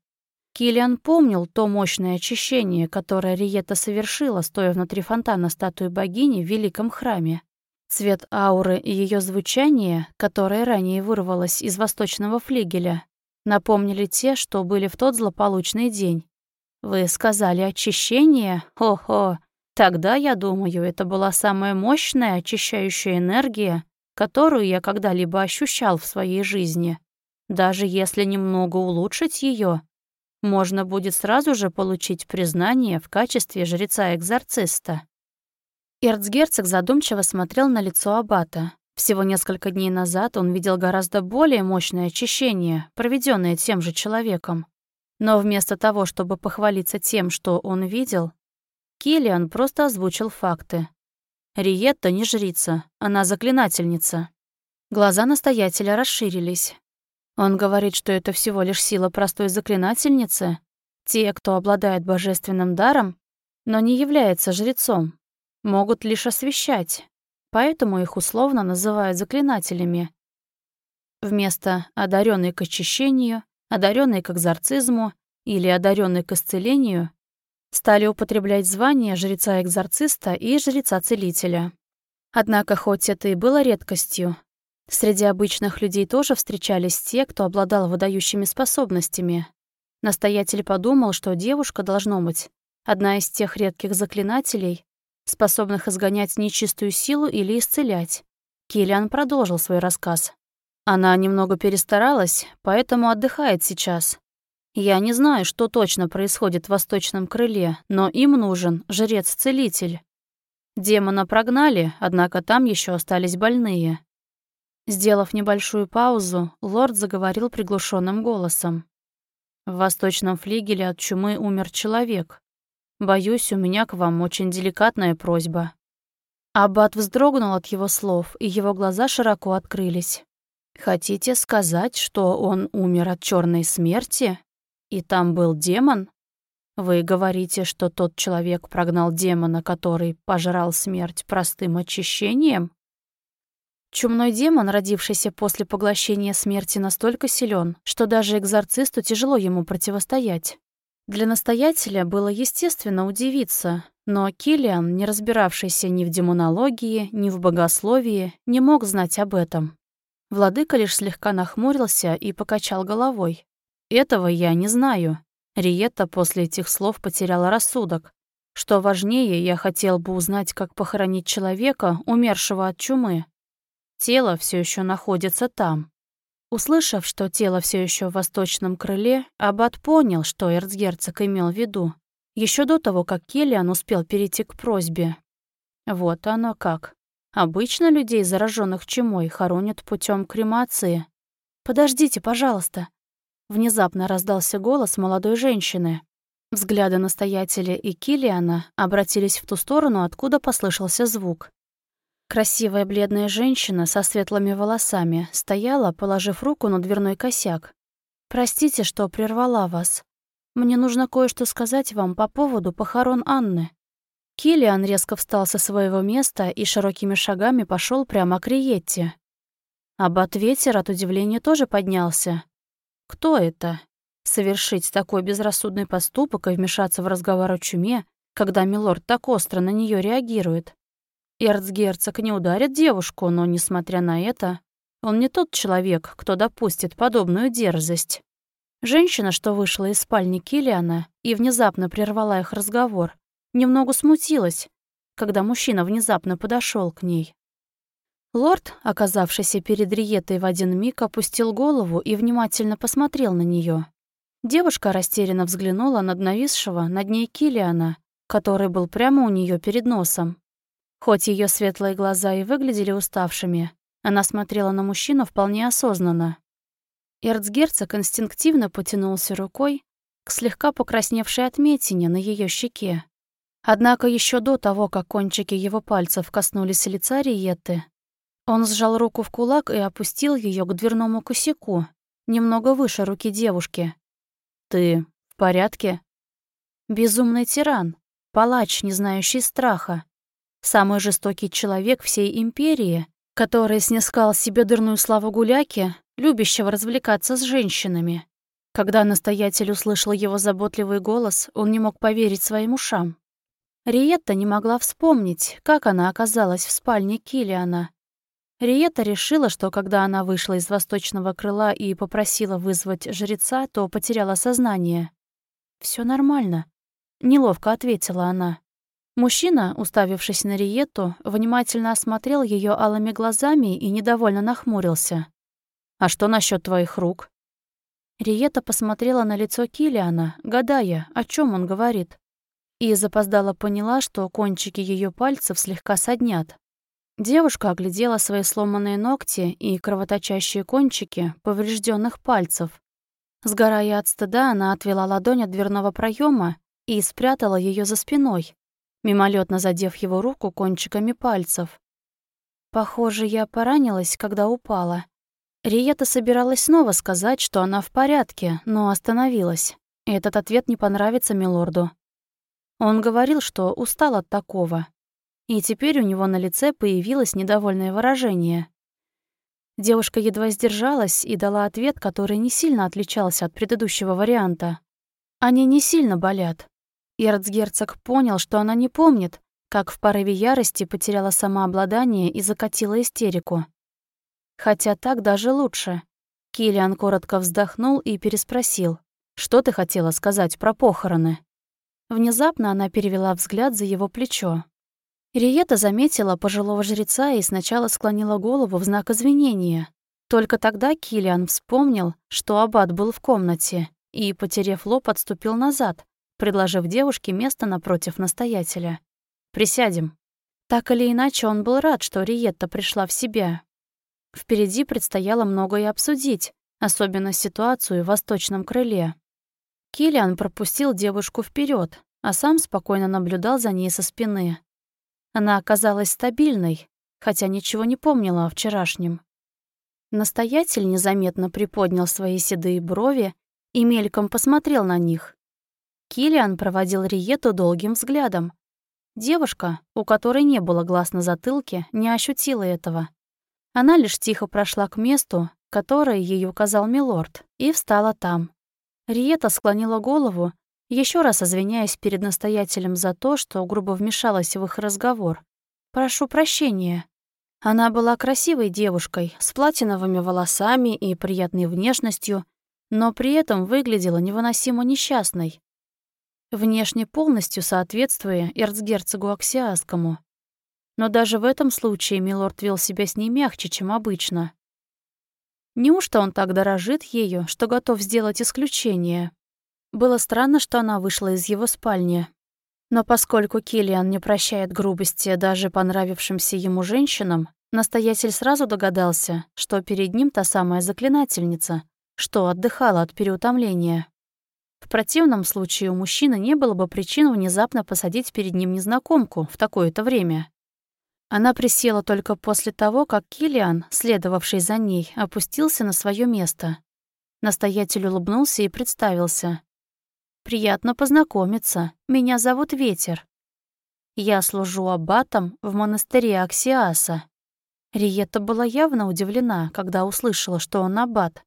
Килиан помнил то мощное очищение, которое Риетта совершила, стоя внутри фонтана статуи богини в великом храме. Цвет ауры и ее звучание, которое ранее вырвалось из восточного флигеля, Напомнили те, что были в тот злополучный день. Вы сказали очищение? Хо-хо. Тогда, я думаю, это была самая мощная очищающая энергия, которую я когда-либо ощущал в своей жизни. Даже если немного улучшить ее, можно будет сразу же получить признание в качестве жреца-экзорциста. Эрцгерцог задумчиво смотрел на лицо аббата. Всего несколько дней назад он видел гораздо более мощное очищение, проведенное тем же человеком. Но вместо того, чтобы похвалиться тем, что он видел, Киллиан просто озвучил факты. Риетта не жрица, она заклинательница. Глаза настоятеля расширились. Он говорит, что это всего лишь сила простой заклинательницы, те, кто обладает божественным даром, но не является жрецом, могут лишь освещать, поэтому их условно называют заклинателями. Вместо одаренной к очищению, одаренной к экзорцизму или одаренной к исцелению стали употреблять звания жреца-экзорциста и жреца-целителя. Однако, хоть это и было редкостью, среди обычных людей тоже встречались те, кто обладал выдающими способностями. Настоятель подумал, что девушка, должно быть, одна из тех редких заклинателей, способных изгонять нечистую силу или исцелять. Киллиан продолжил свой рассказ. Она немного перестаралась, поэтому отдыхает сейчас. Я не знаю, что точно происходит в восточном крыле, но им нужен жрец-целитель. Демона прогнали, однако там еще остались больные. Сделав небольшую паузу, лорд заговорил приглушенным голосом. В восточном флигеле от чумы умер человек. Боюсь, у меня к вам очень деликатная просьба». Аббат вздрогнул от его слов, и его глаза широко открылись. «Хотите сказать, что он умер от черной смерти? И там был демон? Вы говорите, что тот человек прогнал демона, который пожрал смерть простым очищением?» Чумной демон, родившийся после поглощения смерти, настолько силен, что даже экзорцисту тяжело ему противостоять. Для настоятеля было естественно удивиться, но Килиан, не разбиравшийся ни в демонологии, ни в богословии, не мог знать об этом. Владыка лишь слегка нахмурился и покачал головой. «Этого я не знаю». Риетта после этих слов потеряла рассудок. Что важнее, я хотел бы узнать, как похоронить человека, умершего от чумы. Тело все еще находится там. Услышав, что тело все еще в восточном крыле, Аббат понял, что эрцгерцог имел в виду, еще до того, как Келлиан успел перейти к просьбе. Вот оно как. Обычно людей, зараженных чумой, хоронят путем кремации. «Подождите, пожалуйста!» Внезапно раздался голос молодой женщины. Взгляды настоятеля и Килиана обратились в ту сторону, откуда послышался звук. Красивая бледная женщина со светлыми волосами стояла, положив руку на дверной косяк. «Простите, что прервала вас. Мне нужно кое-что сказать вам по поводу похорон Анны». Килиан резко встал со своего места и широкими шагами пошел прямо к Риетте. Аббат Ветер от удивления тоже поднялся. «Кто это?» — совершить такой безрассудный поступок и вмешаться в разговор о чуме, когда милорд так остро на нее реагирует. Эрцгерцог не ударит девушку, но, несмотря на это, он не тот человек, кто допустит подобную дерзость. Женщина, что вышла из спальни Килиана и внезапно прервала их разговор, немного смутилась, когда мужчина внезапно подошел к ней. Лорд, оказавшийся перед Риетой в один миг, опустил голову и внимательно посмотрел на нее. Девушка растерянно взглянула над нависшего над ней Килиана, который был прямо у нее перед носом. Хоть ее светлые глаза и выглядели уставшими, она смотрела на мужчину вполне осознанно. Эрцгерцог инстинктивно потянулся рукой к слегка покрасневшей отметине на ее щеке. Однако еще до того, как кончики его пальцев коснулись лица Риетты, он сжал руку в кулак и опустил ее к дверному косяку, немного выше руки девушки. «Ты в порядке?» Безумный тиран, палач, не знающий страха, самый жестокий человек всей империи, который снискал себе дурную славу гуляки, любящего развлекаться с женщинами. Когда настоятель услышал его заботливый голос, он не мог поверить своим ушам. Риетта не могла вспомнить, как она оказалась в спальне Килиана. Риетта решила, что когда она вышла из восточного крыла и попросила вызвать жреца, то потеряла сознание. Все нормально», — неловко ответила она. Мужчина, уставившись на Риетту, внимательно осмотрел ее алыми глазами и недовольно нахмурился. «А что насчет твоих рук?» Риета посмотрела на лицо Килиана, гадая, о чем он говорит. И запоздала поняла, что кончики ее пальцев слегка соднят. Девушка оглядела свои сломанные ногти и кровоточащие кончики поврежденных пальцев. Сгорая от стыда, она отвела ладонь от дверного проема и спрятала ее за спиной, мимолетно задев его руку кончиками пальцев. Похоже, я поранилась, когда упала. Риета собиралась снова сказать, что она в порядке, но остановилась. Этот ответ не понравится милорду. Он говорил, что устал от такого. И теперь у него на лице появилось недовольное выражение. Девушка едва сдержалась и дала ответ, который не сильно отличался от предыдущего варианта. Они не сильно болят. Эрцгерцог понял, что она не помнит, как в порыве ярости потеряла самообладание и закатила истерику. Хотя так даже лучше. Килиан коротко вздохнул и переспросил. «Что ты хотела сказать про похороны?» Внезапно она перевела взгляд за его плечо. Риета заметила пожилого жреца и сначала склонила голову в знак извинения. Только тогда Килиан вспомнил, что аббат был в комнате, и, потерев лоб, отступил назад, предложив девушке место напротив настоятеля. «Присядем». Так или иначе, он был рад, что Риетта пришла в себя, Впереди предстояло многое обсудить, особенно ситуацию в восточном крыле. Килиан пропустил девушку вперед, а сам спокойно наблюдал за ней со спины. Она оказалась стабильной, хотя ничего не помнила о вчерашнем. Настоятель незаметно приподнял свои седые брови и мельком посмотрел на них. Килиан проводил Риету долгим взглядом. Девушка, у которой не было глаз на затылке, не ощутила этого. Она лишь тихо прошла к месту, которое ей указал милорд, и встала там. Риета склонила голову, еще раз извиняясь перед настоятелем за то, что грубо вмешалась в их разговор. «Прошу прощения». Она была красивой девушкой, с платиновыми волосами и приятной внешностью, но при этом выглядела невыносимо несчастной. Внешне полностью соответствуя эрцгерцогу Аксиасскому. Но даже в этом случае Милорд вел себя с ней мягче, чем обычно. Неужто он так дорожит ею, что готов сделать исключение? Было странно, что она вышла из его спальни. Но поскольку Киллиан не прощает грубости даже понравившимся ему женщинам, настоятель сразу догадался, что перед ним та самая заклинательница, что отдыхала от переутомления. В противном случае у мужчины не было бы причин внезапно посадить перед ним незнакомку в такое-то время. Она присела только после того, как Килиан, следовавший за ней, опустился на свое место. Настоятель улыбнулся и представился. «Приятно познакомиться. Меня зовут Ветер. Я служу аббатом в монастыре Аксиаса». Риетта была явно удивлена, когда услышала, что он аббат.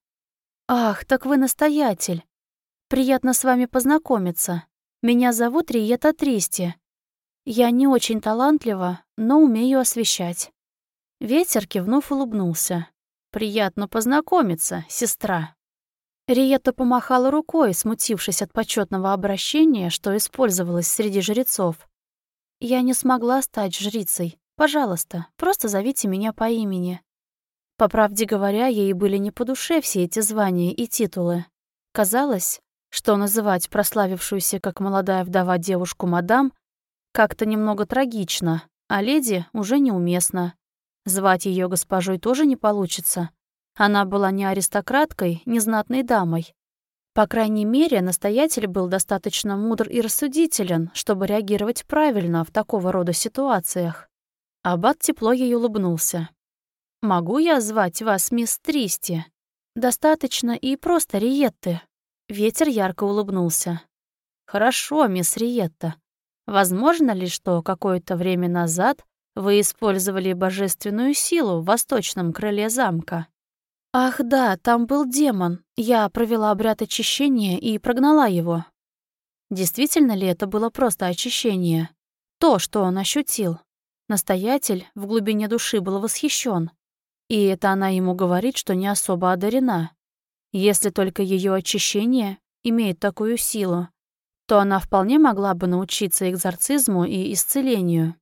«Ах, так вы настоятель!» Приятно с вами познакомиться. Меня зовут Риета Тристи. Я не очень талантлива, но умею освещать». Ветер, кивнув, улыбнулся. «Приятно познакомиться, сестра». Риета помахала рукой, смутившись от почетного обращения, что использовалось среди жрецов. «Я не смогла стать жрицей. Пожалуйста, просто зовите меня по имени». По правде говоря, ей были не по душе все эти звания и титулы. Казалось, что называть прославившуюся как молодая вдова девушку мадам как-то немного трагично, а леди уже неуместно. Звать ее госпожой тоже не получится. Она была не аристократкой, не знатной дамой. По крайней мере, настоятель был достаточно мудр и рассудителен, чтобы реагировать правильно в такого рода ситуациях. Аббат тепло ей улыбнулся. «Могу я звать вас мисс Тристи?» «Достаточно и просто Риетты». Ветер ярко улыбнулся. «Хорошо, мисс Риетта. Возможно ли, что какое-то время назад вы использовали божественную силу в восточном крыле замка?» «Ах да, там был демон. Я провела обряд очищения и прогнала его». Действительно ли это было просто очищение? То, что он ощутил. Настоятель в глубине души был восхищен. И это она ему говорит, что не особо одарена. Если только ее очищение имеет такую силу, то она вполне могла бы научиться экзорцизму и исцелению.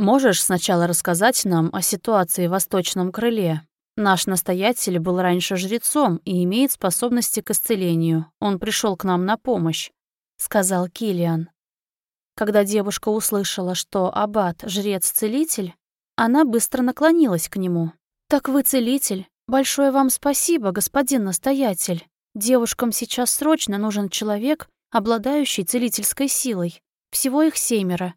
«Можешь сначала рассказать нам о ситуации в восточном крыле? Наш настоятель был раньше жрецом и имеет способности к исцелению. Он пришел к нам на помощь», — сказал Килиан. Когда девушка услышала, что аббат — жрец-целитель, она быстро наклонилась к нему. «Так вы целитель. Большое вам спасибо, господин настоятель. Девушкам сейчас срочно нужен человек, обладающий целительской силой. Всего их семеро.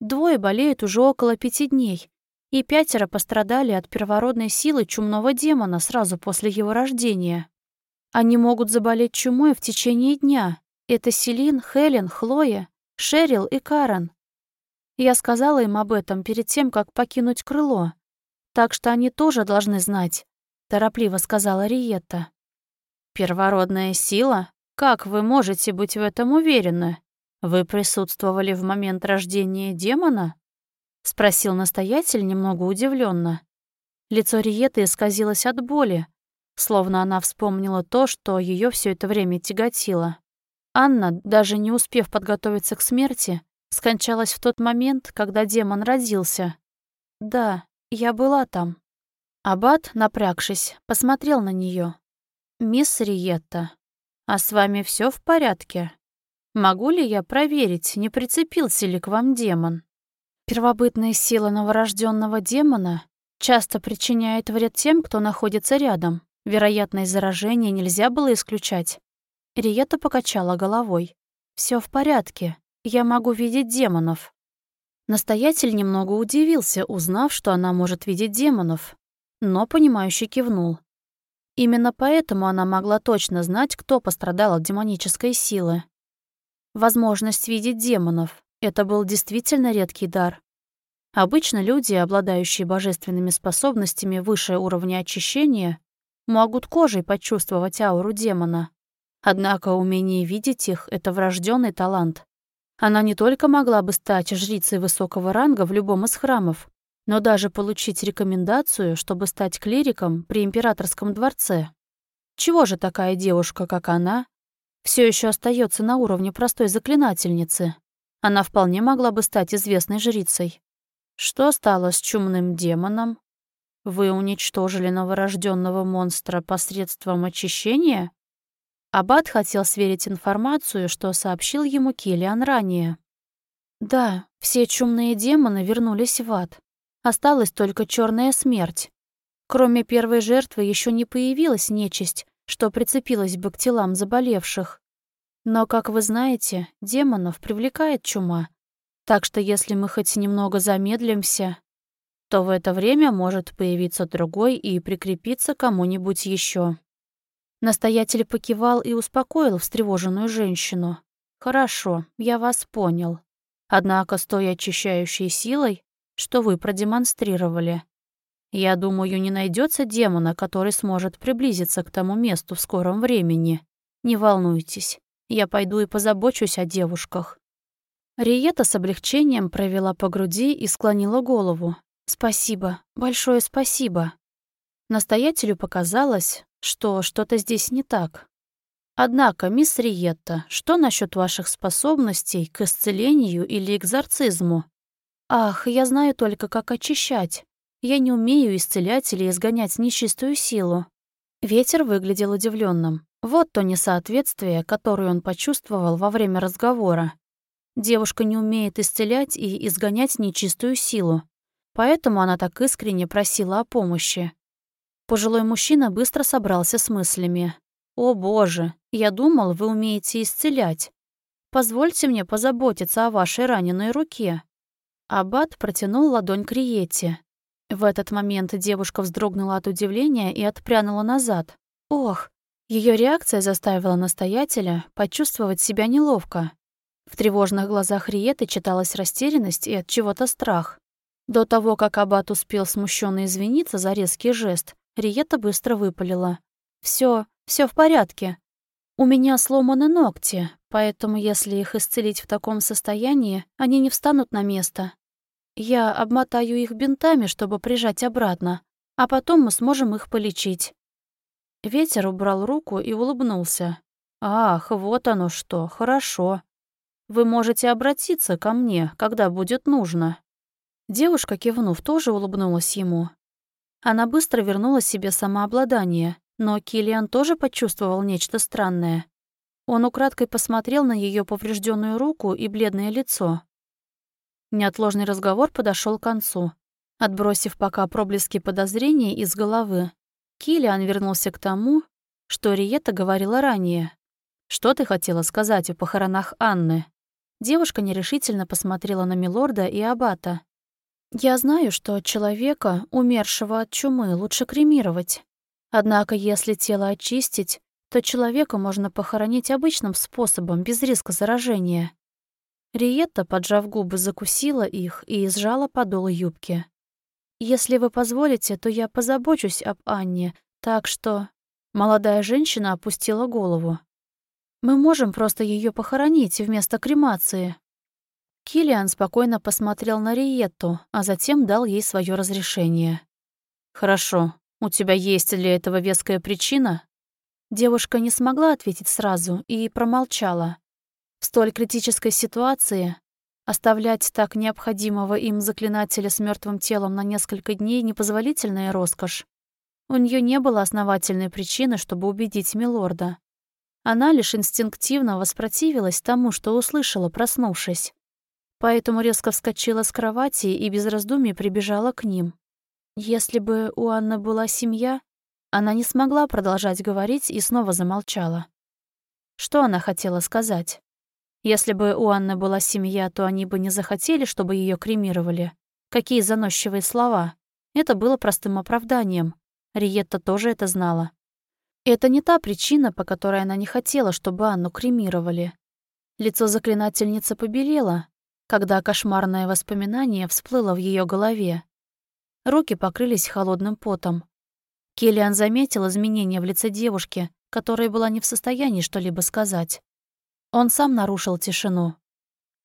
Двое болеют уже около пяти дней, и пятеро пострадали от первородной силы чумного демона сразу после его рождения. Они могут заболеть чумой в течение дня. Это Селин, Хелен, Хлоя, Шерил и Карен. Я сказала им об этом перед тем, как покинуть крыло. Так что они тоже должны знать, торопливо сказала Риетта. Первородная сила? Как вы можете быть в этом уверены? Вы присутствовали в момент рождения демона? — спросил настоятель немного удивленно. Лицо Риеты исказилось от боли, словно она вспомнила то, что ее все это время тяготило. Анна, даже не успев подготовиться к смерти, скончалась в тот момент, когда демон родился. «Да, я была там». Аббат, напрягшись, посмотрел на нее. «Мисс Риетта, а с вами все в порядке? Могу ли я проверить, не прицепился ли к вам демон?» Первобытная сила новорожденного демона часто причиняет вред тем, кто находится рядом. Вероятность заражения нельзя было исключать. Риета покачала головой. Все в порядке. Я могу видеть демонов». Настоятель немного удивился, узнав, что она может видеть демонов, но понимающе кивнул. Именно поэтому она могла точно знать, кто пострадал от демонической силы. Возможность видеть демонов это был действительно редкий дар. Обычно люди, обладающие божественными способностями выше уровня очищения, могут кожей почувствовать ауру демона. Однако умение видеть их — это врожденный талант. Она не только могла бы стать жрицей высокого ранга в любом из храмов, но даже получить рекомендацию, чтобы стать клириком при императорском дворце. Чего же такая девушка, как она, все еще остается на уровне простой заклинательницы? Она вполне могла бы стать известной жрицей. Что стало с чумным демоном? Вы уничтожили новорожденного монстра посредством очищения? Аббат хотел сверить информацию, что сообщил ему Киллиан ранее. Да, все чумные демоны вернулись в ад. Осталась только черная смерть. Кроме первой жертвы еще не появилась нечисть, что прицепилась бы к телам заболевших. Но, как вы знаете, демонов привлекает чума. Так что если мы хоть немного замедлимся, то в это время может появиться другой и прикрепиться кому-нибудь еще. Настоятель покивал и успокоил встревоженную женщину. «Хорошо, я вас понял. Однако с той очищающей силой, что вы продемонстрировали, я думаю, не найдется демона, который сможет приблизиться к тому месту в скором времени. Не волнуйтесь, Я пойду и позабочусь о девушках». Риета с облегчением провела по груди и склонила голову. «Спасибо, большое спасибо». Настоятелю показалось, что что-то здесь не так. Однако, мисс Риетта, что насчет ваших способностей к исцелению или экзорцизму? Ах, я знаю только, как очищать. Я не умею исцелять или изгонять нечистую силу. Ветер выглядел удивленным. Вот то несоответствие, которое он почувствовал во время разговора. Девушка не умеет исцелять и изгонять нечистую силу. Поэтому она так искренне просила о помощи. Пожилой мужчина быстро собрался с мыслями. «О боже, я думал, вы умеете исцелять. Позвольте мне позаботиться о вашей раненой руке». Аббат протянул ладонь к Риете. В этот момент девушка вздрогнула от удивления и отпрянула назад. Ох, ее реакция заставила настоятеля почувствовать себя неловко. В тревожных глазах Риеты читалась растерянность и от чего-то страх. До того, как Аббат успел смущенно извиниться за резкий жест, Риета быстро выпалила. Все, все в порядке. У меня сломаны ногти, поэтому если их исцелить в таком состоянии, они не встанут на место. Я обмотаю их бинтами, чтобы прижать обратно, а потом мы сможем их полечить». Ветер убрал руку и улыбнулся. «Ах, вот оно что, хорошо. Вы можете обратиться ко мне, когда будет нужно». Девушка, кивнув, тоже улыбнулась ему. Она быстро вернула себе самообладание, но Килиан тоже почувствовал нечто странное. Он украдкой посмотрел на ее поврежденную руку и бледное лицо. Неотложный разговор подошел к концу. Отбросив пока проблески подозрений из головы, Килиан вернулся к тому, что Риета говорила ранее. «Что ты хотела сказать о похоронах Анны?» Девушка нерешительно посмотрела на Милорда и Абата. «Я знаю, что человека, умершего от чумы, лучше кремировать. Однако, если тело очистить, то человека можно похоронить обычным способом, без риска заражения. Риетта, поджав губы, закусила их и сжала подол юбки. «Если вы позволите, то я позабочусь об Анне, так что...» Молодая женщина опустила голову. «Мы можем просто ее похоронить вместо кремации». Килиан спокойно посмотрел на Риетту, а затем дал ей свое разрешение. «Хорошо, «У тебя есть для этого веская причина?» Девушка не смогла ответить сразу и промолчала. В столь критической ситуации оставлять так необходимого им заклинателя с мертвым телом на несколько дней — непозволительная роскошь. У нее не было основательной причины, чтобы убедить Милорда. Она лишь инстинктивно воспротивилась тому, что услышала, проснувшись. Поэтому резко вскочила с кровати и без раздумий прибежала к ним. Если бы у Анны была семья, она не смогла продолжать говорить и снова замолчала. Что она хотела сказать? Если бы у Анны была семья, то они бы не захотели, чтобы ее кремировали. Какие заносчивые слова. Это было простым оправданием. Риетта тоже это знала. Это не та причина, по которой она не хотела, чтобы Анну кремировали. Лицо заклинательницы побелело, когда кошмарное воспоминание всплыло в ее голове. Руки покрылись холодным потом. Киллиан заметил изменения в лице девушки, которая была не в состоянии что-либо сказать. Он сам нарушил тишину.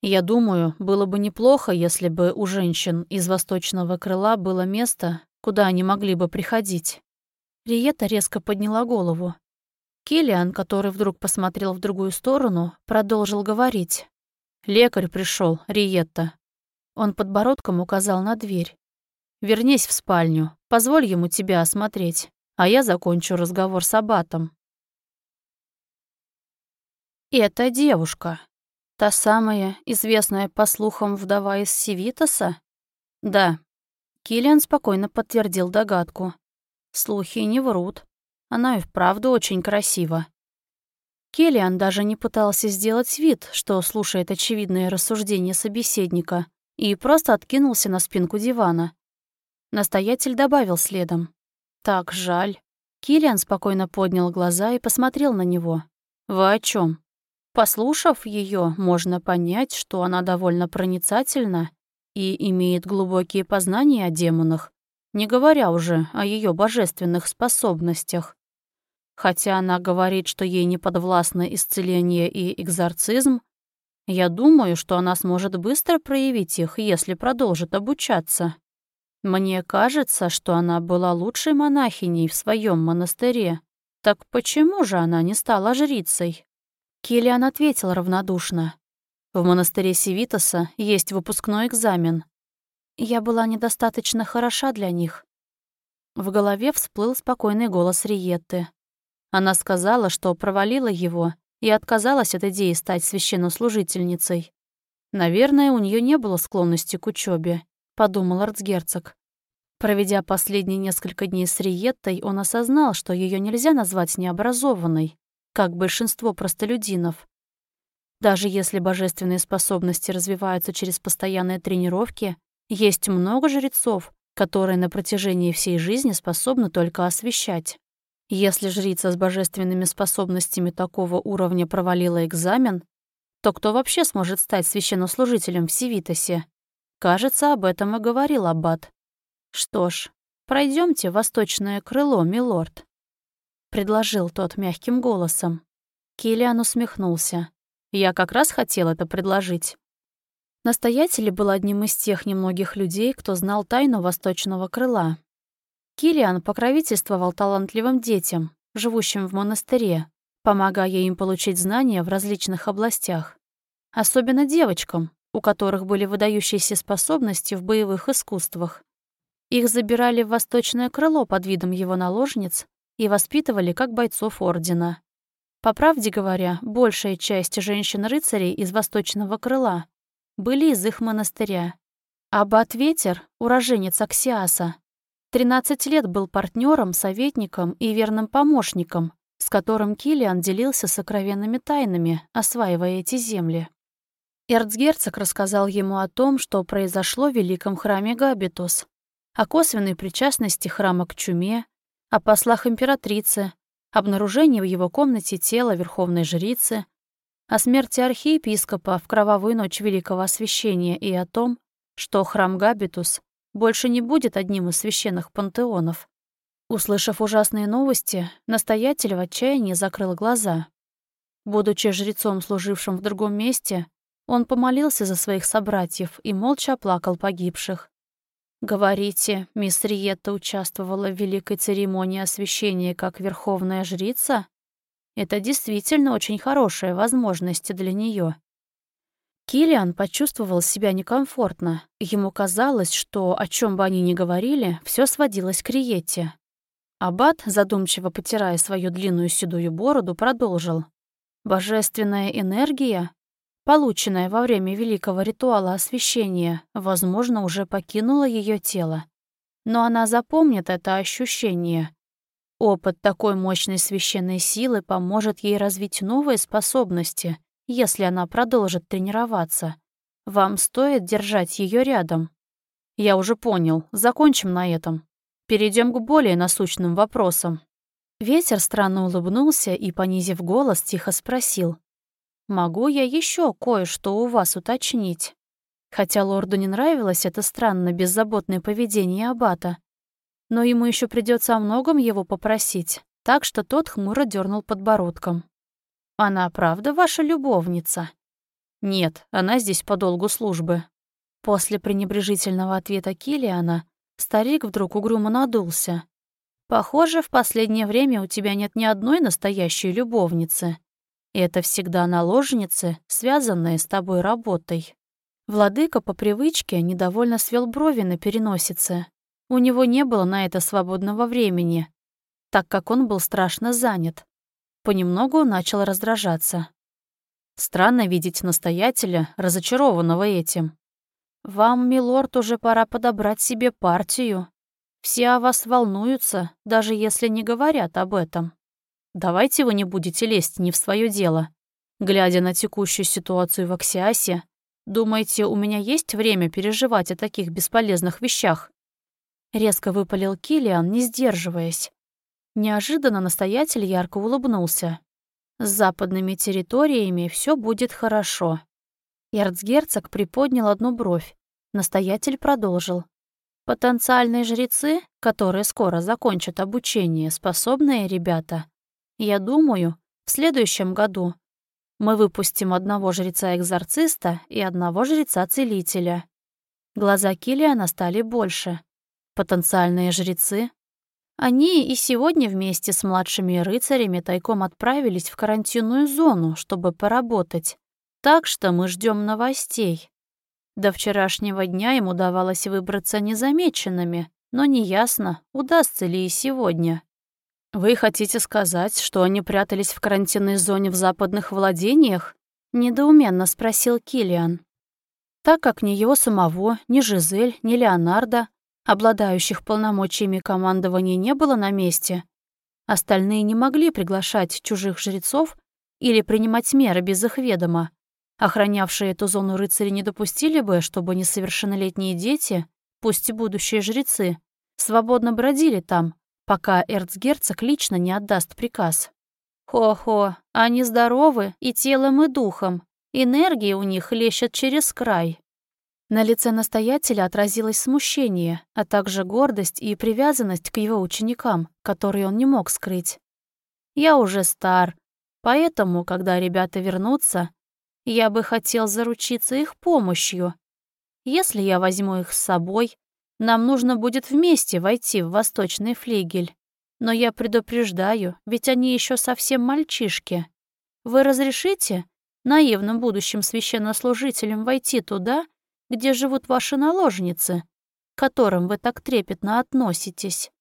«Я думаю, было бы неплохо, если бы у женщин из восточного крыла было место, куда они могли бы приходить». Риета резко подняла голову. Киллиан, который вдруг посмотрел в другую сторону, продолжил говорить. «Лекарь пришел, Риетта». Он подбородком указал на дверь. Вернись в спальню, позволь ему тебя осмотреть, а я закончу разговор с Абатом. «Это девушка. Та самая, известная по слухам вдова из Севитоса?» «Да». Киллиан спокойно подтвердил догадку. Слухи не врут. Она и вправду очень красива. Киллиан даже не пытался сделать вид, что слушает очевидные рассуждения собеседника, и просто откинулся на спинку дивана, Настоятель добавил следом. «Так жаль». Киллиан спокойно поднял глаза и посмотрел на него. «Вы о чем? Послушав ее, можно понять, что она довольно проницательна и имеет глубокие познания о демонах, не говоря уже о ее божественных способностях. хотя она говорит, что ей не подвластно исцеление и экзорцизм, я думаю, что она сможет быстро проявить их, если продолжит обучаться. Мне кажется, что она была лучшей монахиней в своем монастыре. Так почему же она не стала жрицей? Киллиан ответил равнодушно. В монастыре Севитоса есть выпускной экзамен. Я была недостаточно хороша для них. В голове всплыл спокойный голос Риетты. Она сказала, что провалила его и отказалась от идеи стать священнослужительницей. Наверное, у нее не было склонности к учебе, подумал арцгерцог. Проведя последние несколько дней с Риеттой, он осознал, что ее нельзя назвать необразованной, как большинство простолюдинов. Даже если божественные способности развиваются через постоянные тренировки, есть много жрецов, которые на протяжении всей жизни способны только освещать. Если жрица с божественными способностями такого уровня провалила экзамен, то кто вообще сможет стать священнослужителем в Севитосе? Кажется, об этом и говорил Аббат. Что ж, пройдемте восточное крыло, милорд. Предложил тот мягким голосом. Киллиан усмехнулся. Я как раз хотел это предложить. Настоятель был одним из тех немногих людей, кто знал тайну восточного крыла, Килиан покровительствовал талантливым детям, живущим в монастыре, помогая им получить знания в различных областях. Особенно девочкам, у которых были выдающиеся способности в боевых искусствах. Их забирали в восточное крыло под видом его наложниц и воспитывали как бойцов ордена. По правде говоря, большая часть женщин-рыцарей из восточного крыла были из их монастыря. Аббат Ветер, уроженец Аксиаса, 13 лет был партнером, советником и верным помощником, с которым Килиан делился сокровенными тайнами, осваивая эти земли. Эрцгерцог рассказал ему о том, что произошло в великом храме Габитус, о косвенной причастности храма к чуме, о послах императрицы, обнаружении в его комнате тела верховной жрицы, о смерти архиепископа в кровавую ночь Великого Освящения и о том, что храм Габитус больше не будет одним из священных пантеонов. Услышав ужасные новости, настоятель в отчаянии закрыл глаза. Будучи жрецом, служившим в другом месте, он помолился за своих собратьев и молча оплакал погибших. «Говорите, мисс Риетта участвовала в великой церемонии освящения как верховная жрица? Это действительно очень хорошая возможность для нее. Килиан почувствовал себя некомфортно. Ему казалось, что, о чем бы они ни говорили, все сводилось к Риете. Аббат, задумчиво потирая свою длинную седую бороду, продолжил. «Божественная энергия, полученная во время великого ритуала освящения, возможно, уже покинула ее тело. Но она запомнит это ощущение. Опыт такой мощной священной силы поможет ей развить новые способности, если она продолжит тренироваться. Вам стоит держать ее рядом. Я уже понял, закончим на этом. Перейдем к более насущным вопросам. Ветер странно улыбнулся и, понизив голос, тихо спросил. «Могу я еще кое-что у вас уточнить?» Хотя лорду не нравилось это странно беззаботное поведение аббата. Но ему еще придется о многом его попросить, так что тот хмуро дернул подбородком. Она правда ваша любовница? Нет, она здесь по долгу службы. После пренебрежительного ответа Килиана старик вдруг угрюмо надулся. Похоже, в последнее время у тебя нет ни одной настоящей любовницы. Это всегда наложницы, связанные с тобой работой. Владыка по привычке недовольно свел брови на переносице. У него не было на это свободного времени, так как он был страшно занят понемногу начал раздражаться. Странно видеть настоятеля, разочарованного этим. «Вам, милорд, уже пора подобрать себе партию. Все о вас волнуются, даже если не говорят об этом. Давайте вы не будете лезть не в свое дело. Глядя на текущую ситуацию в Аксиасе, думаете, у меня есть время переживать о таких бесполезных вещах?» Резко выпалил Килиан, не сдерживаясь. Неожиданно настоятель ярко улыбнулся. «С западными территориями все будет хорошо». Эрцгерцог приподнял одну бровь. Настоятель продолжил. «Потенциальные жрецы, которые скоро закончат обучение, способные ребята. Я думаю, в следующем году мы выпустим одного жреца-экзорциста и одного жреца-целителя. Глаза Килиана стали больше. Потенциальные жрецы. Они и сегодня вместе с младшими рыцарями тайком отправились в карантинную зону, чтобы поработать. Так что мы ждем новостей. До вчерашнего дня им удавалось выбраться незамеченными, но неясно, удастся ли и сегодня. «Вы хотите сказать, что они прятались в карантинной зоне в западных владениях?» — недоуменно спросил Килиан. Так как ни его самого, ни Жизель, ни Леонардо, обладающих полномочиями командования, не было на месте, остальные не могли приглашать чужих жрецов или принимать меры без их ведома. Охранявшие эту зону рыцари не допустили бы, чтобы несовершеннолетние дети, пусть и будущие жрецы, свободно бродили там, пока эрцгерцог лично не отдаст приказ. Хо-хо, они здоровы и телом, и духом. Энергии у них лещет через край. На лице настоятеля отразилось смущение, а также гордость и привязанность к его ученикам, которые он не мог скрыть. «Я уже стар, поэтому, когда ребята вернутся, я бы хотел заручиться их помощью. Если я возьму их с собой, нам нужно будет вместе войти в восточный флигель. Но я предупреждаю, ведь они еще совсем мальчишки. Вы разрешите наивным будущим священнослужителям войти туда, где живут ваши наложницы, к которым вы так трепетно относитесь?»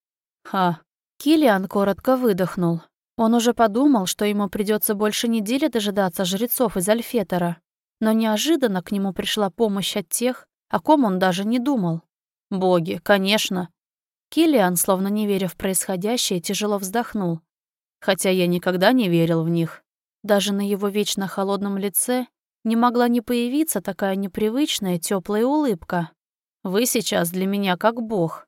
«Ха!» Килиан коротко выдохнул. Он уже подумал, что ему придется больше недели дожидаться жрецов из Альфетера, но неожиданно к нему пришла помощь от тех, о ком он даже не думал. Боги, конечно. Килиан, словно не веря в происходящее, тяжело вздохнул. Хотя я никогда не верил в них. Даже на его вечно холодном лице не могла не появиться такая непривычная теплая улыбка. Вы сейчас для меня как бог.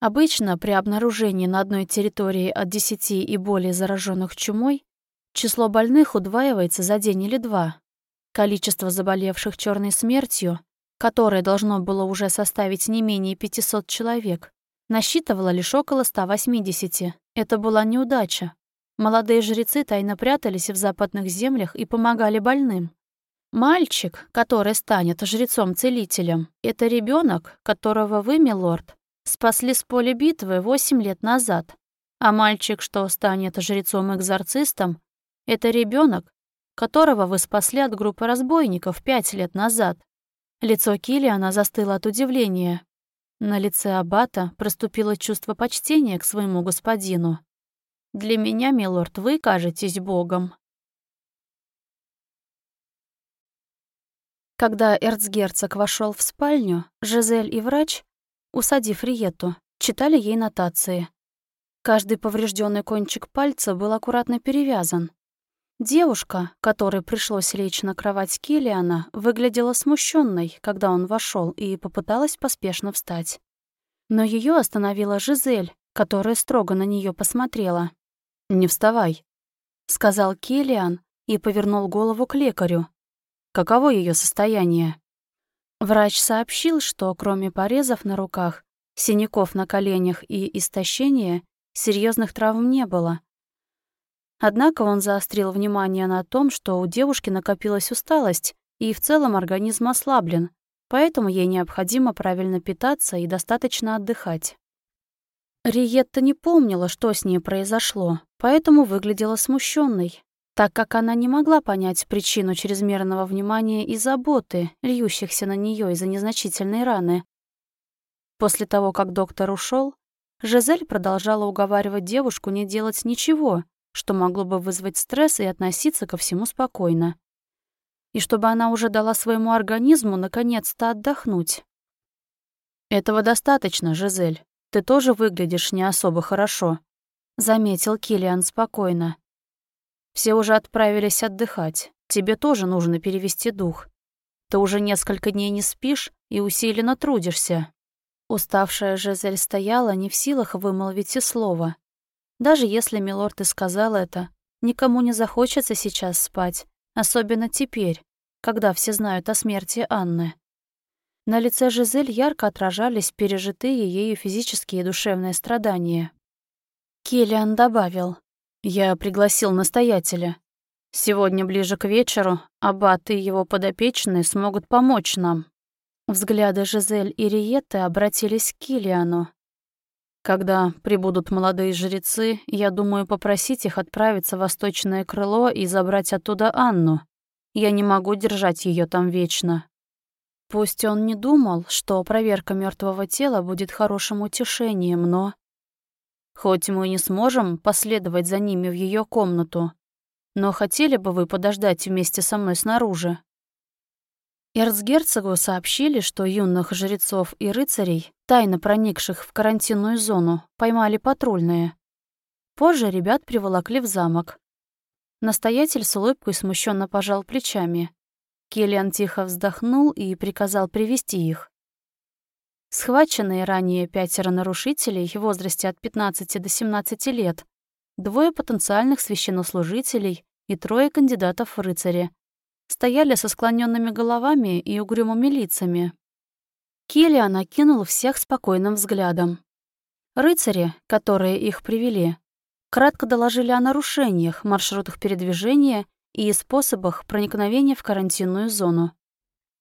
Обычно при обнаружении на одной территории от 10 и более зараженных чумой число больных удваивается за день или два. Количество заболевших черной смертью которое должно было уже составить не менее 500 человек, насчитывало лишь около 180. Это была неудача. Молодые жрецы тайно прятались в западных землях и помогали больным. Мальчик, который станет жрецом-целителем, это ребенок, которого вы, милорд, спасли с поля битвы 8 лет назад. А мальчик, что станет жрецом-экзорцистом, это ребенок, которого вы спасли от группы разбойников 5 лет назад. Лицо Килиана застыло от удивления. На лице Аббата проступило чувство почтения к своему господину. «Для меня, милорд, вы кажетесь богом». Когда эрцгерцог вошел в спальню, Жизель и врач, усадив Риетту, читали ей нотации. Каждый поврежденный кончик пальца был аккуратно перевязан, Девушка, которой пришлось лечь на кровать Килиана, выглядела смущенной, когда он вошел и попыталась поспешно встать. Но ее остановила Жизель, которая строго на нее посмотрела. «Не вставай», — сказал Килиан и повернул голову к лекарю. «Каково ее состояние?» Врач сообщил, что кроме порезов на руках, синяков на коленях и истощения, серьезных травм не было, Однако он заострил внимание на том, что у девушки накопилась усталость, и в целом организм ослаблен, поэтому ей необходимо правильно питаться и достаточно отдыхать. Риетта не помнила, что с ней произошло, поэтому выглядела смущенной, так как она не могла понять причину чрезмерного внимания и заботы, льющихся на нее из-за незначительной раны. После того, как доктор ушел, Жизель продолжала уговаривать девушку не делать ничего, что могло бы вызвать стресс и относиться ко всему спокойно. И чтобы она уже дала своему организму наконец-то отдохнуть. «Этого достаточно, Жизель. Ты тоже выглядишь не особо хорошо», — заметил Килиан спокойно. «Все уже отправились отдыхать. Тебе тоже нужно перевести дух. Ты уже несколько дней не спишь и усиленно трудишься». Уставшая Жизель стояла, не в силах вымолвить и слова. Даже если Милорд и сказал это, никому не захочется сейчас спать, особенно теперь, когда все знают о смерти Анны. На лице Жизель ярко отражались пережитые ею физические и душевные страдания. Киллиан добавил, Я пригласил настоятеля. Сегодня ближе к вечеру Аббат и его подопечные смогут помочь нам. Взгляды Жизель и Риетты обратились к Килиану. Когда прибудут молодые жрецы, я думаю попросить их отправиться в восточное крыло и забрать оттуда Анну. Я не могу держать ее там вечно. Пусть он не думал, что проверка мертвого тела будет хорошим утешением, но... Хоть мы не сможем последовать за ними в ее комнату, но хотели бы вы подождать вместе со мной снаружи? Эрцгерцогу сообщили, что юных жрецов и рыцарей, тайно проникших в карантинную зону, поймали патрульные. Позже ребят приволокли в замок. Настоятель с улыбкой смущенно пожал плечами. Келлиан тихо вздохнул и приказал привести их. Схваченные ранее пятеро нарушителей в возрасте от 15 до 17 лет, двое потенциальных священнослужителей и трое кандидатов в рыцари, стояли со склоненными головами и угрюмыми лицами. Киллиан окинул всех спокойным взглядом. Рыцари, которые их привели, кратко доложили о нарушениях, маршрутах передвижения и способах проникновения в карантинную зону.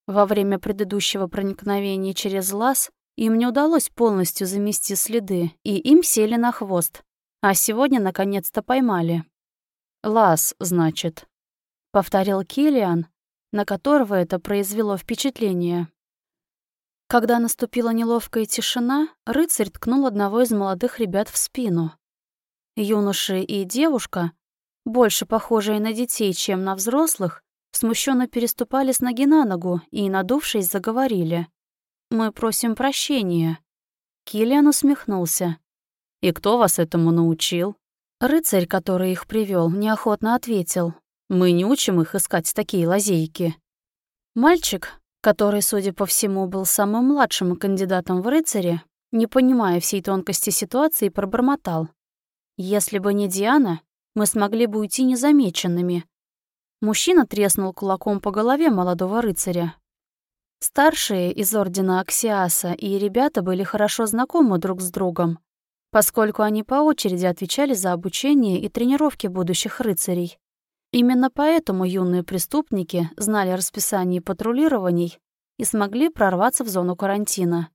Во время предыдущего проникновения через лаз им не удалось полностью замести следы, и им сели на хвост. А сегодня наконец-то поймали. «Лаз, значит», — повторил Килиан, на которого это произвело впечатление. Когда наступила неловкая тишина, рыцарь ткнул одного из молодых ребят в спину. Юноши и девушка, больше похожие на детей, чем на взрослых, смущенно переступали с ноги на ногу и, надувшись, заговорили. Мы просим прощения». Киллиан усмехнулся. «И кто вас этому научил?» Рыцарь, который их привел, неохотно ответил. «Мы не учим их искать такие лазейки». Мальчик, который, судя по всему, был самым младшим кандидатом в рыцаре, не понимая всей тонкости ситуации, пробормотал. «Если бы не Диана, мы смогли бы уйти незамеченными». Мужчина треснул кулаком по голове молодого рыцаря, Старшие из Ордена Аксиаса и ребята были хорошо знакомы друг с другом, поскольку они по очереди отвечали за обучение и тренировки будущих рыцарей. Именно поэтому юные преступники знали расписание патрулирований и смогли прорваться в зону карантина.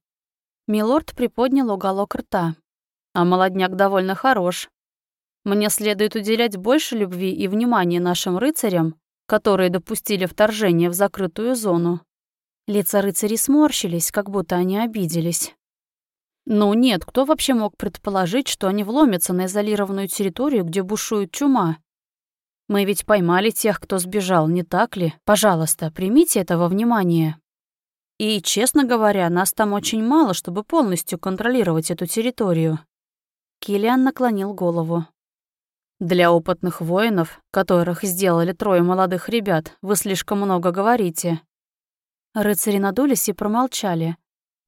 Милорд приподнял уголок рта. «А молодняк довольно хорош. Мне следует уделять больше любви и внимания нашим рыцарям, которые допустили вторжение в закрытую зону. Лица рыцарей сморщились, как будто они обиделись. Ну нет, кто вообще мог предположить, что они вломятся на изолированную территорию, где бушует чума? Мы ведь поймали тех, кто сбежал, не так ли? Пожалуйста, примите это во внимание. И, честно говоря, нас там очень мало, чтобы полностью контролировать эту территорию. Килиан наклонил голову. Для опытных воинов, которых сделали трое молодых ребят, вы слишком много говорите. Рыцари надулись и промолчали.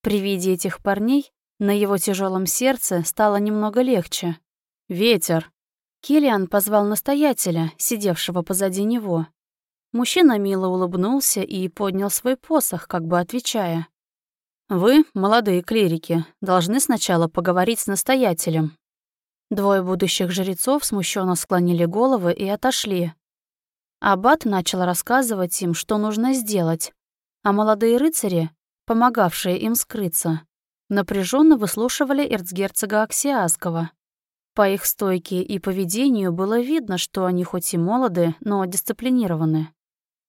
При виде этих парней на его тяжелом сердце стало немного легче. «Ветер!» Килиан позвал настоятеля, сидевшего позади него. Мужчина мило улыбнулся и поднял свой посох, как бы отвечая. «Вы, молодые клирики, должны сначала поговорить с настоятелем». Двое будущих жрецов смущенно склонили головы и отошли. Аббат начал рассказывать им, что нужно сделать, а молодые рыцари, помогавшие им скрыться, напряженно выслушивали эрцгерцога Аксиаского. По их стойке и поведению было видно, что они хоть и молоды, но дисциплинированы.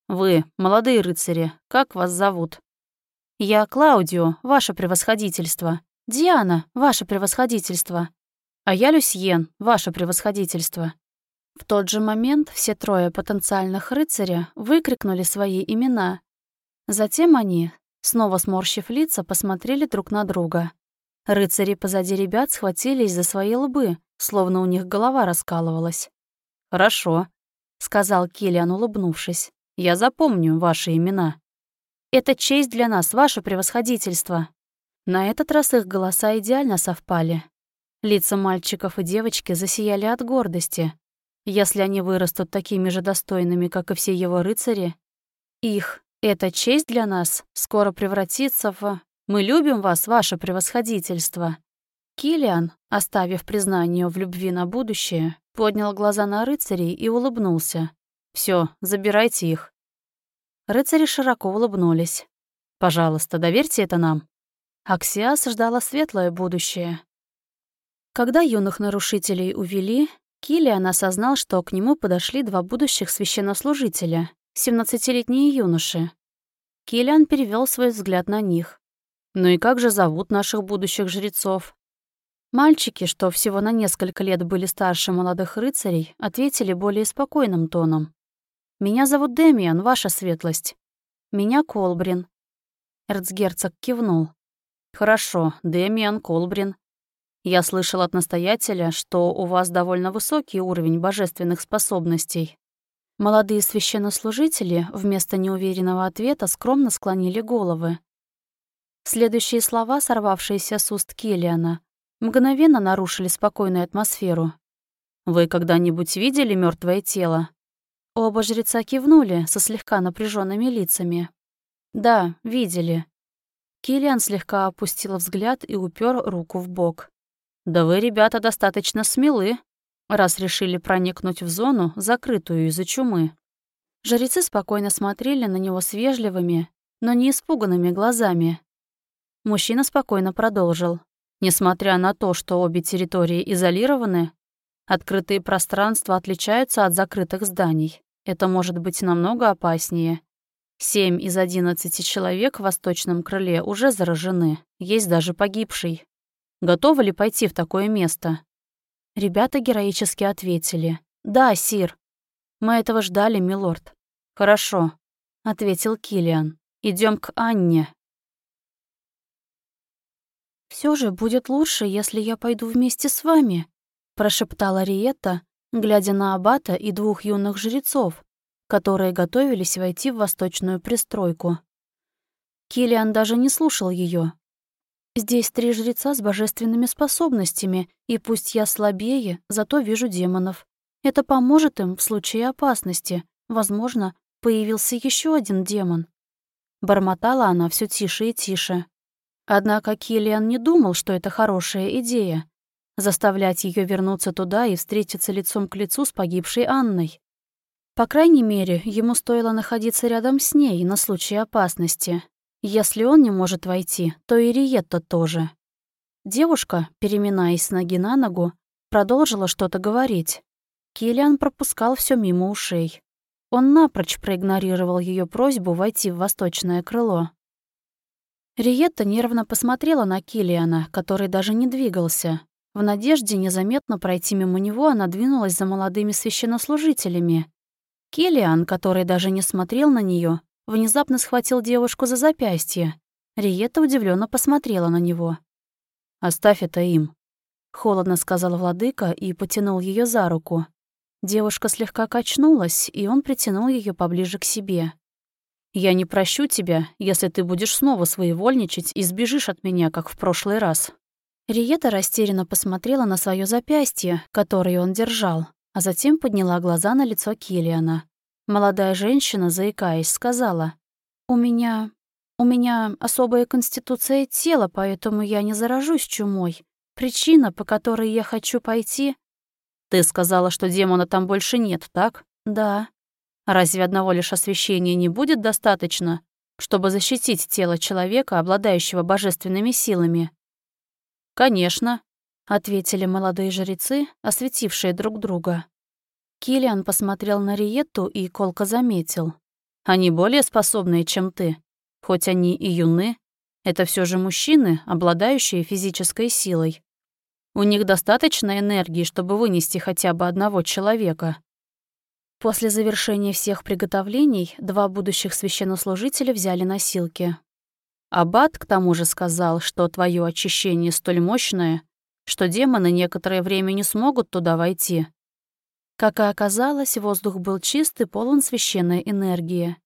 «Вы, молодые рыцари, как вас зовут?» «Я Клаудио, ваше превосходительство. Диана, ваше превосходительство. А я Люсьен, ваше превосходительство». В тот же момент все трое потенциальных рыцаря выкрикнули свои имена, Затем они, снова сморщив лица, посмотрели друг на друга. Рыцари позади ребят схватились за свои лбы, словно у них голова раскалывалась. «Хорошо», — сказал Киллиан, улыбнувшись. «Я запомню ваши имена». «Это честь для нас, ваше превосходительство». На этот раз их голоса идеально совпали. Лица мальчиков и девочки засияли от гордости. Если они вырастут такими же достойными, как и все его рыцари, их, эта честь для нас скоро превратится в «Мы любим вас, ваше превосходительство». Килиан, оставив признание в любви на будущее, поднял глаза на рыцарей и улыбнулся. Все, забирайте их». Рыцари широко улыбнулись. «Пожалуйста, доверьте это нам». Аксиас ждала светлое будущее. Когда юных нарушителей увели, Киллиан осознал, что к нему подошли два будущих священнослужителя, 17-летние юноши. Киллиан перевел свой взгляд на них. «Ну и как же зовут наших будущих жрецов?» Мальчики, что всего на несколько лет были старше молодых рыцарей, ответили более спокойным тоном. «Меня зовут Демиан, ваша светлость. Меня Колбрин». Эрцгерцог кивнул. «Хорошо, Демиан Колбрин. Я слышал от настоятеля, что у вас довольно высокий уровень божественных способностей». Молодые священнослужители вместо неуверенного ответа скромно склонили головы. Следующие слова, сорвавшиеся с уст Киллиана, мгновенно нарушили спокойную атмосферу. «Вы когда-нибудь видели мертвое тело?» Оба жреца кивнули со слегка напряженными лицами. «Да, видели». Киллиан слегка опустил взгляд и упер руку в бок. «Да вы, ребята, достаточно смелы, раз решили проникнуть в зону, закрытую из-за чумы». Жрецы спокойно смотрели на него с вежливыми, но не испуганными глазами. Мужчина спокойно продолжил. Несмотря на то, что обе территории изолированы, открытые пространства отличаются от закрытых зданий. Это может быть намного опаснее. Семь из одиннадцати человек в восточном крыле уже заражены, есть даже погибший. Готовы ли пойти в такое место? Ребята героически ответили. «Да, Сир. Мы этого ждали, милорд». «Хорошо», — ответил Килиан. Идем к Анне, все же будет лучше, если я пойду вместе с вами», — прошептала Риетта, глядя на аббата и двух юных жрецов, которые готовились войти в восточную пристройку. Килиан даже не слушал ее. «Здесь три жреца с божественными способностями, и пусть я слабее, зато вижу демонов. Это поможет им в случае опасности. Возможно, появился еще один демон». Бормотала она все тише и тише. Однако Киллиан не думал, что это хорошая идея — заставлять ее вернуться туда и встретиться лицом к лицу с погибшей Анной. По крайней мере, ему стоило находиться рядом с ней на случай опасности. Если он не может войти, то и Риетта тоже. Девушка, переминаясь с ноги на ногу, продолжила что-то говорить. Киллиан пропускал все мимо ушей. Он напрочь проигнорировал ее просьбу войти в восточное крыло. Риетта нервно посмотрела на Килиана, который даже не двигался. В надежде незаметно пройти мимо него она двинулась за молодыми священнослужителями. Килиан, который даже не смотрел на нее, внезапно схватил девушку за запястье. Риетта удивленно посмотрела на него. «Оставь это им», — холодно сказал владыка и потянул ее за руку. Девушка слегка качнулась, и он притянул ее поближе к себе. Я не прощу тебя, если ты будешь снова своевольничать и сбежишь от меня, как в прошлый раз». Риета растерянно посмотрела на свое запястье, которое он держал, а затем подняла глаза на лицо Килиана. Молодая женщина, заикаясь, сказала, «У меня... у меня особая конституция тела, поэтому я не заражусь чумой. Причина, по которой я хочу пойти...» «Ты сказала, что демона там больше нет, так?» «Да». Разве одного лишь освещения не будет достаточно, чтобы защитить тело человека, обладающего божественными силами? «Конечно», — ответили молодые жрецы, осветившие друг друга. Килиан посмотрел на Риетту и колко заметил. «Они более способные, чем ты. Хоть они и юны, это все же мужчины, обладающие физической силой. У них достаточно энергии, чтобы вынести хотя бы одного человека. После завершения всех приготовлений два будущих священнослужителя взяли носилки. Аббат к тому же сказал, что твое очищение столь мощное, что демоны некоторое время не смогут туда войти. Как и оказалось, воздух был чист и полон священной энергии.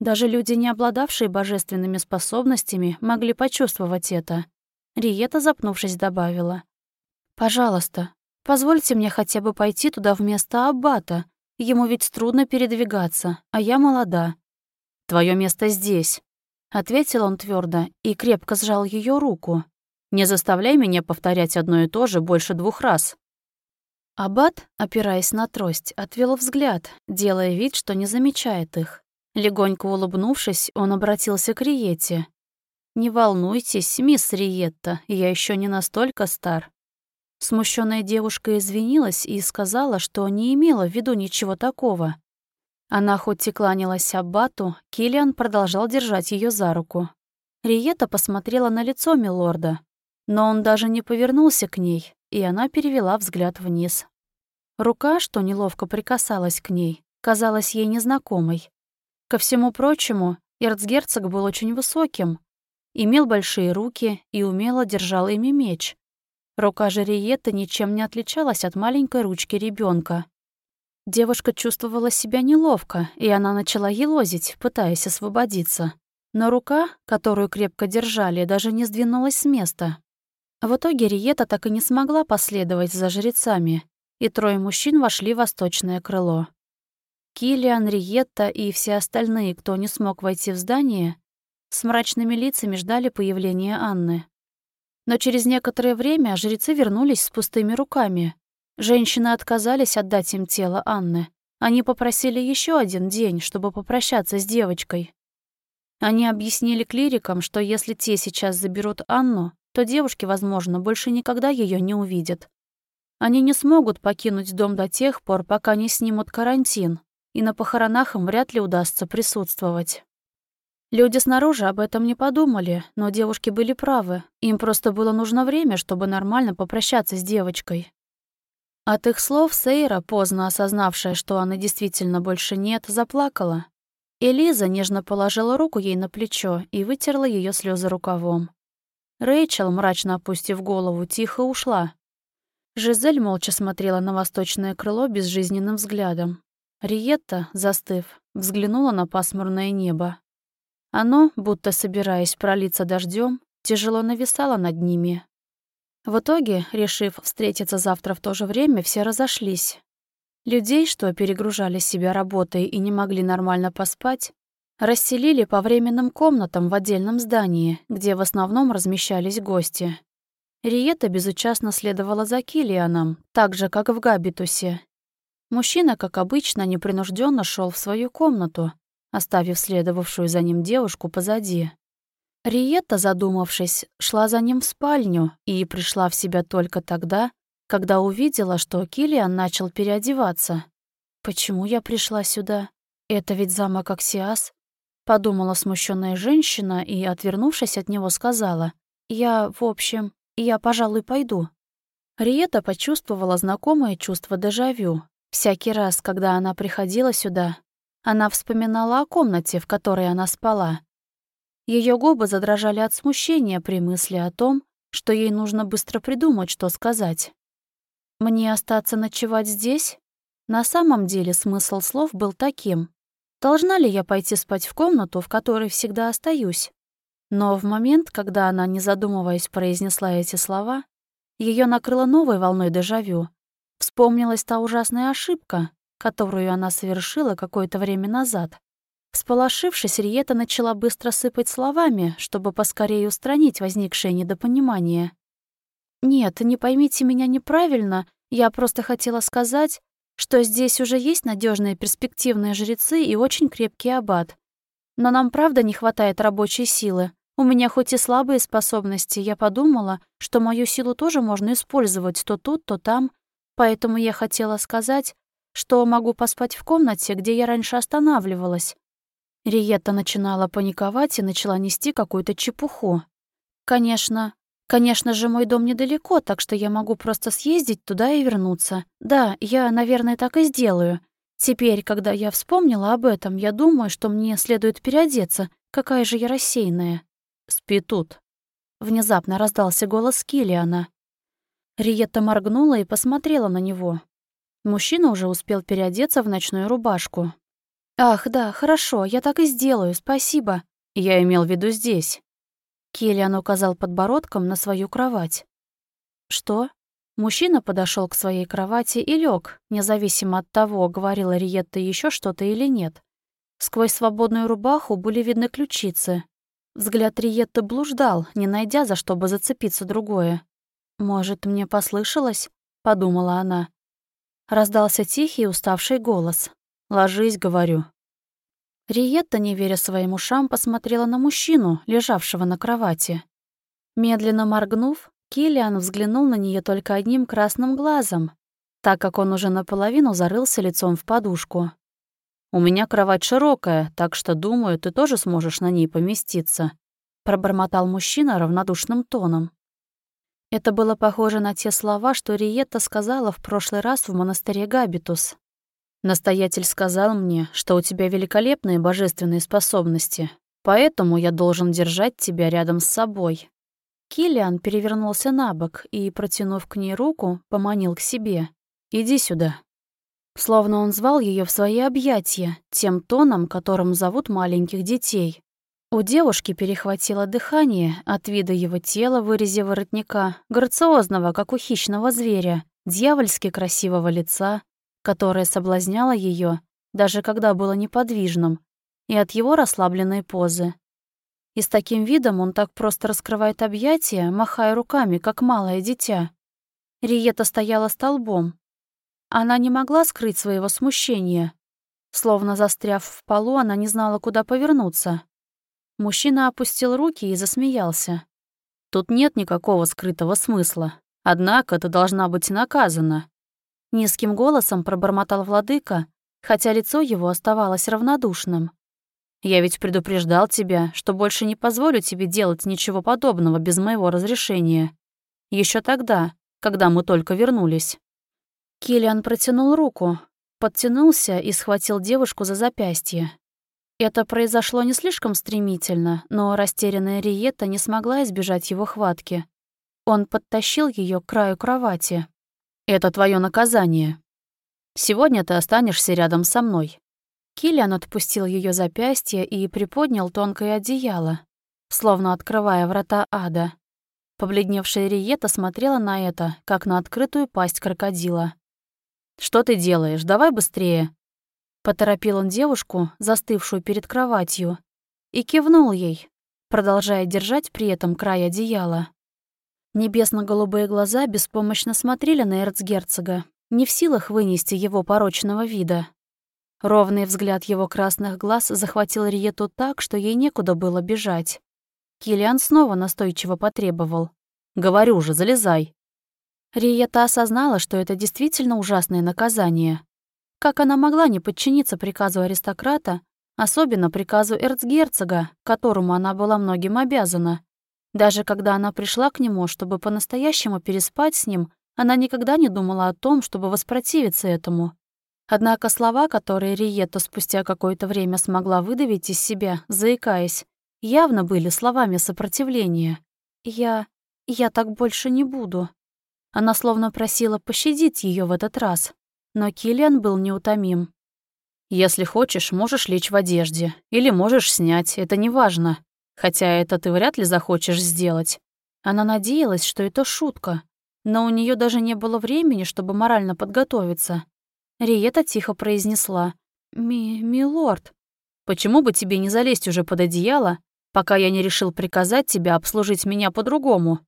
Даже люди, не обладавшие божественными способностями, могли почувствовать это. Риета, запнувшись, добавила. «Пожалуйста, позвольте мне хотя бы пойти туда вместо Аббата, Ему ведь трудно передвигаться, а я молода. Твое место здесь», — ответил он твердо и крепко сжал ее руку. Не заставляй меня повторять одно и то же больше двух раз». Аббат, опираясь на трость, отвел взгляд, делая вид, что не замечает их. Легонько улыбнувшись, он обратился к Риете. «Не волнуйтесь, мисс Риетта, я еще не настолько стар». Смущенная девушка извинилась и сказала, что не имела в виду ничего такого. Она хоть и кланялась Аббату, Киллиан продолжал держать ее за руку. Риета посмотрела на лицо милорда, но он даже не повернулся к ней, и она перевела взгляд вниз. Рука, что неловко прикасалась к ней, казалась ей незнакомой. Ко всему прочему, эрцгерцог был очень высоким, имел большие руки и умело держал ими меч. Рука Жериетты ничем не отличалась от маленькой ручки ребенка. Девушка чувствовала себя неловко, и она начала елозить, пытаясь освободиться. Но рука, которую крепко держали, даже не сдвинулась с места. В итоге Риета так и не смогла последовать за жрецами, и трое мужчин вошли в восточное крыло. Килиан, Риетта и все остальные, кто не смог войти в здание, с мрачными лицами ждали появления Анны. Но через некоторое время жрецы вернулись с пустыми руками. Женщины отказались отдать им тело Анны. Они попросили еще один день, чтобы попрощаться с девочкой. Они объяснили клирикам, что если те сейчас заберут Анну, то девушки, возможно, больше никогда ее не увидят. Они не смогут покинуть дом до тех пор, пока не снимут карантин, и на похоронах им вряд ли удастся присутствовать. Люди снаружи об этом не подумали, но девушки были правы. Им просто было нужно время, чтобы нормально попрощаться с девочкой. От их слов Сейра, поздно осознавшая, что она действительно больше нет, заплакала. Элиза нежно положила руку ей на плечо и вытерла ее слезы рукавом. Рэйчел, мрачно опустив голову, тихо ушла, Жизель молча смотрела на восточное крыло безжизненным взглядом. Риетта, застыв, взглянула на пасмурное небо. Оно, будто собираясь пролиться дождем, тяжело нависало над ними. В итоге, решив встретиться завтра в то же время, все разошлись. Людей, что перегружали себя работой и не могли нормально поспать, расселили по временным комнатам в отдельном здании, где в основном размещались гости. Риета безучастно следовала за Килианом, так же, как и в Габитусе. Мужчина, как обычно, непринужденно шел в свою комнату, оставив следовавшую за ним девушку позади. Риетта, задумавшись, шла за ним в спальню и пришла в себя только тогда, когда увидела, что Килиан начал переодеваться. «Почему я пришла сюда? Это ведь замок Аксиас?» Подумала смущенная женщина и, отвернувшись от него, сказала. «Я, в общем, я, пожалуй, пойду». Риета почувствовала знакомое чувство дежавю. Всякий раз, когда она приходила сюда, она вспоминала о комнате, в которой она спала. Ее губы задрожали от смущения при мысли о том, что ей нужно быстро придумать, что сказать. «Мне остаться ночевать здесь?» На самом деле смысл слов был таким. Должна ли я пойти спать в комнату, в которой всегда остаюсь? Но в момент, когда она, не задумываясь, произнесла эти слова, ее накрыло новой волной дежавю. Вспомнилась та ужасная ошибка, которую она совершила какое-то время назад. Всполошившись, Риета начала быстро сыпать словами, чтобы поскорее устранить возникшее недопонимание. «Нет, не поймите меня неправильно, я просто хотела сказать, что здесь уже есть надежные перспективные жрецы и очень крепкий аббат. Но нам правда не хватает рабочей силы. У меня хоть и слабые способности, я подумала, что мою силу тоже можно использовать то тут, то там, поэтому я хотела сказать, что могу поспать в комнате, где я раньше останавливалась. Риетта начинала паниковать и начала нести какую-то чепуху. Конечно, конечно же, мой дом недалеко, так что я могу просто съездить туда и вернуться. Да, я, наверное, так и сделаю. Теперь, когда я вспомнила об этом, я думаю, что мне следует переодеться. Какая же я рассеянная. «Спи тут». Внезапно раздался голос Килиана. Риетта моргнула и посмотрела на него. Мужчина уже успел переодеться в ночную рубашку. «Ах, да, хорошо, я так и сделаю, спасибо». «Я имел в виду здесь». Киллиан указал подбородком на свою кровать. «Что?» Мужчина подошел к своей кровати и лег, независимо от того, говорила Риетта еще что-то или нет. Сквозь свободную рубаху были видны ключицы, Взгляд Риетты блуждал, не найдя за что бы зацепиться другое. «Может, мне послышалось?» — подумала она. Раздался тихий, уставший голос. «Ложись», — говорю. Риетта, не веря своим ушам, посмотрела на мужчину, лежавшего на кровати. Медленно моргнув, Киллиан взглянул на нее только одним красным глазом, так как он уже наполовину зарылся лицом в подушку. «У меня кровать широкая, так что, думаю, ты тоже сможешь на ней поместиться», пробормотал мужчина равнодушным тоном. Это было похоже на те слова, что Риетта сказала в прошлый раз в монастыре Габитус. «Настоятель сказал мне, что у тебя великолепные божественные способности, поэтому я должен держать тебя рядом с собой». Килиан перевернулся на бок и, протянув к ней руку, поманил к себе. «Иди сюда». Словно он звал ее в свои объятия, тем тоном, которым зовут маленьких детей. У девушки перехватило дыхание от вида его тела в вырезе воротника, грациозного, как у хищного зверя, дьявольски красивого лица, которое соблазняло ее, даже когда было неподвижным, и от его расслабленной позы. И с таким видом он так просто раскрывает объятия, махая руками, как малое дитя. Риета стояла столбом. Она не могла скрыть своего смущения. Словно застряв в полу, она не знала, куда повернуться. Мужчина опустил руки и засмеялся. «Тут нет никакого скрытого смысла. Однако ты должна быть наказана». Низким голосом пробормотал владыка, хотя лицо его оставалось равнодушным. «Я ведь предупреждал тебя, что больше не позволю тебе делать ничего подобного без моего разрешения. Еще тогда, когда мы только вернулись». Киллиан протянул руку, подтянулся и схватил девушку за запястье. Это произошло не слишком стремительно, но растерянная Риетта не смогла избежать его хватки. Он подтащил ее к краю кровати. «Это твое наказание. Сегодня ты останешься рядом со мной». Киллиан отпустил ее запястье и приподнял тонкое одеяло, словно открывая врата ада. Побледневшая Риета смотрела на это, как на открытую пасть крокодила. «Что ты делаешь? Давай быстрее!» Поторопил он девушку, застывшую перед кроватью, и кивнул ей, продолжая держать при этом край одеяла. Небесно-голубые глаза беспомощно смотрели на эрцгерцога, не в силах вынести его порочного вида. Ровный взгляд его красных глаз захватил Риету так, что ей некуда было бежать. Килиан снова настойчиво потребовал. «Говорю же, залезай!» Риета осознала, что это действительно ужасное наказание. Как она могла не подчиниться приказу аристократа, особенно приказу эрцгерцога, которому она была многим обязана? Даже когда она пришла к нему, чтобы по-настоящему переспать с ним, она никогда не думала о том, чтобы воспротивиться этому. Однако слова, которые Риетта спустя какое-то время смогла выдавить из себя, заикаясь, явно были словами сопротивления. «Я... я так больше не буду». Она словно просила пощадить ее в этот раз. Но Киллиан был неутомим. «Если хочешь, можешь лечь в одежде. Или можешь снять, это не важно. Хотя это ты вряд ли захочешь сделать». Она надеялась, что это шутка. Но у нее даже не было времени, чтобы морально подготовиться. Риета тихо произнесла. «Ми... милорд, почему бы тебе не залезть уже под одеяло, пока я не решил приказать тебе обслужить меня по-другому?»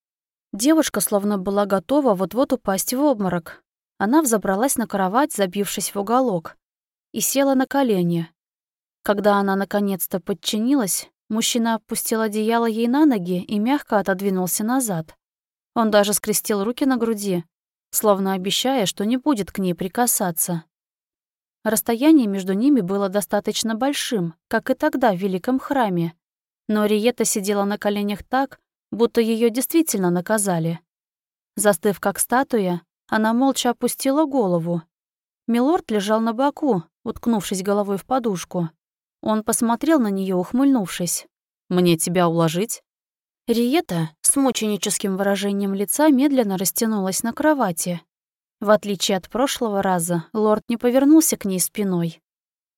Девушка словно была готова вот-вот упасть в обморок, она взобралась на кровать, забившись в уголок, и села на колени. Когда она наконец-то подчинилась, мужчина опустил одеяло ей на ноги и мягко отодвинулся назад. Он даже скрестил руки на груди, словно обещая, что не будет к ней прикасаться. Расстояние между ними было достаточно большим, как и тогда в Великом храме, но Риета сидела на коленях так, будто ее действительно наказали. Застыв как статуя, она молча опустила голову. Милорд лежал на боку, уткнувшись головой в подушку. Он посмотрел на нее, ухмыльнувшись. «Мне тебя уложить?» Риета с мученическим выражением лица медленно растянулась на кровати. В отличие от прошлого раза, лорд не повернулся к ней спиной.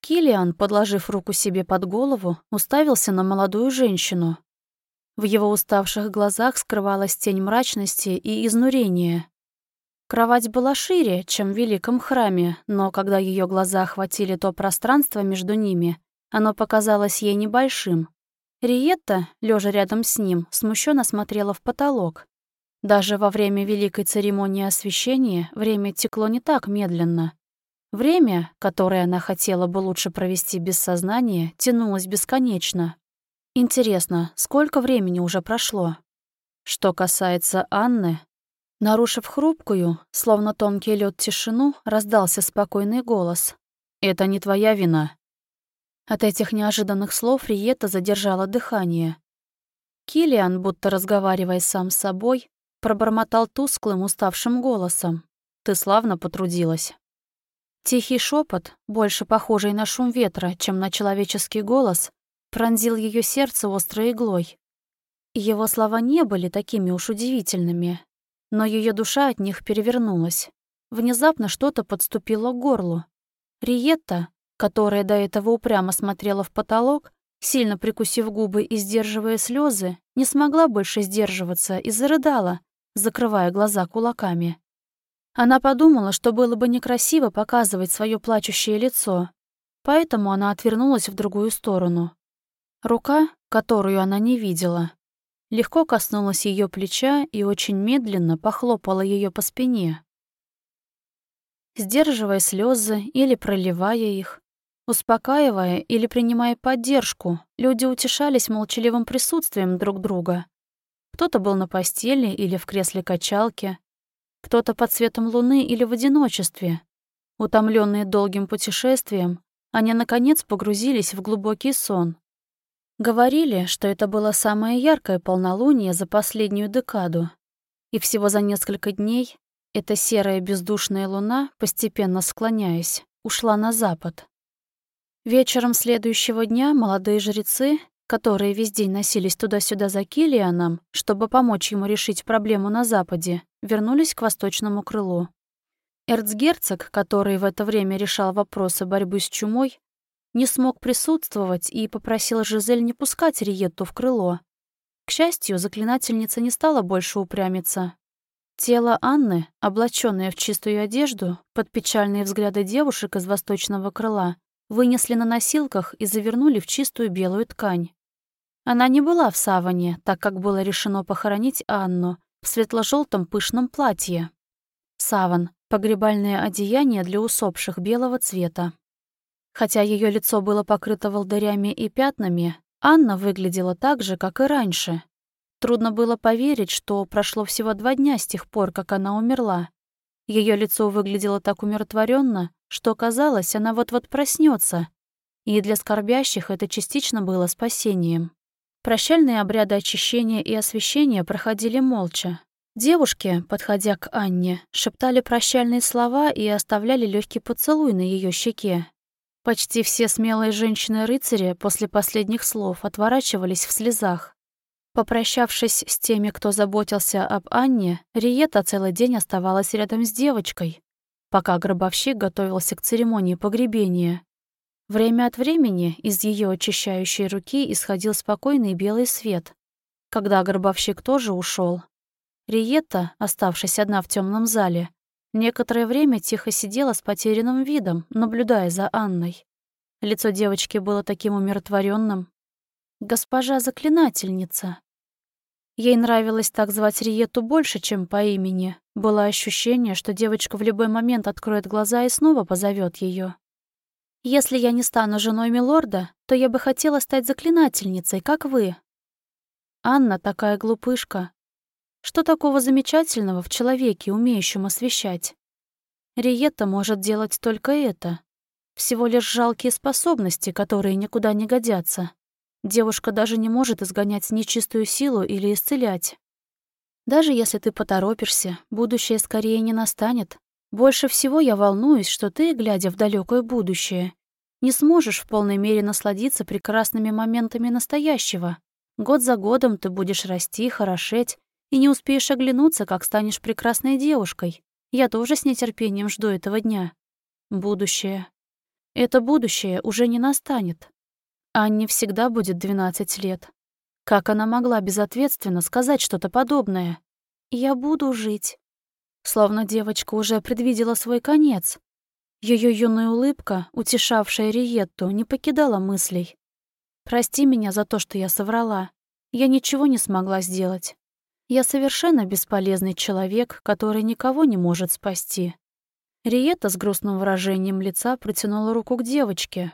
Килиан, подложив руку себе под голову, уставился на молодую женщину. В его уставших глазах скрывалась тень мрачности и изнурения. Кровать была шире, чем в Великом храме, но когда ее глаза охватили то пространство между ними, оно показалось ей небольшим. Риетта, лежа рядом с ним, смущенно смотрела в потолок. Даже во время великой церемонии освящения время текло не так медленно. Время, которое она хотела бы лучше провести без сознания, тянулось бесконечно. Интересно, сколько времени уже прошло? Что касается Анны, нарушив хрупкую, словно тонкий лед тишину, раздался спокойный голос. «Это не твоя вина. От этих неожиданных слов Риета задержала дыхание. Килиан, будто разговаривая сам с собой, пробормотал тусклым, уставшим голосом. «Ты славно потрудилась». Тихий шепот, больше похожий на шум ветра, чем на человеческий голос, пронзил ее сердце острой иглой. Его слова не были такими уж удивительными, но ее душа от них перевернулась. Внезапно что-то подступило к горлу. Риетта, которая до этого упрямо смотрела в потолок, сильно прикусив губы и сдерживая слезы, не смогла больше сдерживаться и зарыдала, закрывая глаза кулаками. Она подумала, что было бы некрасиво показывать свое плачущее лицо, поэтому она отвернулась в другую сторону. Рука, которую она не видела, легко коснулась ее плеча и очень медленно похлопала ее по спине. Сдерживая слезы или проливая их, Успокаивая или принимая поддержку, люди утешались молчаливым присутствием друг друга. Кто-то был на постели или в кресле качалки, кто-то под светом луны или в одиночестве. Утомленные долгим путешествием, они, наконец, погрузились в глубокий сон. Говорили, что это было самое яркое полнолуние за последнюю декаду. И всего за несколько дней эта серая бездушная луна, постепенно склоняясь, ушла на запад. Вечером следующего дня молодые жрецы, которые весь день носились туда-сюда за Килианом, чтобы помочь ему решить проблему на Западе, вернулись к восточному крылу. Эрцгерцог, который в это время решал вопросы борьбы с чумой, не смог присутствовать и попросил Жизель не пускать Риетту в крыло. К счастью, заклинательница не стала больше упрямиться. Тело Анны, облаченное в чистую одежду, под печальные взгляды девушек из восточного крыла, вынесли на носилках и завернули в чистую белую ткань. Она не была в саване, так как было решено похоронить Анну в светло-желтом пышном платье. Саван — погребальное одеяние для усопших белого цвета. Хотя ее лицо было покрыто волдырями и пятнами, Анна выглядела так же, как и раньше. Трудно было поверить, что прошло всего два дня с тех пор, как она умерла. Ее лицо выглядело так умиротворенно, что казалось, она вот-вот проснется, и для скорбящих это частично было спасением. Прощальные обряды очищения и освящения проходили молча. Девушки, подходя к Анне, шептали прощальные слова и оставляли легкий поцелуй на ее щеке. Почти все смелые женщины-рыцари после последних слов отворачивались в слезах. Попрощавшись с теми, кто заботился об Анне, Риета целый день оставалась рядом с девочкой, пока гробовщик готовился к церемонии погребения. Время от времени из ее очищающей руки исходил спокойный белый свет. Когда гробовщик тоже ушел, Риетта, оставшись одна в темном зале, некоторое время тихо сидела с потерянным видом, наблюдая за Анной. Лицо девочки было таким умиротворенным. «Госпожа заклинательница», Ей нравилось так звать Риету больше, чем по имени. Было ощущение, что девочка в любой момент откроет глаза и снова позовет ее. «Если я не стану женой милорда, то я бы хотела стать заклинательницей, как вы». Анна такая глупышка. Что такого замечательного в человеке, умеющем освещать? Риетта может делать только это. Всего лишь жалкие способности, которые никуда не годятся. Девушка даже не может изгонять нечистую силу или исцелять. Даже если ты поторопишься, будущее скорее не настанет. Больше всего я волнуюсь, что ты, глядя в далекое будущее, не сможешь в полной мере насладиться прекрасными моментами настоящего. Год за годом ты будешь расти, хорошеть, и не успеешь оглянуться, как станешь прекрасной девушкой. Я тоже с нетерпением жду этого дня. Будущее. Это будущее уже не настанет. Анне всегда будет 12 лет. Как она могла безответственно сказать что-то подобное? «Я буду жить». Словно девочка уже предвидела свой конец. Ее юная улыбка, утешавшая Риетту, не покидала мыслей. Прости меня за то, что я соврала. Я ничего не смогла сделать. Я совершенно бесполезный человек, который никого не может спасти. Риета с грустным выражением лица протянула руку к девочке.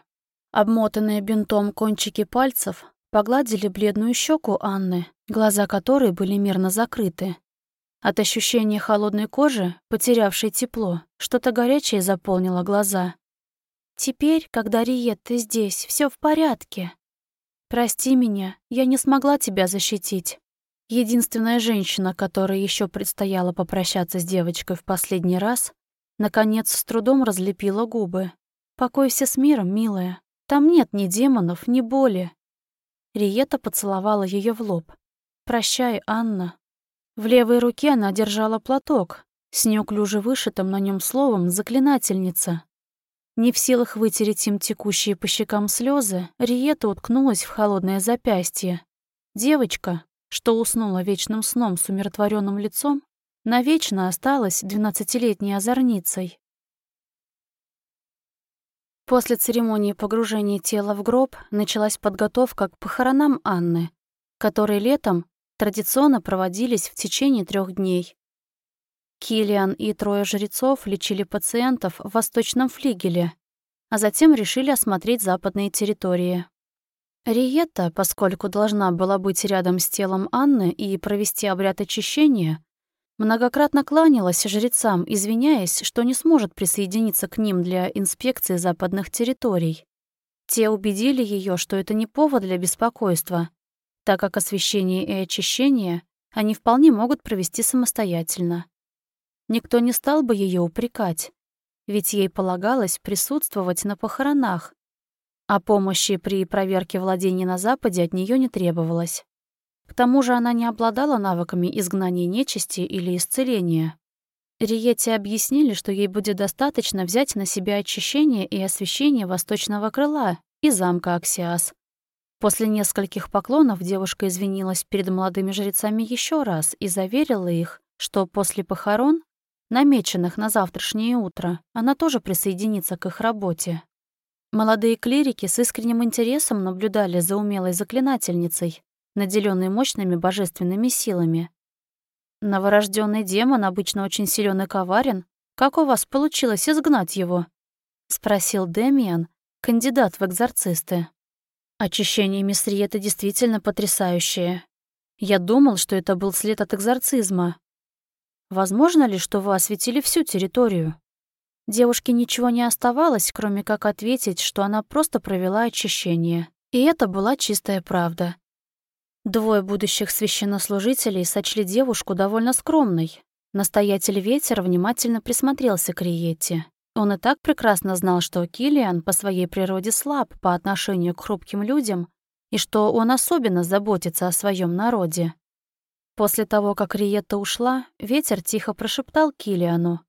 Обмотанные бинтом кончики пальцев погладили бледную щеку Анны, глаза которой были мирно закрыты. От ощущения холодной кожи, потерявшей тепло, что-то горячее заполнило глаза. «Теперь, когда Риетта здесь, все в порядке. Прости меня, я не смогла тебя защитить. Единственная женщина, которой еще предстояло попрощаться с девочкой в последний раз, наконец с трудом разлепила губы. «Покойся с миром, милая. Там нет ни демонов, ни боли». Риета поцеловала ее в лоб. «Прощай, Анна». В левой руке она держала платок, с неуклюже вышитым на нем словом «заклинательница». Не в силах вытереть им текущие по щекам слезы, Риета уткнулась в холодное запястье. Девочка, что уснула вечным сном с умиротворенным лицом, навечно осталась двенадцатилетней озорницей. После церемонии погружения тела в гроб началась подготовка к похоронам Анны, которые летом традиционно проводились в течение трех дней. Килиан и трое жрецов лечили пациентов в восточном флигеле, а затем решили осмотреть западные территории. Риетта, поскольку должна была быть рядом с телом Анны и провести обряд очищения, многократно кланялась жрецам, извиняясь, что не сможет присоединиться к ним для инспекции западных территорий. Те убедили ее, что это не повод для беспокойства, так как освещение и очищение они вполне могут провести самостоятельно. Никто не стал бы ее упрекать, ведь ей полагалось присутствовать на похоронах, а помощи при проверке владений на Западе от нее не требовалось. К тому же она не обладала навыками изгнания нечисти или исцеления. Риете объяснили, что ей будет достаточно взять на себя очищение и освещение восточного крыла и замка Аксиас. После нескольких поклонов девушка извинилась перед молодыми жрецами еще раз и заверила их, что после похорон, намеченных на завтрашнее утро, она тоже присоединится к их работе. Молодые клирики с искренним интересом наблюдали за умелой заклинательницей, наделенной мощными божественными силами. Новорожденный демон обычно очень силен и коварен. Как у вас получилось изгнать его? спросил Демиан, кандидат в экзорцисты. Очищение Месриета действительно потрясающее. Я думал, что это был след от экзорцизма. Возможно ли, что вы осветили всю территорию? Девушке ничего не оставалось, кроме как ответить, что она просто провела очищение. И это была чистая правда. Двое будущих священнослужителей сочли девушку довольно скромной. Настоятель Ветер внимательно присмотрелся к Риетте. Он и так прекрасно знал, что Килиан по своей природе слаб по отношению к хрупким людям и что он особенно заботится о своем народе. После того, как Риетта ушла, Ветер тихо прошептал Килиану,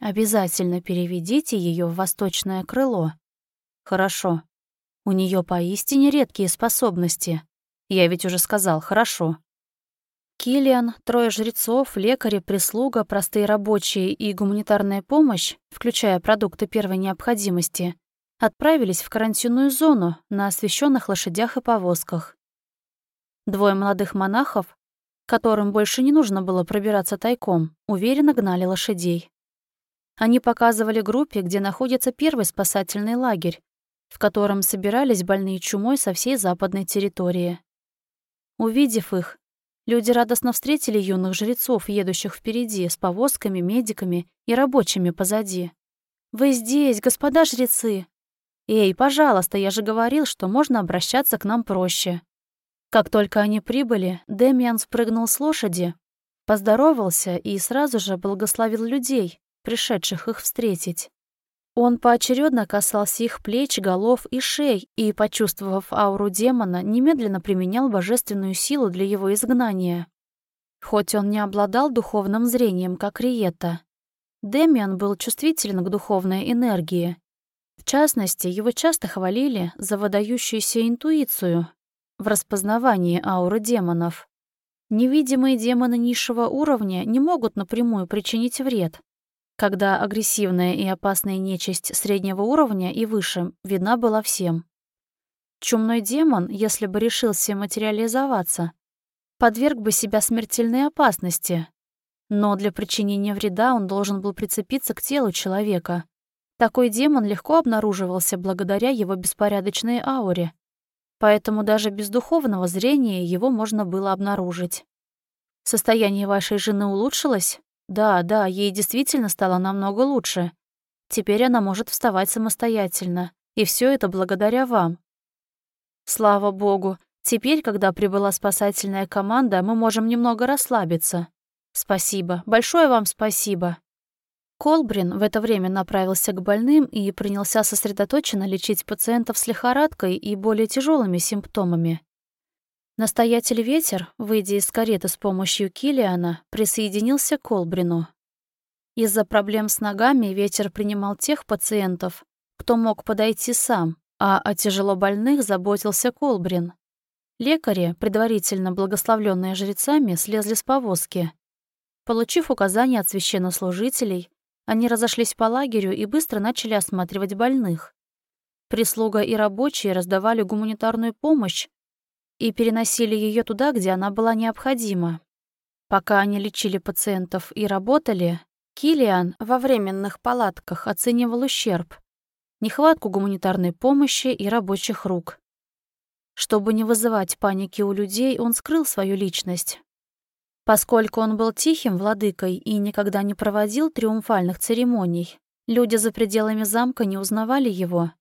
Обязательно переведите ее в восточное крыло. Хорошо. У нее поистине редкие способности. Я ведь уже сказал, хорошо. Килиан, трое жрецов, лекари, прислуга, простые рабочие и гуманитарная помощь, включая продукты первой необходимости, отправились в карантинную зону на освещенных лошадях и повозках. Двое молодых монахов, которым больше не нужно было пробираться тайком, уверенно гнали лошадей. Они показывали группе, где находится первый спасательный лагерь, в котором собирались больные чумой со всей западной территории. Увидев их, люди радостно встретили юных жрецов, едущих впереди, с повозками, медиками и рабочими позади. «Вы здесь, господа жрецы!» «Эй, пожалуйста, я же говорил, что можно обращаться к нам проще». Как только они прибыли, Демиан спрыгнул с лошади, поздоровался и сразу же благословил людей, пришедших их встретить. Он поочередно касался их плеч, голов и шей и, почувствовав ауру демона, немедленно применял божественную силу для его изгнания. Хоть он не обладал духовным зрением, как Риета, Демиан был чувствителен к духовной энергии. В частности, его часто хвалили за выдающуюся интуицию в распознавании ауры демонов. Невидимые демоны низшего уровня не могут напрямую причинить вред, когда агрессивная и опасная нечисть среднего уровня и выше видна была всем. Чумной демон, если бы решился материализоваться, подверг бы себя смертельной опасности. Но для причинения вреда он должен был прицепиться к телу человека. Такой демон легко обнаруживался благодаря его беспорядочной ауре. Поэтому даже без духовного зрения его можно было обнаружить. Состояние вашей жены улучшилось? Да, да, ей действительно стало намного лучше. Теперь она может вставать самостоятельно. И все это благодаря вам. Слава богу, теперь, когда прибыла спасательная команда, мы можем немного расслабиться. Спасибо, большое вам спасибо. Колбрин в это время направился к больным и принялся сосредоточенно лечить пациентов с лихорадкой и более тяжелыми симптомами. Настоятель Ветер, выйдя из кареты с помощью Килиана, присоединился к Колбрину. Из-за проблем с ногами Ветер принимал тех пациентов, кто мог подойти сам, а о тяжело больных заботился Колбрин. Лекари, предварительно благословленные жрецами, слезли с повозки. Получив указания от священнослужителей, они разошлись по лагерю и быстро начали осматривать больных. Прислуга и рабочие раздавали гуманитарную помощь и переносили ее туда, где она была необходима. Пока они лечили пациентов и работали, Килиан во временных палатках оценивал ущерб, нехватку гуманитарной помощи и рабочих рук. Чтобы не вызывать паники у людей, он скрыл свою личность. Поскольку он был тихим владыкой и никогда не проводил триумфальных церемоний, люди за пределами замка не узнавали его.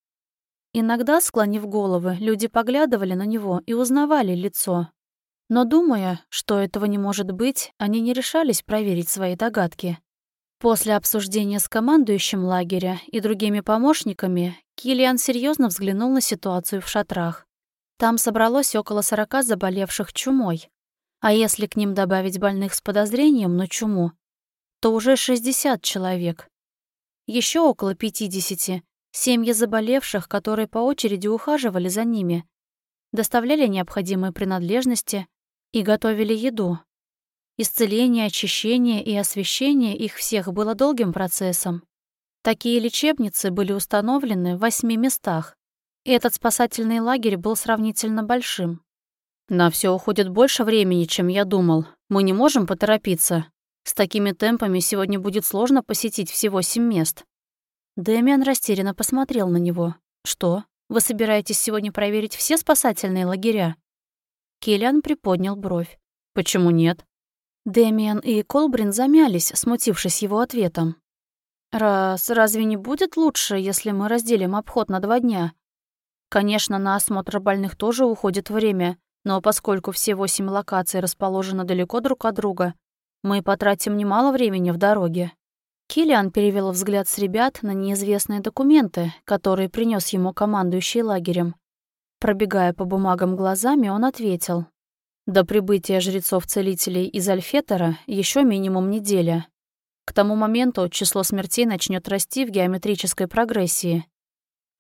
Иногда, склонив головы, люди поглядывали на него и узнавали лицо. Но думая, что этого не может быть, они не решались проверить свои догадки. После обсуждения с командующим лагеря и другими помощниками, Килиан серьезно взглянул на ситуацию в шатрах. Там собралось около сорока заболевших чумой. А если к ним добавить больных с подозрением на чуму, то уже 60 человек. Еще около 50 семьи заболевших, которые по очереди ухаживали за ними, доставляли необходимые принадлежности и готовили еду. Исцеление, очищение и освещение их всех было долгим процессом. Такие лечебницы были установлены в восьми местах, и этот спасательный лагерь был сравнительно большим. «На все уходит больше времени, чем я думал. Мы не можем поторопиться. С такими темпами сегодня будет сложно посетить всего семь мест». Дэмиан растерянно посмотрел на него. «Что? Вы собираетесь сегодня проверить все спасательные лагеря?» Киллиан приподнял бровь. «Почему нет?» Дэмиан и Колбрин замялись, смутившись его ответом. «Раз, разве не будет лучше, если мы разделим обход на два дня? Конечно, на осмотр больных тоже уходит время, но поскольку все восемь локаций расположены далеко друг от друга, мы потратим немало времени в дороге». Килиан перевел взгляд с ребят на неизвестные документы, которые принес ему командующий лагерем. Пробегая по бумагам глазами, он ответил. До прибытия жрецов-целителей из Альфетера еще минимум неделя. К тому моменту число смертей начнет расти в геометрической прогрессии.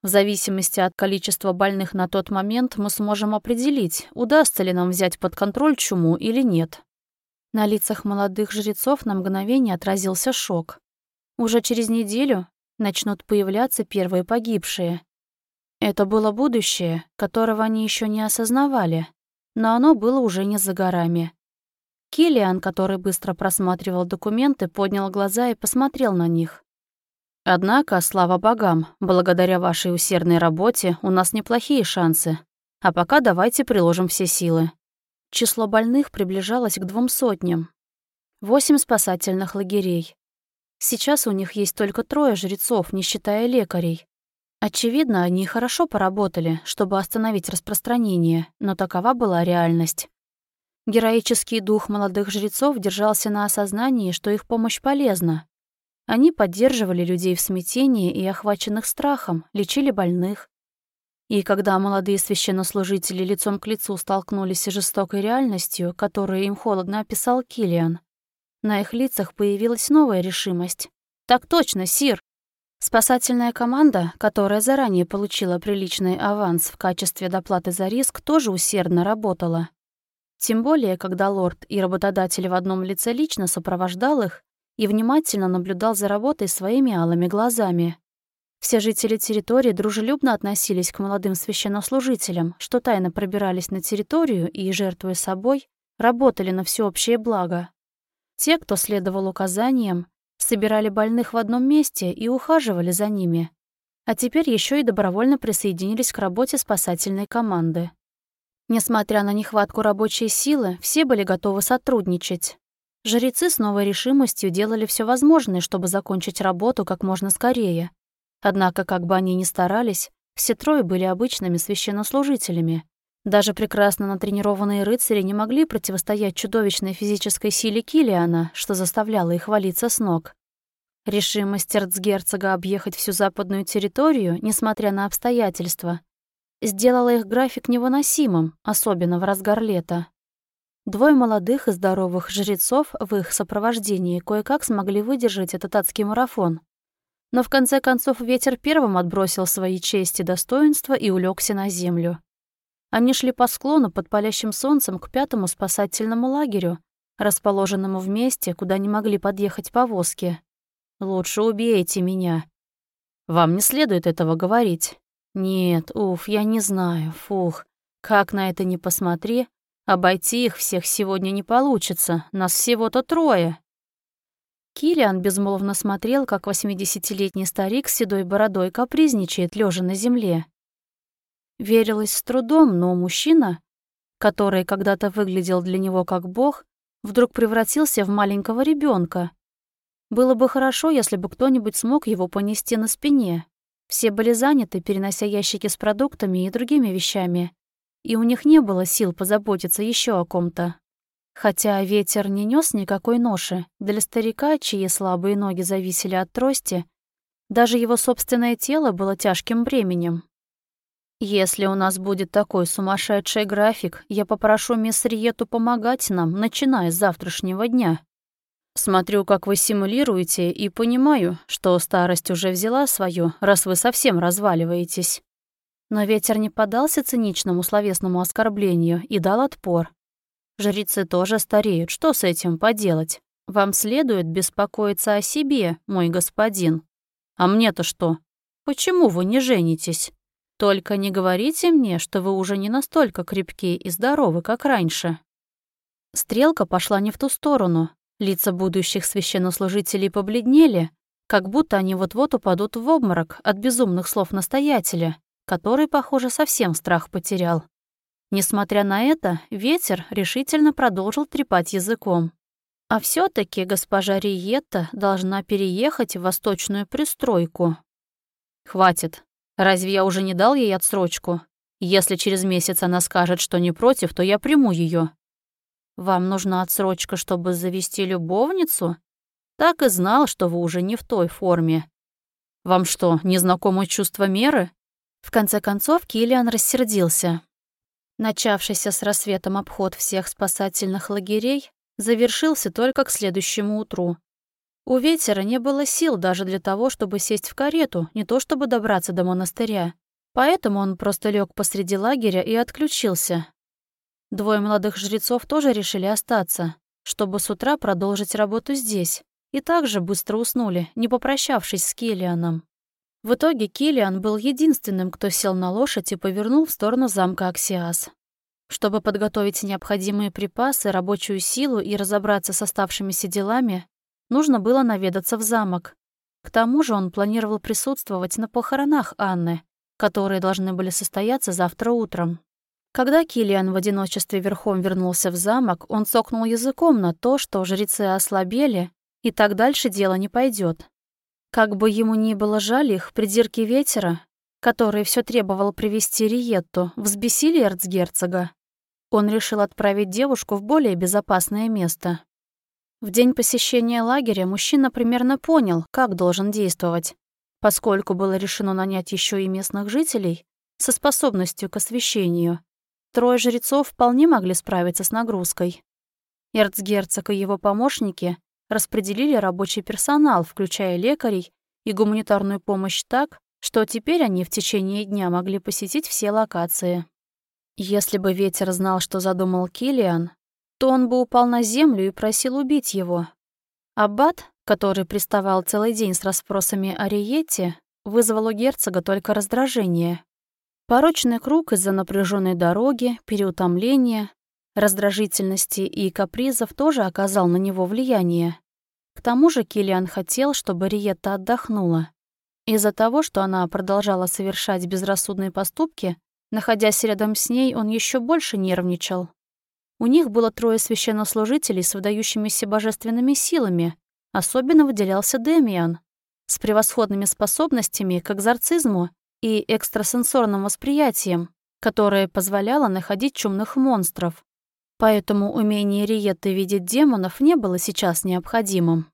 В зависимости от количества больных на тот момент мы сможем определить, удастся ли нам взять под контроль чуму или нет. На лицах молодых жрецов на мгновение отразился шок. Уже через неделю начнут появляться первые погибшие. Это было будущее, которого они еще не осознавали но оно было уже не за горами. Килиан, который быстро просматривал документы, поднял глаза и посмотрел на них. «Однако, слава богам, благодаря вашей усердной работе у нас неплохие шансы. А пока давайте приложим все силы». Число больных приближалось к двум сотням. Восемь спасательных лагерей. Сейчас у них есть только трое жрецов, не считая лекарей. Очевидно, они хорошо поработали, чтобы остановить распространение, но такова была реальность. Героический дух молодых жрецов держался на осознании, что их помощь полезна. Они поддерживали людей в смятении и охваченных страхом, лечили больных. И когда молодые священнослужители лицом к лицу столкнулись с жестокой реальностью, которую им холодно описал Килиан, на их лицах появилась новая решимость. «Так точно, Сир!» Спасательная команда, которая заранее получила приличный аванс в качестве доплаты за риск, тоже усердно работала. Тем более, когда лорд и работодатель в одном лице лично сопровождал их и внимательно наблюдал за работой своими алыми глазами. Все жители территории дружелюбно относились к молодым священнослужителям, что тайно пробирались на территорию и, жертвуя собой, работали на всеобщее благо. Те, кто следовал указаниям, собирали больных в одном месте и ухаживали за ними. А теперь еще и добровольно присоединились к работе спасательной команды. Несмотря на нехватку рабочей силы, все были готовы сотрудничать. Жрецы с новой решимостью делали все возможное, чтобы закончить работу как можно скорее. Однако, как бы они ни старались, все трое были обычными священнослужителями. Даже прекрасно натренированные рыцари не могли противостоять чудовищной физической силе Килиана, что заставляло их валиться с ног. Решимость эрцгерцога объехать всю западную территорию, несмотря на обстоятельства, сделала их график невыносимым, особенно в разгар лета. Двое молодых и здоровых жрецов в их сопровождении кое-как смогли выдержать этот адский марафон. Но в конце концов ветер первым отбросил свои чести и достоинства и улегся на землю. Они шли по склону под палящим солнцем к пятому спасательному лагерю, расположенному в месте, куда не могли подъехать повозки. «Лучше убейте меня». «Вам не следует этого говорить». «Нет, уф, я не знаю, фух. Как на это не посмотри, обойти их всех сегодня не получится, нас всего-то трое». Килиан безмолвно смотрел, как восьмидесятилетний старик с седой бородой капризничает, лежа на земле. Верилось с трудом, но мужчина, который когда-то выглядел для него как бог, вдруг превратился в маленького ребенка. Было бы хорошо, если бы кто-нибудь смог его понести на спине. Все были заняты, перенося ящики с продуктами и другими вещами, и у них не было сил позаботиться еще о ком-то. Хотя ветер не нес никакой ноши, для старика, чьи слабые ноги зависели от трости, даже его собственное тело было тяжким бременем. «Если у нас будет такой сумасшедший график, я попрошу мисс Риету помогать нам, начиная с завтрашнего дня. Смотрю, как вы симулируете, и понимаю, что старость уже взяла свою, раз вы совсем разваливаетесь». Но ветер не поддался циничному словесному оскорблению и дал отпор. Жрецы тоже стареют, что с этим поделать? Вам следует беспокоиться о себе, мой господин. А мне-то что? Почему вы не женитесь? Только не говорите мне, что вы уже не настолько крепкие и здоровы, как раньше. Стрелка пошла не в ту сторону. Лица будущих священнослужителей побледнели, как будто они вот-вот упадут в обморок от безумных слов настоятеля, который, похоже, совсем страх потерял. Несмотря на это, ветер решительно продолжил трепать языком. А все таки госпожа Риетта должна переехать в восточную пристройку. «Хватит. Разве я уже не дал ей отсрочку? Если через месяц она скажет, что не против, то я приму ее. Вам нужна отсрочка, чтобы завести любовницу? Так и знал, что вы уже не в той форме. Вам что, незнакомо чувство меры?» В конце концов, Киллиан рассердился. Начавшийся с рассветом обход всех спасательных лагерей завершился только к следующему утру. У ветера не было сил даже для того, чтобы сесть в карету, не то чтобы добраться до монастыря. Поэтому он просто лег посреди лагеря и отключился. Двое молодых жрецов тоже решили остаться, чтобы с утра продолжить работу здесь, и также быстро уснули, не попрощавшись с Киллианом. В итоге Килиан был единственным, кто сел на лошадь и повернул в сторону замка Аксиас. Чтобы подготовить необходимые припасы, рабочую силу и разобраться с оставшимися делами, нужно было наведаться в замок. К тому же он планировал присутствовать на похоронах Анны, которые должны были состояться завтра утром. Когда Килиан в одиночестве верхом вернулся в замок, он цокнул языком на то, что жрецы ослабели, и так дальше дело не пойдет. Как бы ему ни было жаль их, придирки ветера, который все требовал привести Риетту, взбесили эрцгерцога. Он решил отправить девушку в более безопасное место. В день посещения лагеря мужчина примерно понял, как должен действовать, поскольку было решено нанять еще и местных жителей со способностью к освещению. Трое жрецов вполне могли справиться с нагрузкой. Эрцгерцог и его помощники распределили рабочий персонал, включая лекарей и гуманитарную помощь так, что теперь они в течение дня могли посетить все локации. Если бы ветер знал, что задумал Килиан, то он бы упал на землю и просил убить его. Аббат, который приставал целый день с расспросами о Риете, вызвал у герцога только раздражение. Порочный круг из-за напряженной дороги, переутомления, раздражительности и капризов тоже оказал на него влияние. К тому же Килиан хотел, чтобы Риетта отдохнула. Из-за того, что она продолжала совершать безрассудные поступки, находясь рядом с ней, он еще больше нервничал. У них было трое священнослужителей с выдающимися божественными силами. Особенно выделялся Демиан, с превосходными способностями к экзорцизму и экстрасенсорным восприятием, которое позволяло находить чумных монстров. Поэтому умение Риетты видеть демонов не было сейчас необходимым.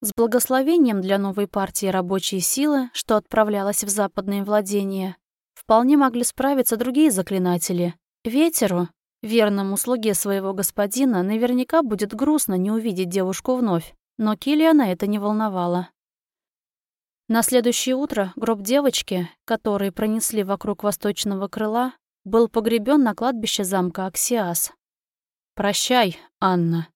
С благословением для новой партии рабочей силы, что отправлялась в западные владения, вполне могли справиться другие заклинатели. Ветеру, Верному слуге своего господина наверняка будет грустно не увидеть девушку вновь, но Киллиана это не волновало. На следующее утро гроб девочки, который пронесли вокруг восточного крыла, был погребен на кладбище замка Аксиас. «Прощай, Анна».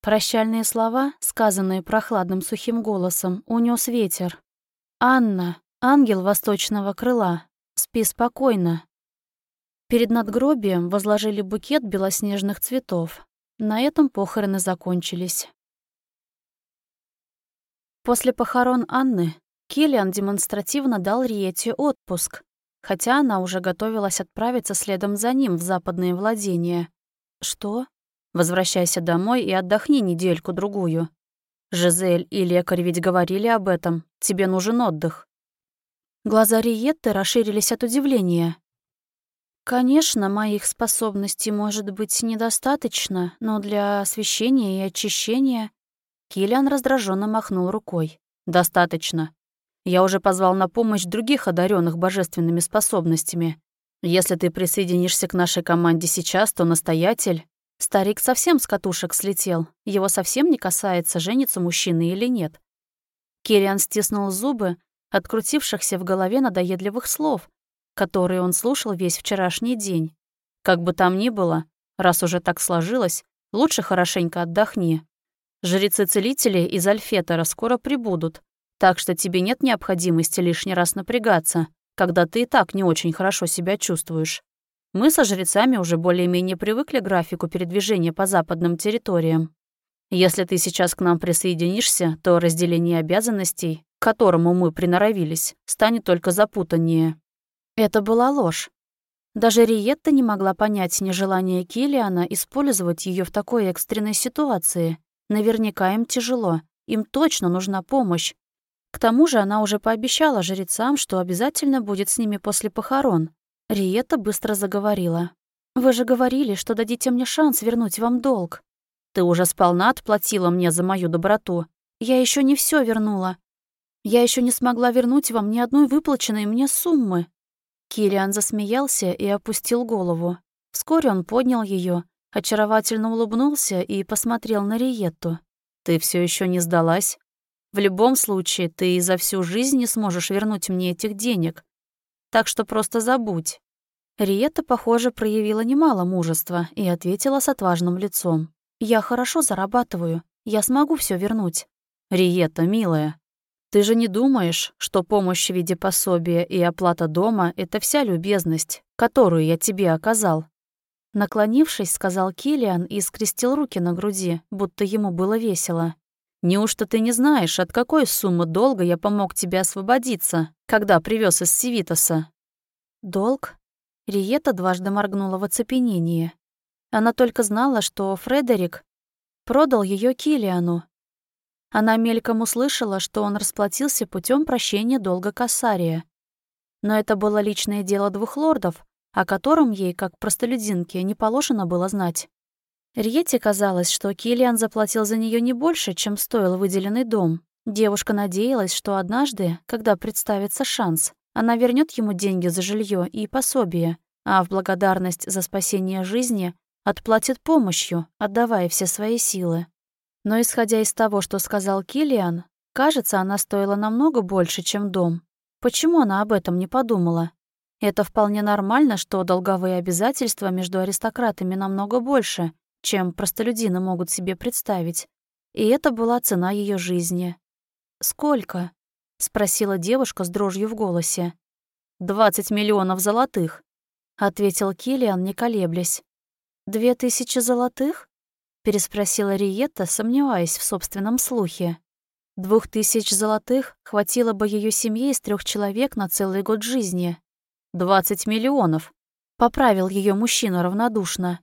Прощальные слова, сказанные прохладным сухим голосом, унес ветер. «Анна, ангел восточного крыла, спи спокойно, Перед надгробием возложили букет белоснежных цветов. На этом похороны закончились. После похорон Анны Киллиан демонстративно дал Риете отпуск, хотя она уже готовилась отправиться следом за ним в западные владения. «Что? Возвращайся домой и отдохни недельку-другую. Жизель и лекарь ведь говорили об этом. Тебе нужен отдых». Глаза Риетты расширились от удивления. Конечно, моих способностей может быть недостаточно, но для освещения и очищения... Киллиан раздраженно махнул рукой. «Достаточно. Я уже позвал на помощь других одаренных божественными способностями. Если ты присоединишься к нашей команде сейчас, то настоятель... Старик совсем с катушек слетел. Его совсем не касается, женится мужчина или нет. Киллиан стиснул зубы, открутившихся в голове надоедливых слов, которые он слушал весь вчерашний день. Как бы там ни было, раз уже так сложилось, лучше хорошенько отдохни. Жрецы-целители из Альфетера скоро прибудут, так что тебе нет необходимости лишний раз напрягаться, когда ты и так не очень хорошо себя чувствуешь. Мы со жрецами уже более-менее привыкли к графику передвижения по западным территориям. Если ты сейчас к нам присоединишься, то разделение обязанностей, к которому мы приноровились, станет только запутаннее. Это была ложь. Даже Риетта не могла понять нежелание Килиана использовать ее в такой экстренной ситуации. Наверняка им тяжело, им точно нужна помощь. К тому же она уже пообещала жрецам, что обязательно будет с ними после похорон. Риетта быстро заговорила. «Вы же говорили, что дадите мне шанс вернуть вам долг. Ты уже сполна отплатила мне за мою доброту. Я еще не все вернула. Я еще не смогла вернуть вам ни одной выплаченной мне суммы. Килиан засмеялся и опустил голову. Вскоре он поднял ее, очаровательно улыбнулся и посмотрел на Риетту. «Ты все еще не сдалась? В любом случае, ты за всю жизнь не сможешь вернуть мне этих денег. Так что просто забудь». Риетта, похоже, проявила немало мужества и ответила с отважным лицом. «Я хорошо зарабатываю. Я смогу все вернуть». «Риетта, милая, ты же не думаешь, что помощь в виде пособия и оплата дома — это вся любезность, которую я тебе оказал?» Наклонившись, сказал Килиан и скрестил руки на груди, будто ему было весело. «Неужто ты не знаешь, от какой суммы долга я помог тебе освободиться, когда привез из Севитоса?» «Долг?» Риета дважды моргнула в оцепенении. Она только знала, что Фредерик продал ее Килиану, она мельком услышала, что он расплатился путем прощения долга Кассария. Но это было личное дело двух лордов, о котором ей, как простолюдинке, не положено было знать. Риете казалось, что Килиан заплатил за нее не больше, чем стоил выделенный дом. Девушка надеялась, что однажды, когда представится шанс, она вернет ему деньги за жилье и пособие, а в благодарность за спасение жизни отплатит помощью, отдавая все свои силы. Но исходя из того, что сказал Килиан, кажется, она стоила намного больше, чем дом. Почему она об этом не подумала? Это вполне нормально, что долговые обязательства между аристократами намного больше, чем простолюдины могут себе представить. И это была цена ее жизни. «Сколько?» — спросила девушка с дрожью в голосе. «Двадцать миллионов золотых», — ответил Килиан, не колеблясь. «Две тысячи золотых?» — переспросила Риетта, сомневаясь в собственном слухе. Двух тысяч золотых хватило бы ее семье из трех человек на целый год жизни. «Двадцать миллионов», — поправил ее мужчина равнодушно.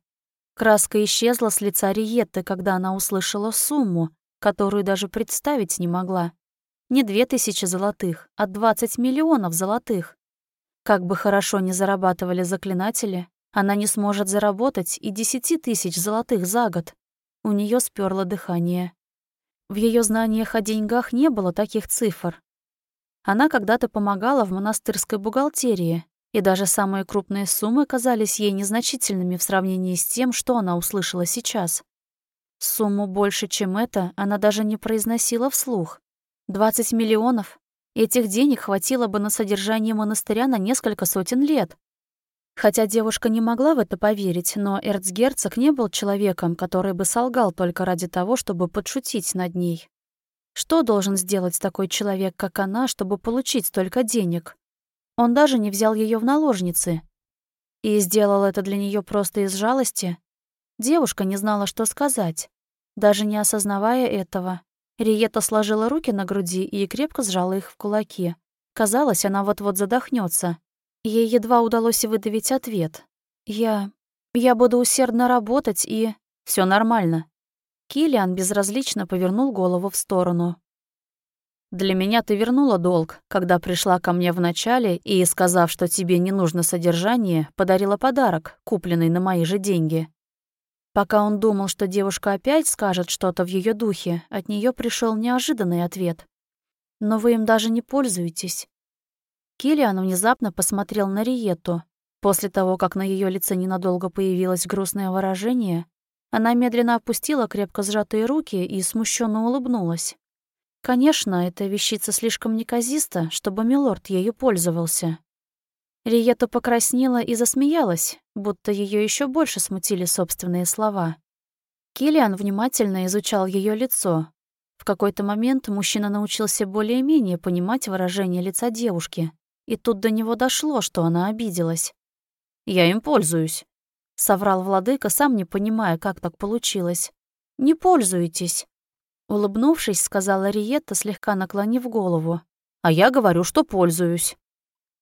Краска исчезла с лица Риетты, когда она услышала сумму, которую даже представить не могла. Не две тысячи золотых, а двадцать миллионов золотых. Как бы хорошо ни зарабатывали заклинатели, она не сможет заработать и десяти тысяч золотых за год. У нее сперло дыхание. В ее знаниях о деньгах не было таких цифр. Она когда-то помогала в монастырской бухгалтерии, и даже самые крупные суммы казались ей незначительными в сравнении с тем, что она услышала сейчас. Сумму больше, чем это, она даже не произносила вслух. 20 миллионов. Этих денег хватило бы на содержание монастыря на несколько сотен лет. Хотя девушка не могла в это поверить, но эрцгерцог не был человеком, который бы солгал только ради того, чтобы подшутить над ней. Что должен сделать такой человек, как она, чтобы получить столько денег? Он даже не взял ее в наложницы. И сделал это для нее просто из жалости. Девушка не знала, что сказать, даже не осознавая этого. Риета сложила руки на груди и крепко сжала их в кулаки. Казалось, она вот-вот задохнется. Ей едва удалось выдавить ответ. «Я... я буду усердно работать и...» все нормально». Килиан безразлично повернул голову в сторону. «Для меня ты вернула долг, когда пришла ко мне вначале и, сказав, что тебе не нужно содержание, подарила подарок, купленный на мои же деньги. Пока он думал, что девушка опять скажет что-то в ее духе, от нее пришел неожиданный ответ. «Но вы им даже не пользуетесь». Килиан внезапно посмотрел на Риету. После того, как на ее лице ненадолго появилось грустное выражение, она медленно опустила крепко сжатые руки и смущенно улыбнулась. Конечно, эта вещица слишком неказиста, чтобы милорд ею пользовался. Риета покраснела и засмеялась, будто ее еще больше смутили собственные слова. Килиан внимательно изучал ее лицо. В какой-то момент мужчина научился более-менее понимать выражение лица девушки, и тут до него дошло, что она обиделась. «Я им пользуюсь», — соврал владыка, сам не понимая, как так получилось. «Не пользуетесь», — улыбнувшись, сказала Риетта, слегка наклонив голову. «А я говорю, что пользуюсь».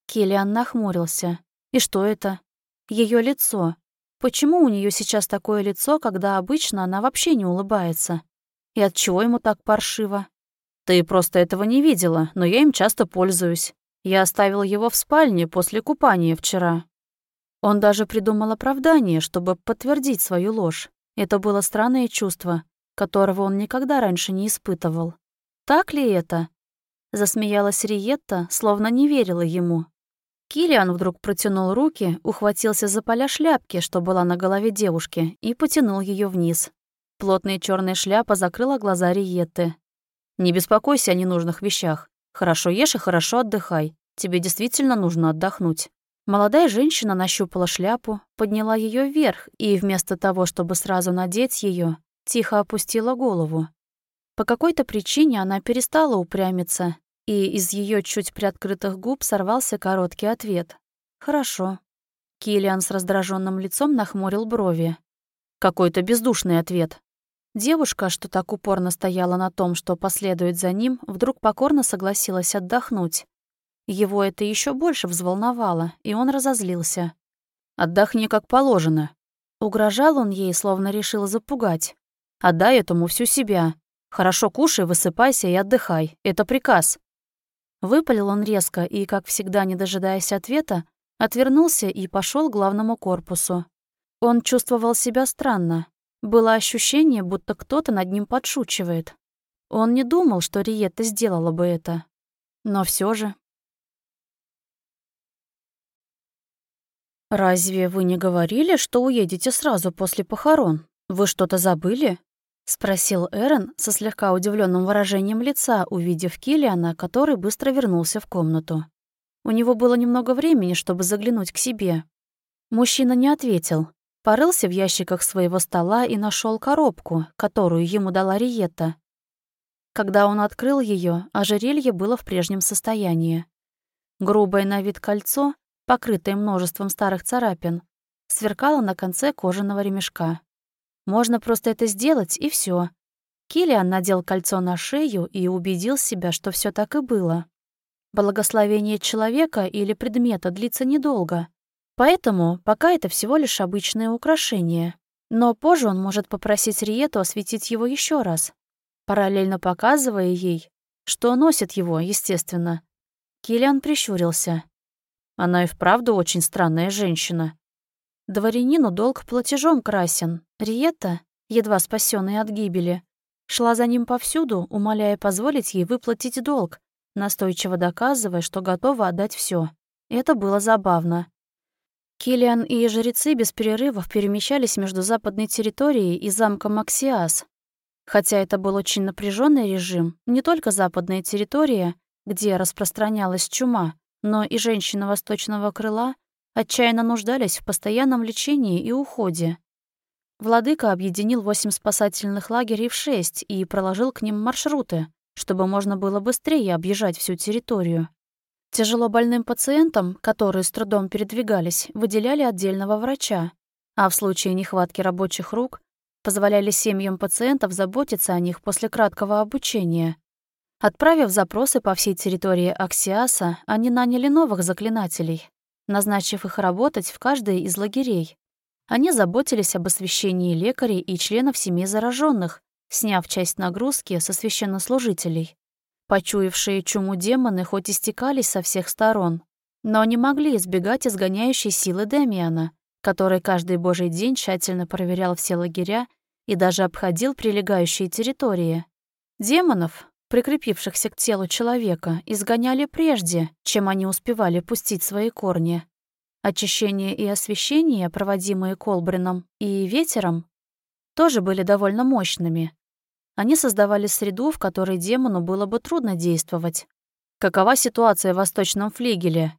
Киллиан нахмурился. И что это? Ее лицо. Почему у нее сейчас такое лицо, когда обычно она вообще не улыбается? И от чего ему так паршиво? Ты просто этого не видела, но я им часто пользуюсь. Я оставил его в спальне после купания вчера. Он даже придумал оправдание, чтобы подтвердить свою ложь. Это было странное чувство, которого он никогда раньше не испытывал. Так ли это? Засмеялась Риетта, словно не верила ему. Килиан вдруг протянул руки, ухватился за поля шляпки, что была на голове девушки, и потянул ее вниз. Плотная черная шляпа закрыла глаза Риетты. «Не беспокойся о ненужных вещах. Хорошо ешь и хорошо отдыхай. Тебе действительно нужно отдохнуть». Молодая женщина нащупала шляпу, подняла ее вверх и вместо того, чтобы сразу надеть ее, тихо опустила голову. По какой-то причине она перестала упрямиться и из ее чуть приоткрытых губ сорвался короткий ответ. «Хорошо». Килиан с раздраженным лицом нахмурил брови. Какой-то бездушный ответ. Девушка, что так упорно стояла на том, что последует за ним, вдруг покорно согласилась отдохнуть. Его это еще больше взволновало, и он разозлился. «Отдохни как положено». Угрожал он ей, словно решил запугать. «Отдай этому всю себя. Хорошо кушай, высыпайся и отдыхай. Это приказ». Выпалил он резко и, как всегда, не дожидаясь ответа, отвернулся и пошел к главному корпусу. Он чувствовал себя странно. Было ощущение, будто кто-то над ним подшучивает. Он не думал, что Риетта сделала бы это. Но все же... «Разве вы не говорили, что уедете сразу после похорон? Вы что-то забыли?» — спросил Эрен со слегка удивленным выражением лица, увидев Килиана, который быстро вернулся в комнату. У него было немного времени, чтобы заглянуть к себе. Мужчина не ответил. Порылся в ящиках своего стола и нашел коробку, которую ему дала Риетта. Когда он открыл ее, ожерелье было в прежнем состоянии. Грубое на вид кольцо, покрытое множеством старых царапин, сверкало на конце кожаного ремешка. Можно просто это сделать, и все. Килиан надел кольцо на шею и убедил себя, что все так и было. Благословение человека или предмета длится недолго, поэтому пока это всего лишь обычное украшение. Но позже он может попросить Риету осветить его еще раз, параллельно показывая ей, что носит его, естественно. Килиан прищурился. Она и вправду очень странная женщина. Дворянину долг платежом красен. Риетта, едва спасенная от гибели, шла за ним повсюду, умоляя позволить ей выплатить долг, настойчиво доказывая, что готова отдать все. Это было забавно. Килиан и жрецы без перерывов перемещались между западной территорией и замком Максиас. Хотя это был очень напряженный режим, не только западная территория, где распространялась чума, но и женщины восточного крыла отчаянно нуждались в постоянном лечении и уходе. Владыка объединил восемь спасательных лагерей в шесть и проложил к ним маршруты, чтобы можно было быстрее объезжать всю территорию. Тяжело больным пациентам, которые с трудом передвигались, выделяли отдельного врача, а в случае нехватки рабочих рук позволяли семьям пациентов заботиться о них после краткого обучения. Отправив запросы по всей территории Аксиаса, они наняли новых заклинателей, назначив их работать в каждой из лагерей. Они заботились об освещении лекарей и членов семей зараженных, сняв часть нагрузки со священнослужителей. Почуявшие чуму демоны хоть и стекались со всех сторон, но не могли избегать изгоняющей силы Демиана, который каждый божий день тщательно проверял все лагеря и даже обходил прилегающие территории. Демонов, прикрепившихся к телу человека, изгоняли прежде, чем они успевали пустить свои корни. Очищение и освещение, проводимые Колбрином и ветером, тоже были довольно мощными, они создавали среду, в которой демону было бы трудно действовать. Какова ситуация в Восточном флигеле?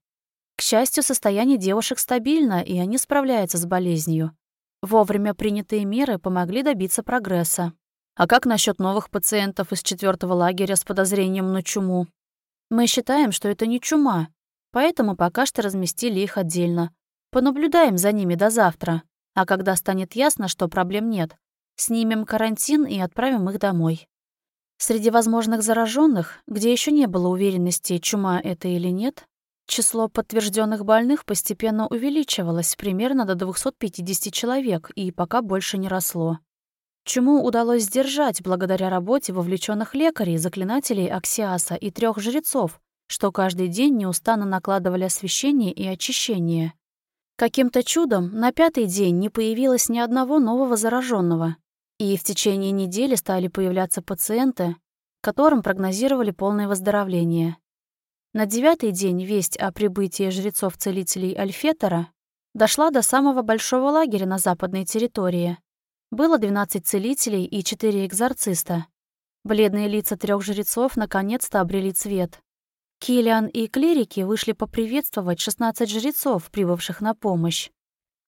К счастью, состояние девушек стабильно, и они справляются с болезнью. Вовремя принятые меры помогли добиться прогресса. А как насчет новых пациентов из четвертого лагеря с подозрением на чуму? Мы считаем, что это не чума, поэтому пока что разместили их отдельно. Понаблюдаем за ними до завтра, а когда станет ясно, что проблем нет, Снимем карантин и отправим их домой. Среди возможных зараженных, где еще не было уверенности, чума это или нет, число подтвержденных больных постепенно увеличивалось примерно до 250 человек и пока больше не росло. Чуму удалось сдержать благодаря работе вовлеченных лекарей, заклинателей Аксиаса и трех жрецов, что каждый день неустанно накладывали освещение и очищение. Каким-то чудом на пятый день не появилось ни одного нового зараженного, и в течение недели стали появляться пациенты, которым прогнозировали полное выздоровление. На девятый день весть о прибытии жрецов-целителей Альфетера дошла до самого большого лагеря на западной территории. Было 12 целителей и 4 экзорциста. Бледные лица трех жрецов наконец-то обрели цвет. Килиан и клирики вышли поприветствовать 16 жрецов, прибывших на помощь.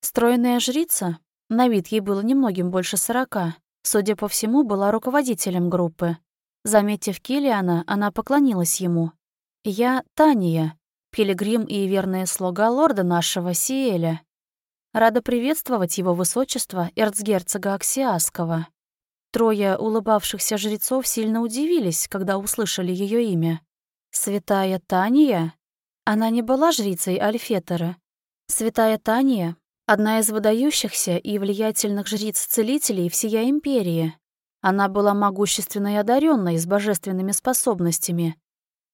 Стройная жрица, на вид ей было немногим больше сорока. Судя по всему, была руководителем группы. Заметив Килиана, она поклонилась ему. «Я Тания, пилигрим и верная слуга лорда нашего Сиэля. Рада приветствовать его высочество эрцгерцога Аксиаского». Трое улыбавшихся жрецов сильно удивились, когда услышали ее имя. «Святая Тания?» Она не была жрицей Альфетера. Святая Тания Одна из выдающихся и влиятельных жриц-целителей всея империи. Она была могущественной и одаренной с божественными способностями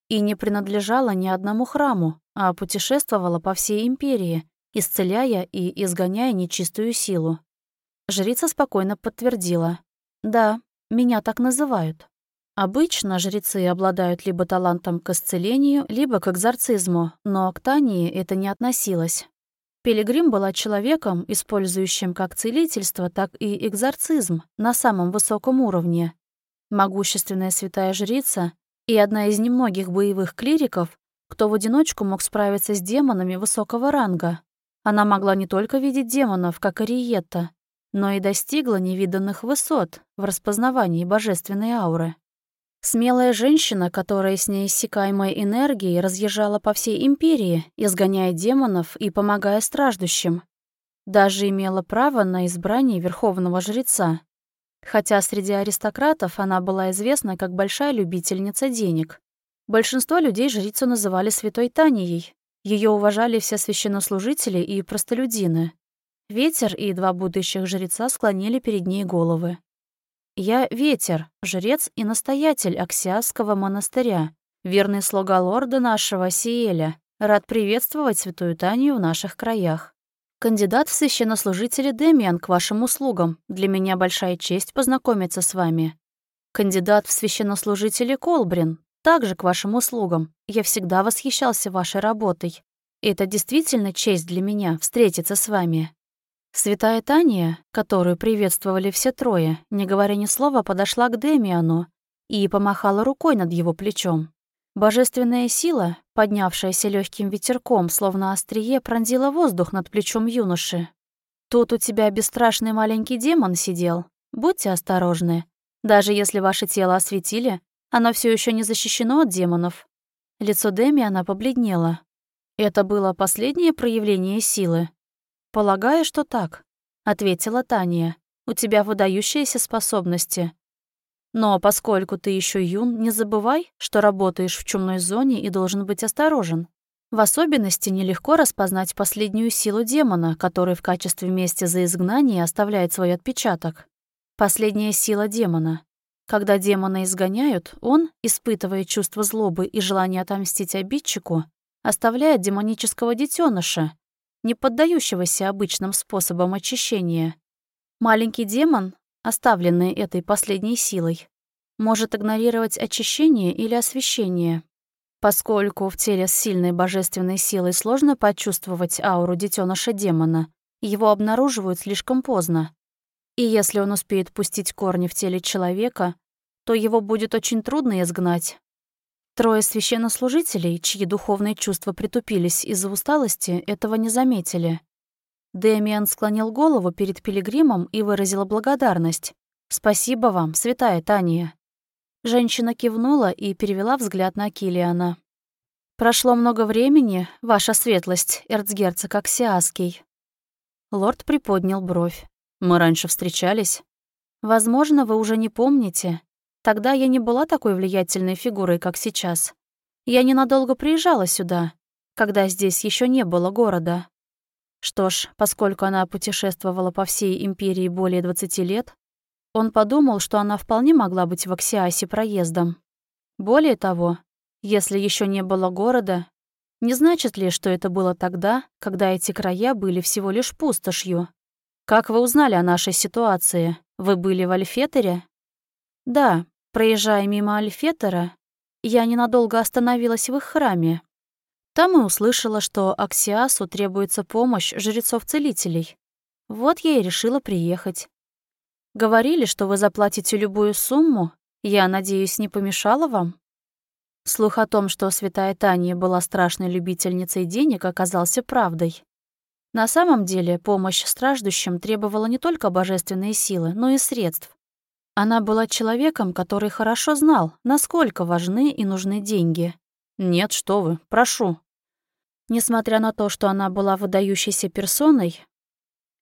и не принадлежала ни одному храму, а путешествовала по всей империи, исцеляя и изгоняя нечистую силу. Жрица спокойно подтвердила. «Да, меня так называют». Обычно жрецы обладают либо талантом к исцелению, либо к экзорцизму, но к Тании это не относилось. Пилигрим была человеком, использующим как целительство, так и экзорцизм на самом высоком уровне. Могущественная святая жрица и одна из немногих боевых клириков, кто в одиночку мог справиться с демонами высокого ранга. Она могла не только видеть демонов, как Ариетта, но и достигла невиданных высот в распознавании божественной ауры. Смелая женщина, которая с неиссякаемой энергией разъезжала по всей империи, изгоняя демонов и помогая страждущим. Даже имела право на избрание верховного жреца. Хотя среди аристократов она была известна как большая любительница денег. Большинство людей жрицу называли святой Танией. Ее уважали все священнослужители и простолюдины. Ветер и два будущих жреца склонили перед ней головы. Я Ветер, жрец и настоятель Аксиасского монастыря, верный слуга лорда нашего Сиэля. Рад приветствовать святую Танию в наших краях. Кандидат в священнослужители Демиан к вашим услугам. Для меня большая честь познакомиться с вами. Кандидат в священнослужители Колбрин. Также к вашим услугам. Я всегда восхищался вашей работой. это действительно честь для меня встретиться с вами. Святая Таня, которую приветствовали все трое, не говоря ни слова, подошла к Демиану и помахала рукой над его плечом. Божественная сила, поднявшаяся легким ветерком, словно острие, пронзила воздух над плечом юноши. «Тут у тебя бесстрашный маленький демон сидел. Будьте осторожны. Даже если ваше тело осветили, оно все еще не защищено от демонов». Лицо Демиана побледнело. Это было последнее проявление силы. «Полагаю, что так», — ответила Таня. «У тебя выдающиеся способности. Но поскольку ты еще юн, не забывай, что работаешь в чумной зоне и должен быть осторожен. В особенности нелегко распознать последнюю силу демона, который в качестве мести за изгнание оставляет свой отпечаток. Последняя сила демона. Когда демона изгоняют, он, испытывая чувство злобы и желание отомстить обидчику, оставляет демонического детеныша, не поддающегося обычным способам очищения. Маленький демон, оставленный этой последней силой, может игнорировать очищение или освещение. Поскольку в теле с сильной божественной силой сложно почувствовать ауру детеныша демона, его обнаруживают слишком поздно. И если он успеет пустить корни в теле человека, то его будет очень трудно изгнать, Трое священнослужителей, чьи духовные чувства притупились из-за усталости, этого не заметили. Дэмиан склонил голову перед пилигримом и выразила благодарность. «Спасибо вам, святая Тания». Женщина кивнула и перевела взгляд на Килиана. «Прошло много времени, ваша светлость, эрцгерцог Аксиаский». Лорд приподнял бровь. «Мы раньше встречались?» «Возможно, вы уже не помните. Тогда я не была такой влиятельной фигурой, как сейчас. Я ненадолго приезжала сюда, когда здесь еще не было города. Что ж, поскольку она путешествовала по всей империи более 20 лет, он подумал, что она вполне могла быть в Аксиасе проездом. Более того, если еще не было города, не значит ли, что это было тогда, когда эти края были всего лишь пустошью? Как вы узнали о нашей ситуации? Вы были в Альфетере? Да, Проезжая мимо Альфетера, я ненадолго остановилась в их храме. Там и услышала, что Аксиасу требуется помощь жрецов-целителей. Вот я и решила приехать. Говорили, что вы заплатите любую сумму. Я, надеюсь, не помешала вам? Слух о том, что святая Таня была страшной любительницей денег, оказался правдой. На самом деле, помощь страждущим требовала не только божественные силы, но и средств. Она была человеком, который хорошо знал, насколько важны и нужны деньги. «Нет, что вы, прошу». Несмотря на то, что она была выдающейся персоной,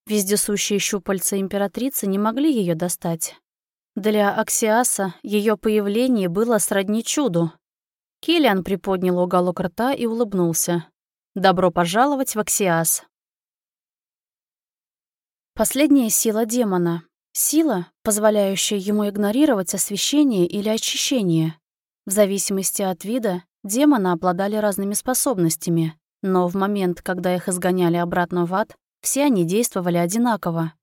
вездесущие щупальца императрицы не могли ее достать. Для Аксиаса ее появление было сродни чуду. Киллиан приподнял уголок рта и улыбнулся. «Добро пожаловать в Аксиас». Последняя сила демона. Сила, позволяющая ему игнорировать освещение или очищение. В зависимости от вида, демоны обладали разными способностями, но в момент, когда их изгоняли обратно в ад, все они действовали одинаково.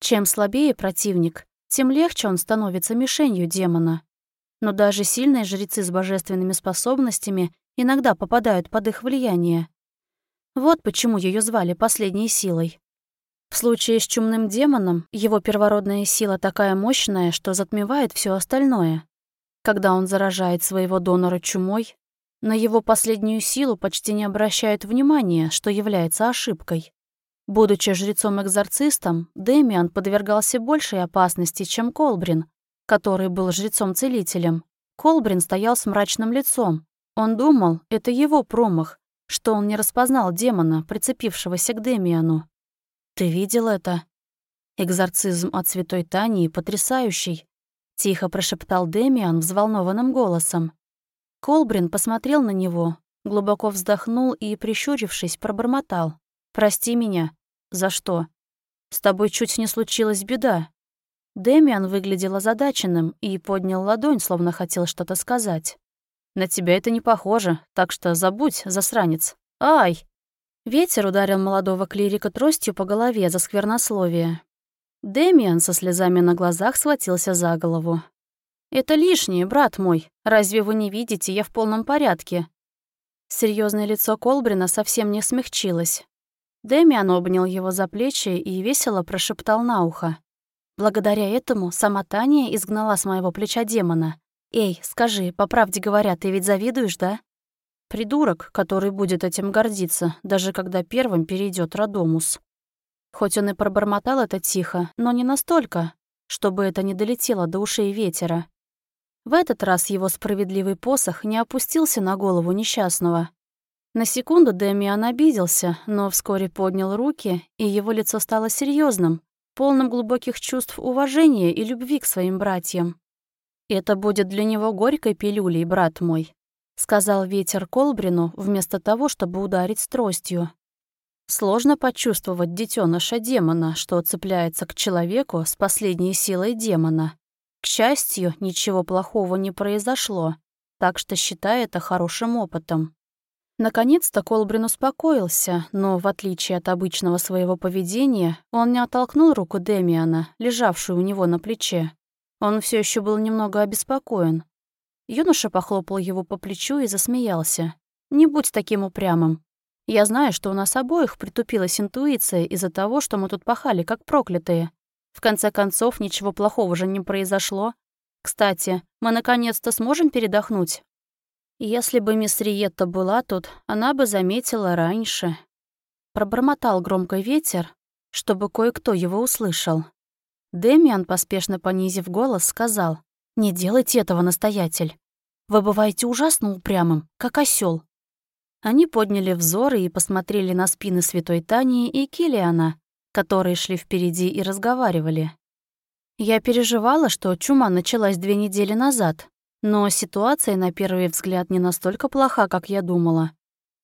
Чем слабее противник, тем легче он становится мишенью демона. Но даже сильные жрецы с божественными способностями иногда попадают под их влияние. Вот почему ее звали последней силой. В случае с чумным демоном его первородная сила такая мощная, что затмевает все остальное. Когда он заражает своего донора чумой, на его последнюю силу почти не обращают внимания, что является ошибкой. Будучи жрецом-экзорцистом, Дэмиан подвергался большей опасности, чем Колбрин, который был жрецом-целителем. Колбрин стоял с мрачным лицом. Он думал, это его промах, что он не распознал демона, прицепившегося к Демиану. «Ты видел это?» «Экзорцизм от святой Тании потрясающий», — тихо прошептал Демиан взволнованным голосом. Колбрин посмотрел на него, глубоко вздохнул и, прищурившись, пробормотал. «Прости меня. За что? С тобой чуть не случилась беда». Демиан выглядел озадаченным и поднял ладонь, словно хотел что-то сказать. «На тебя это не похоже, так что забудь, засранец. Ай!» Ветер ударил молодого клирика тростью по голове за сквернословие. Дэмиан со слезами на глазах схватился за голову. «Это лишнее, брат мой. Разве вы не видите, я в полном порядке?» Серьезное лицо Колбрина совсем не смягчилось. Дэмиан обнял его за плечи и весело прошептал на ухо. «Благодаря этому сама Таня изгнала с моего плеча демона. Эй, скажи, по правде говоря, ты ведь завидуешь, да?» Придурок, который будет этим гордиться, даже когда первым перейдет Радомус. Хоть он и пробормотал это тихо, но не настолько, чтобы это не долетело до ушей ветера. В этот раз его справедливый посох не опустился на голову несчастного. На секунду Дэмиан обиделся, но вскоре поднял руки, и его лицо стало серьезным, полным глубоких чувств уважения и любви к своим братьям. «Это будет для него горькой пилюлей, брат мой», — сказал ветер Колбрину вместо того, чтобы ударить тростью. Сложно почувствовать детеныша демона, что цепляется к человеку с последней силой демона. К счастью, ничего плохого не произошло, так что считай это хорошим опытом. Наконец-то Колбрин успокоился, но, в отличие от обычного своего поведения, он не оттолкнул руку Демиана, лежавшую у него на плече. Он все еще был немного обеспокоен. Юноша похлопал его по плечу и засмеялся. «Не будь таким упрямым. Я знаю, что у нас обоих притупилась интуиция из-за того, что мы тут пахали, как проклятые. В конце концов, ничего плохого же не произошло. Кстати, мы наконец-то сможем передохнуть? Если бы мисс Риетта была тут, она бы заметила раньше. Пробормотал громко ветер, чтобы кое-кто его услышал. Демиан, поспешно понизив голос, сказал, «Не делайте этого, настоятель. Вы бываете ужасно упрямым, как осел. Они подняли взоры и посмотрели на спины святой Тании и Килиана, которые шли впереди и разговаривали. Я переживала, что чума началась две недели назад, но ситуация на первый взгляд не настолько плоха, как я думала.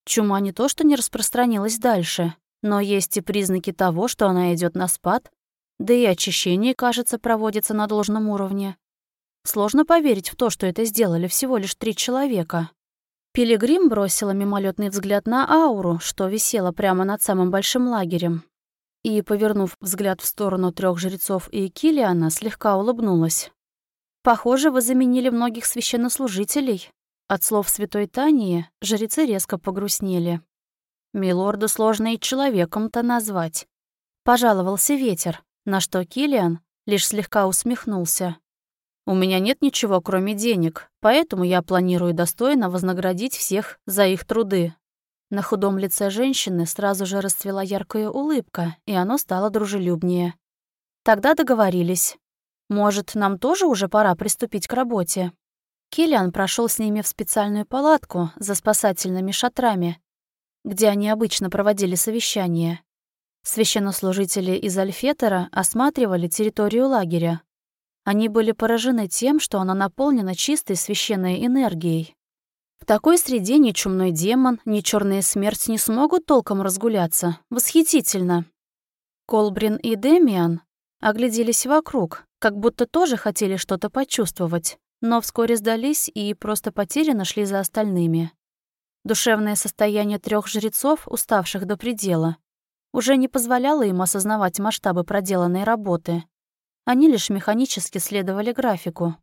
Чума не то что не распространилась дальше, но есть и признаки того, что она идет на спад, да и очищение, кажется, проводится на должном уровне. Сложно поверить в то, что это сделали всего лишь три человека. Пилигрим бросила мимолетный взгляд на ауру, что висела прямо над самым большим лагерем. И, повернув взгляд в сторону трех жрецов и Килиана, слегка улыбнулась. «Похоже, вы заменили многих священнослужителей». От слов святой Тании жрецы резко погрустнели. «Милорда сложно и человеком-то назвать», — пожаловался ветер, на что Килиан лишь слегка усмехнулся. У меня нет ничего, кроме денег, поэтому я планирую достойно вознаградить всех за их труды». На худом лице женщины сразу же расцвела яркая улыбка, и оно стало дружелюбнее. Тогда договорились. Может, нам тоже уже пора приступить к работе? Киллиан прошел с ними в специальную палатку за спасательными шатрами, где они обычно проводили совещания. Священнослужители из Альфетера осматривали территорию лагеря, они были поражены тем, что она наполнена чистой священной энергией. В такой среде ни чумной демон, ни черная смерть не смогут толком разгуляться. Восхитительно. Колбрин и Демиан огляделись вокруг, как будто тоже хотели что-то почувствовать, но вскоре сдались и просто потерянно шли за остальными. Душевное состояние трех жрецов, уставших до предела, уже не позволяло им осознавать масштабы проделанной работы. Они лишь механически следовали графику.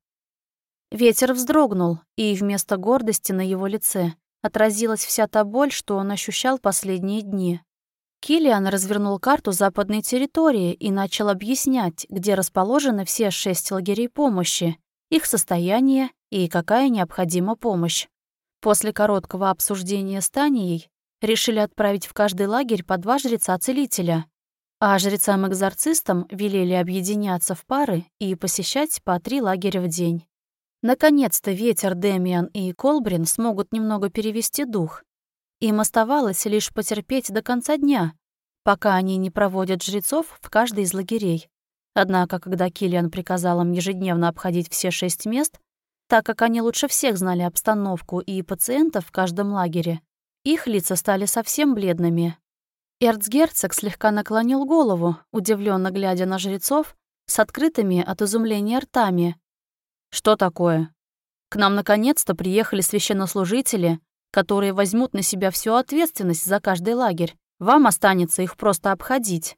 Ветер вздрогнул, и вместо гордости на его лице отразилась вся та боль, что он ощущал последние дни. Килиан развернул карту западной территории и начал объяснять, где расположены все шесть лагерей помощи, их состояние и какая необходима помощь. После короткого обсуждения с Танией решили отправить в каждый лагерь по два жреца-целителя, а жрецам-экзорцистам велели объединяться в пары и посещать по три лагеря в день. Наконец-то ветер, Демиан и Колбрин смогут немного перевести дух. Им оставалось лишь потерпеть до конца дня, пока они не проводят жрецов в каждый из лагерей. Однако, когда Киллиан приказал им ежедневно обходить все шесть мест, так как они лучше всех знали обстановку и пациентов в каждом лагере, их лица стали совсем бледными. Эрцгерцог слегка наклонил голову, удивленно глядя на жрецов с открытыми от изумления ртами. «Что такое? К нам наконец-то приехали священнослужители, которые возьмут на себя всю ответственность за каждый лагерь. Вам останется их просто обходить».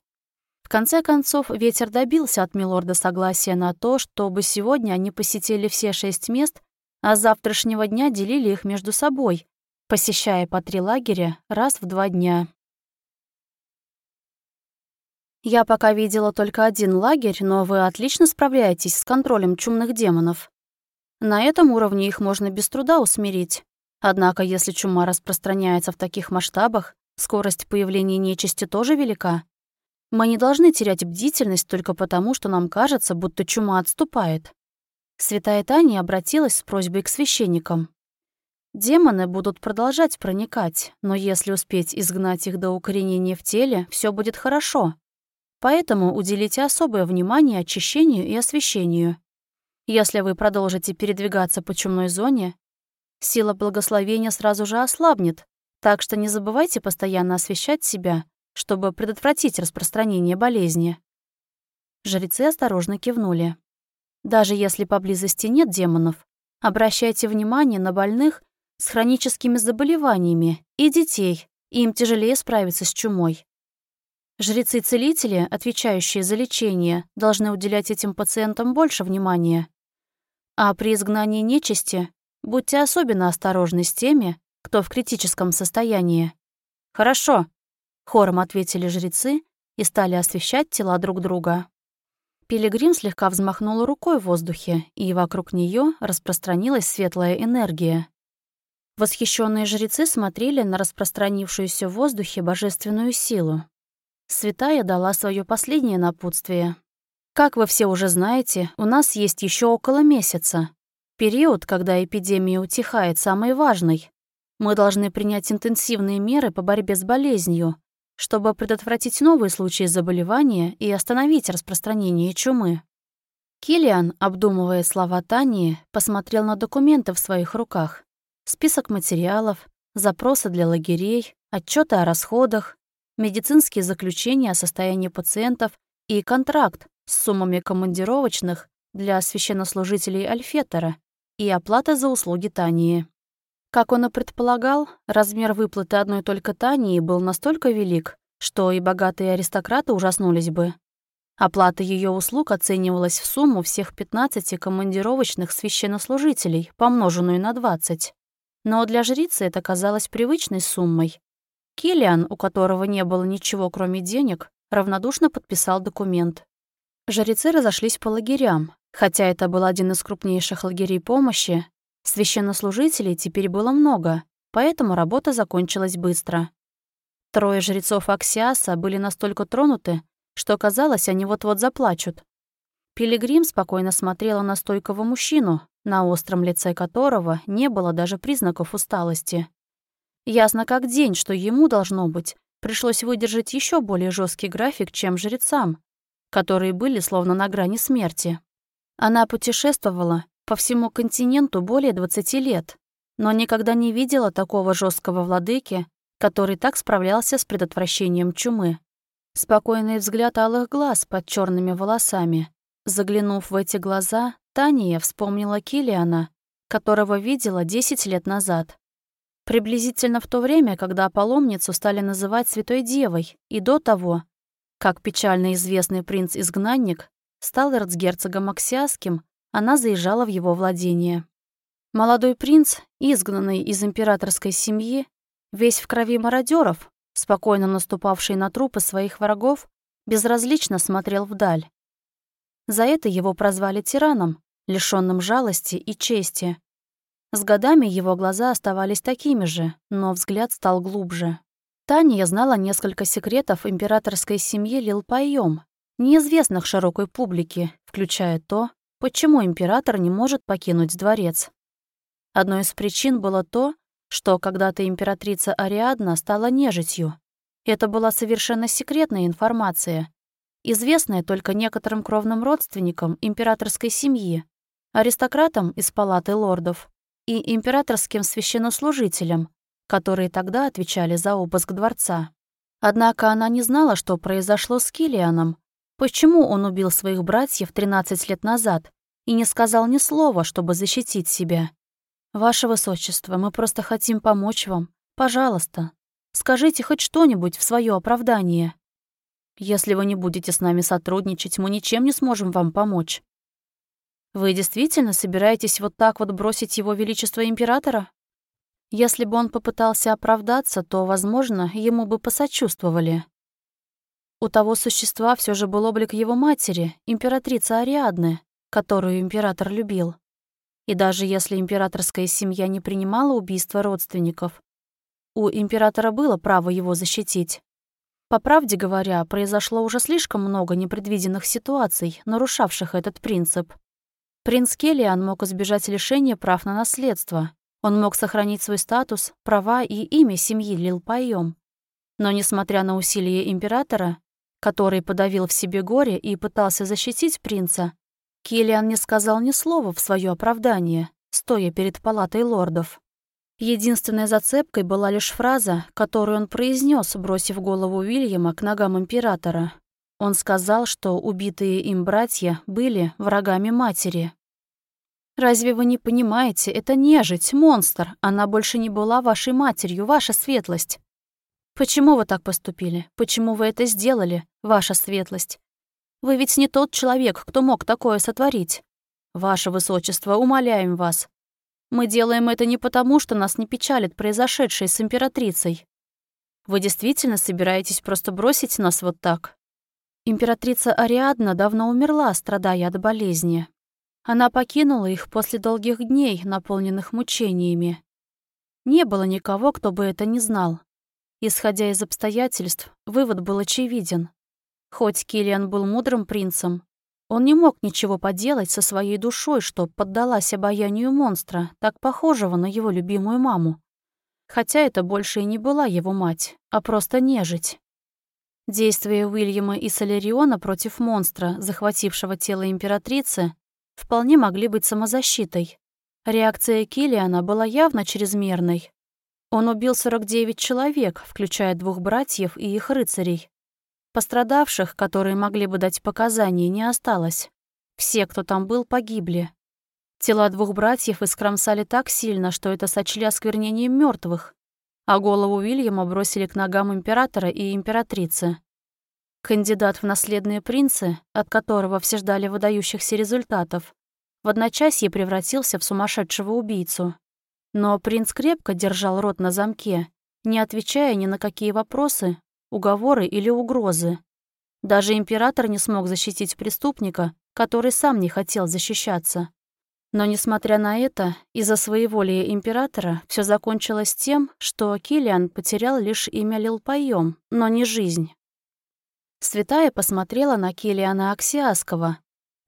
В конце концов, ветер добился от Милорда согласия на то, чтобы сегодня они посетили все шесть мест, а с завтрашнего дня делили их между собой, посещая по три лагеря раз в два дня. Я пока видела только один лагерь, но вы отлично справляетесь с контролем чумных демонов. На этом уровне их можно без труда усмирить. Однако, если чума распространяется в таких масштабах, скорость появления нечисти тоже велика. Мы не должны терять бдительность только потому, что нам кажется, будто чума отступает. Святая Таня обратилась с просьбой к священникам. Демоны будут продолжать проникать, но если успеть изгнать их до укоренения в теле, все будет хорошо. Поэтому уделите особое внимание очищению и освещению. Если вы продолжите передвигаться по чумной зоне, сила благословения сразу же ослабнет, так что не забывайте постоянно освещать себя чтобы предотвратить распространение болезни. Жрецы осторожно кивнули. Даже если поблизости нет демонов, обращайте внимание на больных с хроническими заболеваниями и детей, им тяжелее справиться с чумой. Жрецы-целители, отвечающие за лечение, должны уделять этим пациентам больше внимания. А при изгнании нечисти будьте особенно осторожны с теми, кто в критическом состоянии. «Хорошо», Хором ответили жрецы и стали освещать тела друг друга. Пилигрим слегка взмахнула рукой в воздухе, и вокруг нее распространилась светлая энергия. Восхищенные жрецы смотрели на распространившуюся в воздухе божественную силу. Святая дала свое последнее напутствие. Как вы все уже знаете, у нас есть еще около месяца. Период, когда эпидемия утихает, самый важный. Мы должны принять интенсивные меры по борьбе с болезнью, чтобы предотвратить новые случаи заболевания и остановить распространение чумы. Килиан, обдумывая слова Тани, посмотрел на документы в своих руках. Список материалов, запросы для лагерей, отчеты о расходах, медицинские заключения о состоянии пациентов и контракт с суммами командировочных для священнослужителей Альфетера и оплата за услуги Тании. Как он и предполагал, размер выплаты одной только Тании был настолько велик, что и богатые аристократы ужаснулись бы. Оплата ее услуг оценивалась в сумму всех 15 командировочных священнослужителей, помноженную на 20. Но для жрицы это казалось привычной суммой. Килиан, у которого не было ничего кроме денег, равнодушно подписал документ. Жрецы разошлись по лагерям. Хотя это был один из крупнейших лагерей помощи, Священнослужителей теперь было много, поэтому работа закончилась быстро. Трое жрецов Аксиаса были настолько тронуты, что казалось, они вот-вот заплачут. Пилигрим спокойно смотрела на стойкого мужчину, на остром лице которого не было даже признаков усталости. Ясно как день, что ему, должно быть, пришлось выдержать еще более жесткий график, чем жрецам, которые были словно на грани смерти. Она путешествовала, по всему континенту более 20 лет, но никогда не видела такого жесткого владыки, который так справлялся с предотвращением чумы. Спокойный взгляд алых глаз под черными волосами. Заглянув в эти глаза, Тания вспомнила Килиана, которого видела 10 лет назад. Приблизительно в то время, когда паломницу стали называть Святой Девой, и до того, как печально известный принц-изгнанник стал эрцгерцогом Аксиасским она заезжала в его владение. Молодой принц, изгнанный из императорской семьи, весь в крови мародеров, спокойно наступавший на трупы своих врагов, безразлично смотрел вдаль. За это его прозвали тираном, лишённым жалости и чести. С годами его глаза оставались такими же, но взгляд стал глубже. Таня знала несколько секретов императорской семьи Лилпайом, неизвестных широкой публике, включая то, почему император не может покинуть дворец. Одной из причин было то, что когда-то императрица Ариадна стала нежитью. Это была совершенно секретная информация, известная только некоторым кровным родственникам императорской семьи, аристократам из палаты лордов и императорским священнослужителям, которые тогда отвечали за обыск дворца. Однако она не знала, что произошло с Килианом, почему он убил своих братьев 13 лет назад и не сказал ни слова, чтобы защитить себя. «Ваше Высочество, мы просто хотим помочь вам. Пожалуйста, скажите хоть что-нибудь в свое оправдание. Если вы не будете с нами сотрудничать, мы ничем не сможем вам помочь». «Вы действительно собираетесь вот так вот бросить его величество императора?» Если бы он попытался оправдаться, то, возможно, ему бы посочувствовали. У того существа все же был облик его матери, императрицы Ариадны, которую император любил. И даже если императорская семья не принимала убийства родственников, у императора было право его защитить. По правде говоря, произошло уже слишком много непредвиденных ситуаций, нарушавших этот принцип. Принц Келлиан мог избежать лишения прав на наследство. Он мог сохранить свой статус, права и имя семьи Лилпайом. Но, несмотря на усилия императора, который подавил в себе горе и пытался защитить принца, Киллиан не сказал ни слова в свое оправдание, стоя перед палатой лордов. Единственной зацепкой была лишь фраза, которую он произнес, бросив голову Уильяма к ногам императора. Он сказал, что убитые им братья были врагами матери. «Разве вы не понимаете, это нежить, монстр, она больше не была вашей матерью, ваша светлость. Почему вы так поступили? Почему вы это сделали, ваша светлость? Вы ведь не тот человек, кто мог такое сотворить. Ваше Высочество, умоляем вас. Мы делаем это не потому, что нас не печалит произошедшее с императрицей. Вы действительно собираетесь просто бросить нас вот так? Императрица Ариадна давно умерла, страдая от болезни. Она покинула их после долгих дней, наполненных мучениями. Не было никого, кто бы это не знал. Исходя из обстоятельств, вывод был очевиден. Хоть Килиан был мудрым принцем, он не мог ничего поделать со своей душой, что поддалась обаянию монстра, так похожего на его любимую маму. Хотя это больше и не была его мать, а просто нежить. Действия Уильяма и Солериона против монстра, захватившего тело императрицы, вполне могли быть самозащитой. Реакция Килиана была явно чрезмерной. Он убил 49 человек, включая двух братьев и их рыцарей. Пострадавших, которые могли бы дать показания, не осталось. Все, кто там был, погибли. Тела двух братьев искромсали так сильно, что это сочли осквернением мертвых, а голову Уильяма бросили к ногам императора и императрицы. Кандидат в наследные принцы, от которого все ждали выдающихся результатов, в одночасье превратился в сумасшедшего убийцу. Но принц крепко держал рот на замке, не отвечая ни на какие вопросы, уговоры или угрозы. Даже император не смог защитить преступника, который сам не хотел защищаться. Но, несмотря на это, из-за своеволия императора все закончилось тем, что Килиан потерял лишь имя Лилпайом, но не жизнь. Святая посмотрела на Килиана Аксиаского,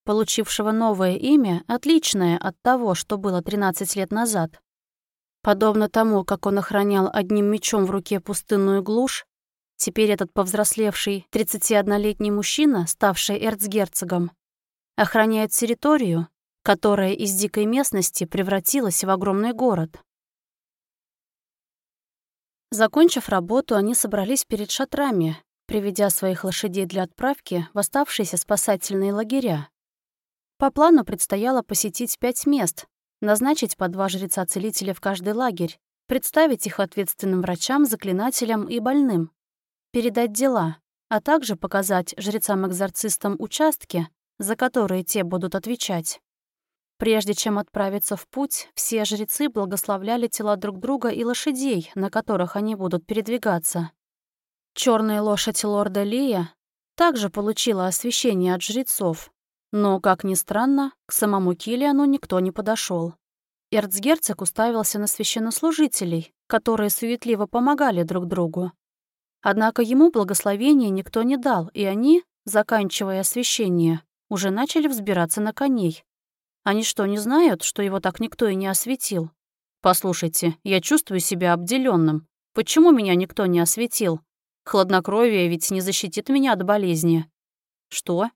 получившего новое имя, отличное от того, что было 13 лет назад. Подобно тому, как он охранял одним мечом в руке пустынную глушь, Теперь этот повзрослевший 31-летний мужчина, ставший эрцгерцогом, охраняет территорию, которая из дикой местности превратилась в огромный город. Закончив работу, они собрались перед шатрами, приведя своих лошадей для отправки в оставшиеся спасательные лагеря. По плану предстояло посетить пять мест, назначить по два жреца-целителя в каждый лагерь, представить их ответственным врачам, заклинателям и больным, передать дела, а также показать жрецам-экзорцистам участки, за которые те будут отвечать. Прежде чем отправиться в путь, все жрецы благословляли тела друг друга и лошадей, на которых они будут передвигаться. Черная лошадь лорда Лия также получила освящение от жрецов, но, как ни странно, к самому Килиану никто не подошел. Эрцгерцог уставился на священнослужителей, которые суетливо помогали друг другу. Однако ему благословения никто не дал, и они, заканчивая освящение, уже начали взбираться на коней, Они что, не знают, что его так никто и не осветил? Послушайте, я чувствую себя обделенным. Почему меня никто не осветил? Хладнокровие ведь не защитит меня от болезни. Что?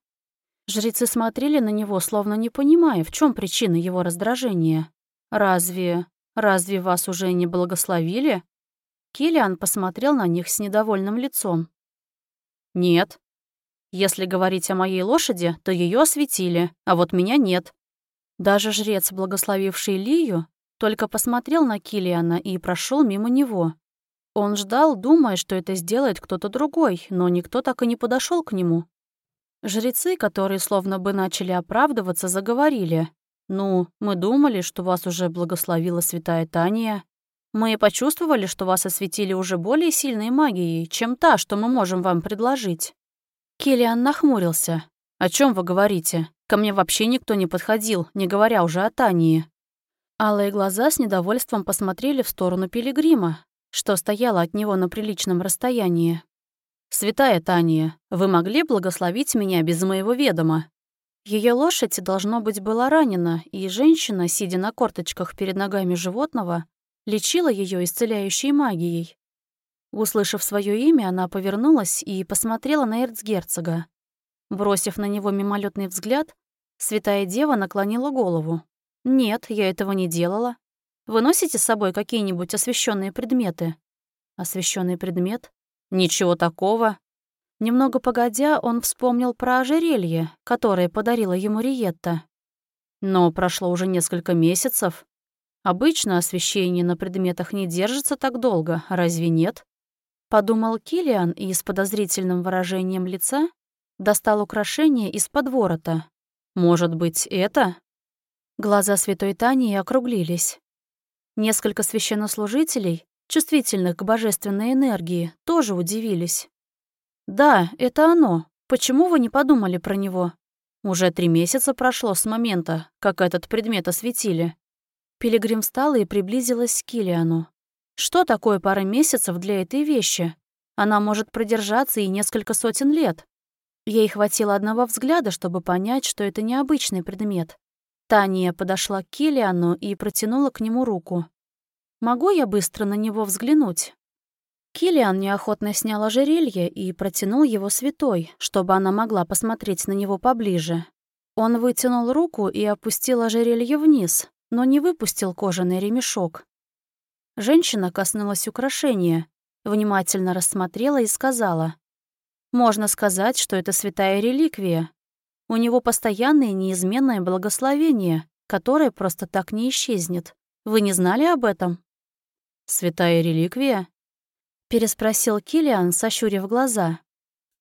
Жрецы смотрели на него, словно не понимая, в чем причина его раздражения. Разве... разве вас уже не благословили? Килиан посмотрел на них с недовольным лицом. Нет. Если говорить о моей лошади, то ее осветили, а вот меня нет. Даже жрец, благословивший Лию, только посмотрел на Килиана и прошел мимо него. Он ждал, думая, что это сделает кто-то другой, но никто так и не подошел к нему. Жрецы, которые словно бы начали оправдываться, заговорили. «Ну, мы думали, что вас уже благословила святая Тания. Мы почувствовали, что вас осветили уже более сильной магией, чем та, что мы можем вам предложить». Килиан нахмурился. «О чем вы говорите? Ко мне вообще никто не подходил, не говоря уже о Тании». Алые глаза с недовольством посмотрели в сторону Пилигрима, что стояла от него на приличном расстоянии. «Святая Тания, вы могли благословить меня без моего ведома?» Ее лошадь, должно быть, была ранена, и женщина, сидя на корточках перед ногами животного, лечила ее исцеляющей магией. Услышав свое имя, она повернулась и посмотрела на эрцгерцога. Бросив на него мимолетный взгляд, святая дева наклонила голову. «Нет, я этого не делала. Вы носите с собой какие-нибудь освященные предметы?» «Освященный предмет? Ничего такого». Немного погодя, он вспомнил про ожерелье, которое подарила ему Риетта. Но прошло уже несколько месяцев. Обычно освещение на предметах не держится так долго, разве нет? Подумал Килиан и с подозрительным выражением лица достал украшение из-под ворота. Может быть, это? Глаза святой Тании округлились. Несколько священнослужителей, чувствительных к божественной энергии, тоже удивились. «Да, это оно. Почему вы не подумали про него? Уже три месяца прошло с момента, как этот предмет осветили». Пилигрим встала и приблизилась к Килиану. «Что такое пара месяцев для этой вещи? Она может продержаться и несколько сотен лет». Ей хватило одного взгляда, чтобы понять, что это необычный предмет. Таня подошла к Килиану и протянула к нему руку. «Могу я быстро на него взглянуть?» Килиан неохотно снял ожерелье и протянул его святой, чтобы она могла посмотреть на него поближе. Он вытянул руку и опустил ожерелье вниз, но не выпустил кожаный ремешок. Женщина коснулась украшения, внимательно рассмотрела и сказала. «Можно сказать, что это святая реликвия, у него постоянное неизменное благословение, которое просто так не исчезнет. Вы не знали об этом?» «Святая реликвия?» Переспросил Килиан, сощурив глаза.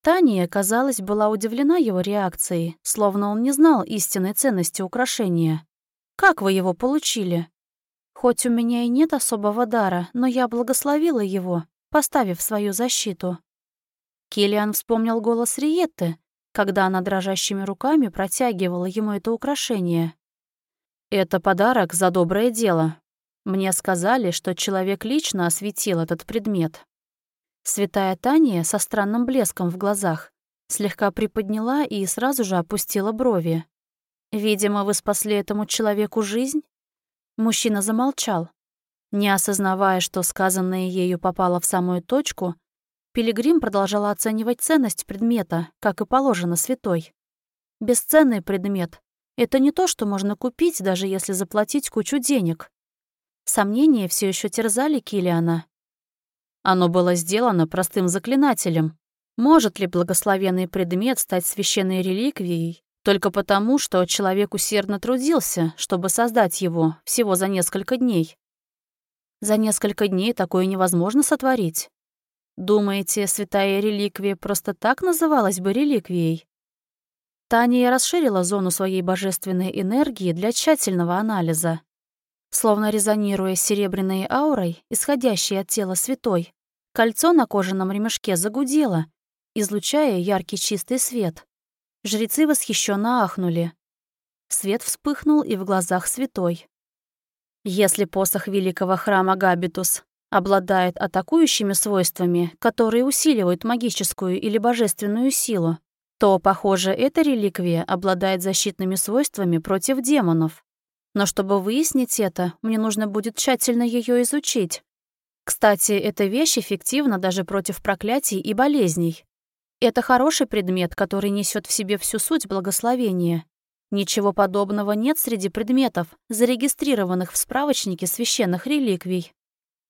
Таня, казалось, была удивлена его реакцией, словно он не знал истинной ценности украшения. «Как вы его получили?» «Хоть у меня и нет особого дара, но я благословила его, поставив свою защиту». Килиан вспомнил голос Риетты, когда она дрожащими руками протягивала ему это украшение. «Это подарок за доброе дело. Мне сказали, что человек лично осветил этот предмет». Святая Таня со странным блеском в глазах слегка приподняла и сразу же опустила брови. «Видимо, вы спасли этому человеку жизнь?» Мужчина замолчал. Не осознавая, что сказанное ею попало в самую точку, Пилигрим продолжала оценивать ценность предмета, как и положено святой. Бесценный предмет — это не то, что можно купить, даже если заплатить кучу денег. Сомнения все еще терзали Килиана. Оно было сделано простым заклинателем. Может ли благословенный предмет стать священной реликвией только потому, что человек усердно трудился, чтобы создать его всего за несколько дней? За несколько дней такое невозможно сотворить. Думаете, святая реликвия просто так называлась бы реликвией? Таня расширила зону своей божественной энергии для тщательного анализа. Словно резонируя с серебряной аурой, исходящей от тела святой, кольцо на кожаном ремешке загудело, излучая яркий чистый свет. Жрецы восхищенно ахнули. Свет вспыхнул и в глазах святой. Если посох великого храма Габитус обладает атакующими свойствами, которые усиливают магическую или божественную силу, то, похоже, эта реликвия обладает защитными свойствами против демонов. Но чтобы выяснить это, мне нужно будет тщательно ее изучить. Кстати, эта вещь эффективна даже против проклятий и болезней. Это хороший предмет, который несет в себе всю суть благословения. Ничего подобного нет среди предметов, зарегистрированных в справочнике священных реликвий.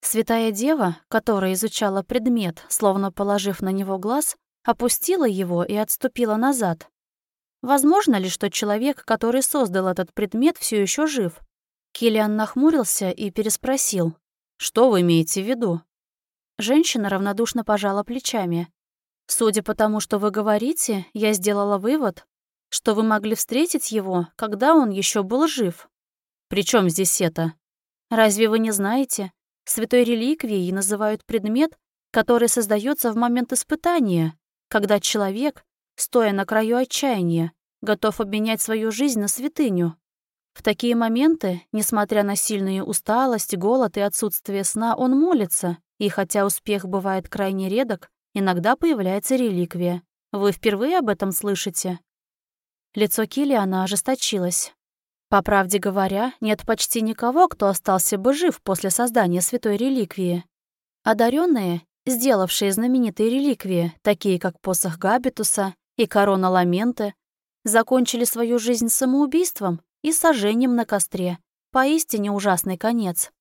Святая Дева, которая изучала предмет, словно положив на него глаз, опустила его и отступила назад. Возможно ли, что человек, который создал этот предмет, все еще жив? Килиан нахмурился и переспросил. «Что вы имеете в виду?» Женщина равнодушно пожала плечами. «Судя по тому, что вы говорите, я сделала вывод, что вы могли встретить его, когда он еще был жив. Причем здесь это? Разве вы не знаете? Святой реликвией называют предмет, который создается в момент испытания, когда человек, стоя на краю отчаяния, готов обменять свою жизнь на святыню. В такие моменты, несмотря на сильную усталость, голод и отсутствие сна, он молится, и хотя успех бывает крайне редок, иногда появляется реликвия. Вы впервые об этом слышите? Лицо Килиана ожесточилось. По правде говоря, нет почти никого, кто остался бы жив после создания святой реликвии. Одаренные, сделавшие знаменитые реликвии, такие как посох Габитуса и корона Ламенты, закончили свою жизнь самоубийством и сожжением на костре. Поистине ужасный конец.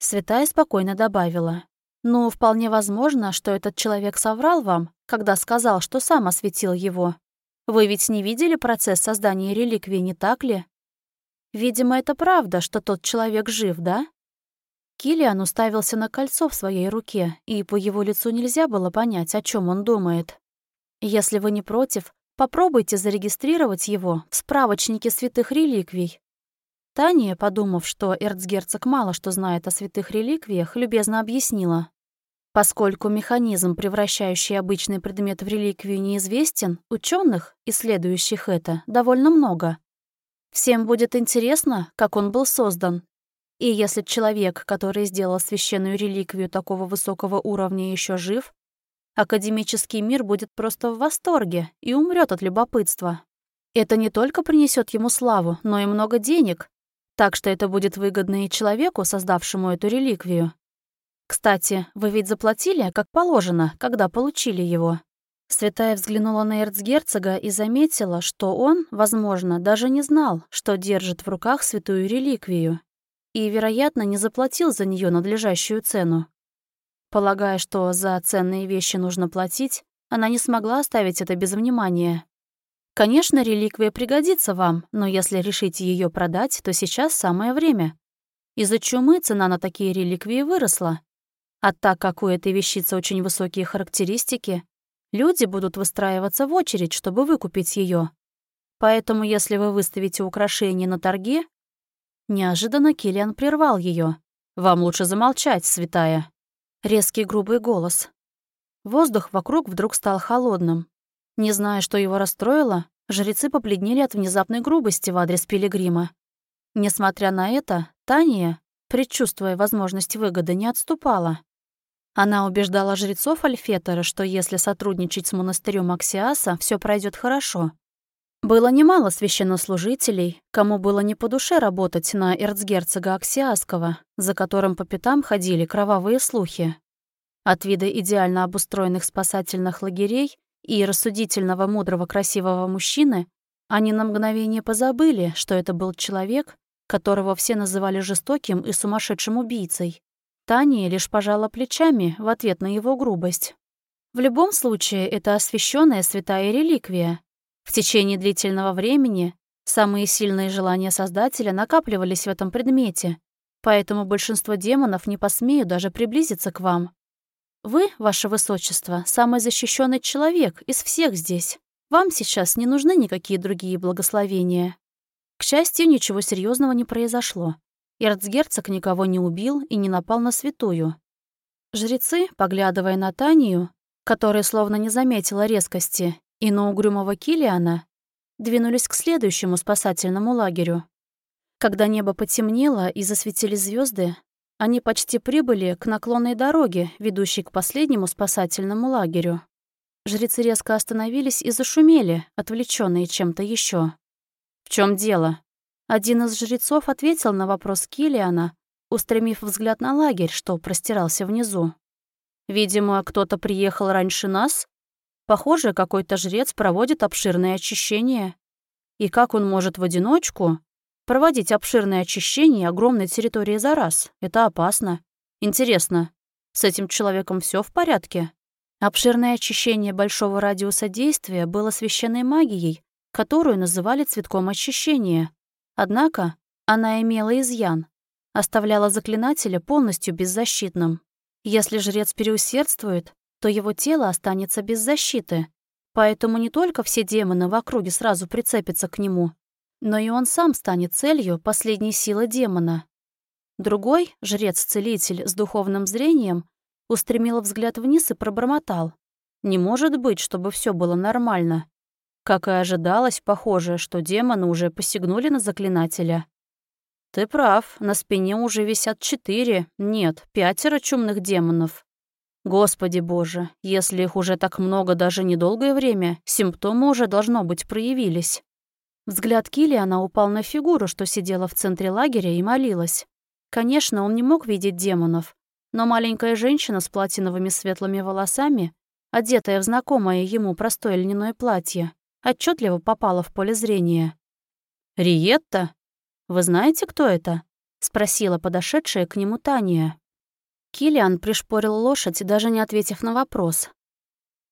Святая спокойно добавила. «Ну, вполне возможно, что этот человек соврал вам, когда сказал, что сам осветил его. Вы ведь не видели процесс создания реликвии, не так ли? Видимо, это правда, что тот человек жив, да? Килиан уставился на кольцо в своей руке, и по его лицу нельзя было понять, о чем он думает. Если вы не против, попробуйте зарегистрировать его в справочнике святых реликвий. Таня, подумав, что эрцгерцог мало что знает о святых реликвиях, любезно объяснила. Поскольку механизм, превращающий обычный предмет в реликвию, неизвестен, ученых, исследующих это, довольно много. Всем будет интересно, как он был создан. И если человек, который сделал священную реликвию такого высокого уровня, еще жив, академический мир будет просто в восторге и умрет от любопытства. Это не только принесет ему славу, но и много денег, так что это будет выгодно и человеку, создавшему эту реликвию, кстати, вы ведь заплатили, как положено, когда получили его». Святая взглянула на эрцгерцога и заметила, что он, возможно, даже не знал, что держит в руках святую реликвию, и, вероятно, не заплатил за нее надлежащую цену. Полагая, что за ценные вещи нужно платить, она не смогла оставить это без внимания. Конечно, реликвия пригодится вам, но если решите ее продать, то сейчас самое время. Из-за чумы цена на такие реликвии выросла, а так как у этой вещицы очень высокие характеристики, люди будут выстраиваться в очередь, чтобы выкупить ее. Поэтому, если вы выставите украшение на торге... Неожиданно Киллиан прервал ее. «Вам лучше замолчать, святая». Резкий грубый голос. Воздух вокруг вдруг стал холодным. Не зная, что его расстроило, жрецы побледнели от внезапной грубости в адрес Пилигрима. Несмотря на это, Тания, предчувствуя возможность выгоды, не отступала. Она убеждала жрецов Альфетера, что если сотрудничать с монастырем Аксиаса, все пройдет хорошо. Было немало священнослужителей, кому было не по душе работать на эрцгерцога Аксиасского, за которым по пятам ходили кровавые слухи. От вида идеально обустроенных спасательных лагерей и рассудительного, мудрого, красивого мужчины они на мгновение позабыли, что это был человек, которого все называли жестоким и сумасшедшим убийцей. Таня лишь пожала плечами в ответ на его грубость. В любом случае, это освященная святая реликвия. В течение длительного времени самые сильные желания Создателя накапливались в этом предмете, поэтому большинство демонов не посмеют даже приблизиться к вам. Вы, ваше высочество, самый защищенный человек из всех здесь. Вам сейчас не нужны никакие другие благословения. К счастью, ничего серьезного не произошло. Эрцгерцог никого не убил и не напал на святую. Жрецы, поглядывая на Танию, которая словно не заметила резкости, и на угрюмого Килиана, двинулись к следующему спасательному лагерю. Когда небо потемнело и засветили звезды, они почти прибыли к наклонной дороге, ведущей к последнему спасательному лагерю. Жрецы резко остановились и зашумели, отвлеченные чем-то еще. «В чем дело?» Один из жрецов ответил на вопрос Килиана, устремив взгляд на лагерь, что простирался внизу. «Видимо, кто-то приехал раньше нас? Похоже, какой-то жрец проводит обширное очищение. И как он может в одиночку проводить обширное очищение огромной территории за раз? Это опасно. Интересно, с этим человеком все в порядке?» Обширное очищение большого радиуса действия было священной магией, которую называли цветком очищения. Однако она имела изъян, оставляла заклинателя полностью беззащитным. Если жрец переусердствует, то его тело останется без защиты, поэтому не только все демоны в округе сразу прицепятся к нему, но и он сам станет целью последней силы демона. Другой, жрец-целитель с духовным зрением, устремил взгляд вниз и пробормотал. «Не может быть, чтобы все было нормально. Как и ожидалось, похоже, что демоны уже посягнули на заклинателя. Ты прав, на спине уже висят четыре, нет, пятеро чумных демонов. Господи боже, если их уже так много даже недолгое время, симптомы уже, должно быть, проявились. Взгляд Килиана упал на фигуру, что сидела в центре лагеря и молилась. Конечно, он не мог видеть демонов, но маленькая женщина с платиновыми светлыми волосами, одетая в знакомое ему простое льняное платье, отчетливо попала в поле зрения. «Риетта? Вы знаете, кто это?» — спросила подошедшая к нему Таня. Килиан пришпорил лошадь, даже не ответив на вопрос.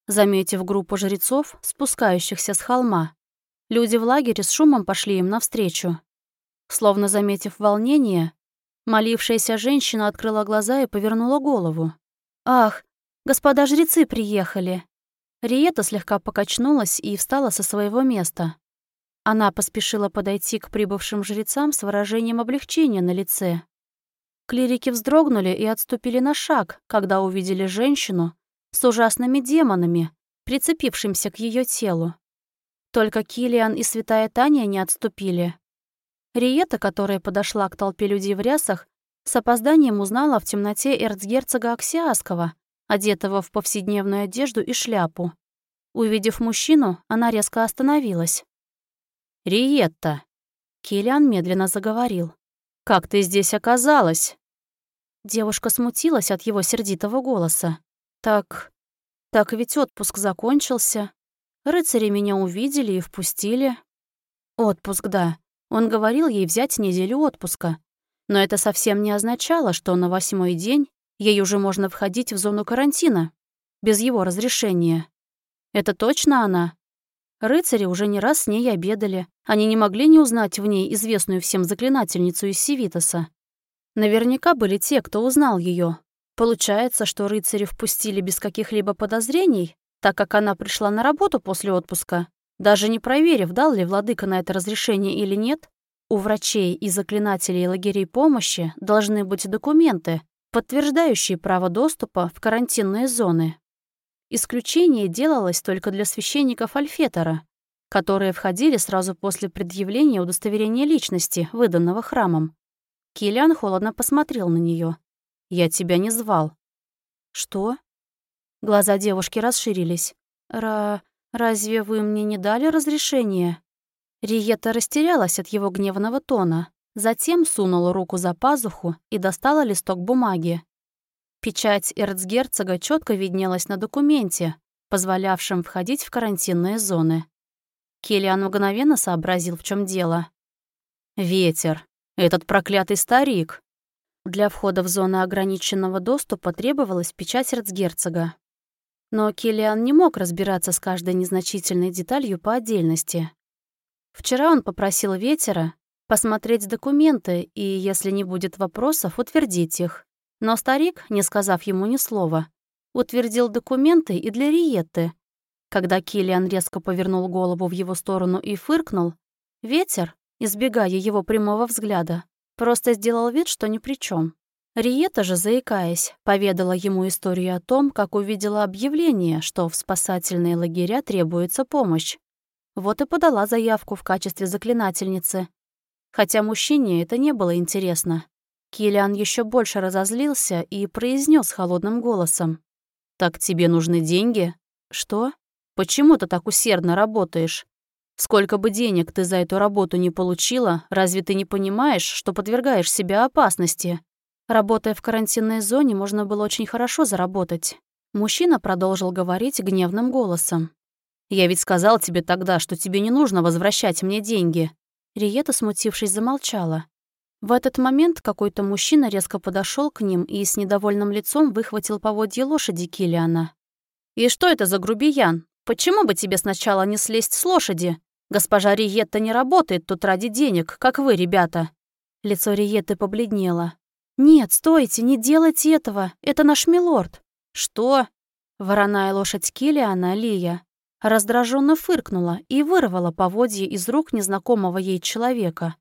Заметив группу жрецов, спускающихся с холма, люди в лагере с шумом пошли им навстречу. Словно заметив волнение, молившаяся женщина открыла глаза и повернула голову. «Ах, господа жрецы приехали!» Риета слегка покачнулась и встала со своего места. Она поспешила подойти к прибывшим жрецам с выражением облегчения на лице. Клирики вздрогнули и отступили на шаг, когда увидели женщину с ужасными демонами, прицепившимся к ее телу. Только Килиан и святая Таня не отступили. Риета, которая подошла к толпе людей в рясах, с опозданием узнала в темноте эрцгерцога Аксиаского, одетого в повседневную одежду и шляпу. Увидев мужчину, она резко остановилась. «Риетта!» Киллиан медленно заговорил. «Как ты здесь оказалась?» Девушка смутилась от его сердитого голоса. «Так... так ведь отпуск закончился. Рыцари меня увидели и впустили. Отпуск, да. Он говорил ей взять неделю отпуска. Но это совсем не означало, что на восьмой день Ей уже можно входить в зону карантина, без его разрешения. Это точно она? Рыцари уже не раз с ней обедали. Они не могли не узнать в ней известную всем заклинательницу из Севитоса. Наверняка были те, кто узнал ее. Получается, что рыцари впустили без каких-либо подозрений, так как она пришла на работу после отпуска, даже не проверив, дал ли владыка на это разрешение или нет. У врачей и заклинателей лагерей помощи должны быть документы, подтверждающие право доступа в карантинные зоны. Исключение делалось только для священников Альфетора, которые входили сразу после предъявления удостоверения личности, выданного храмом. Киллиан холодно посмотрел на нее. «Я тебя не звал». «Что?» Глаза девушки расширились. «Ра... разве вы мне не дали разрешение?» Риета растерялась от его гневного тона. Затем сунула руку за пазуху и достала листок бумаги. Печать эрцгерцога четко виднелась на документе, позволявшем входить в карантинные зоны. Киллиан мгновенно сообразил, в чем дело. «Ветер! Этот проклятый старик!» Для входа в зону ограниченного доступа требовалась печать эрцгерцога. Но Киллиан не мог разбираться с каждой незначительной деталью по отдельности. Вчера он попросил ветера, посмотреть документы и, если не будет вопросов, утвердить их. Но старик, не сказав ему ни слова, утвердил документы и для Риетты. Когда Киллиан резко повернул голову в его сторону и фыркнул, ветер, избегая его прямого взгляда, просто сделал вид, что ни при чем. Риета же, заикаясь, поведала ему историю о том, как увидела объявление, что в спасательные лагеря требуется помощь. Вот и подала заявку в качестве заклинательницы, Хотя мужчине это не было интересно. Килиан еще больше разозлился и произнес холодным голосом. «Так тебе нужны деньги?» «Что?» Почему ты так усердно работаешь? Сколько бы денег ты за эту работу не получила, разве ты не понимаешь, что подвергаешь себя опасности? Работая в карантинной зоне, можно было очень хорошо заработать. Мужчина продолжил говорить гневным голосом. «Я ведь сказал тебе тогда, что тебе не нужно возвращать мне деньги». Риета, смутившись, замолчала. В этот момент какой-то мужчина резко подошел к ним и с недовольным лицом выхватил поводье лошади Килиана. «И что это за грубиян? Почему бы тебе сначала не слезть с лошади? Госпожа Риетта не работает тут ради денег, как вы, ребята». Лицо Риетты побледнело. «Нет, стойте, не делайте этого, это наш милорд». «Что?» Вороная лошадь Килиана, Лия, раздраженно фыркнула и вырвала поводье из рук незнакомого ей человека.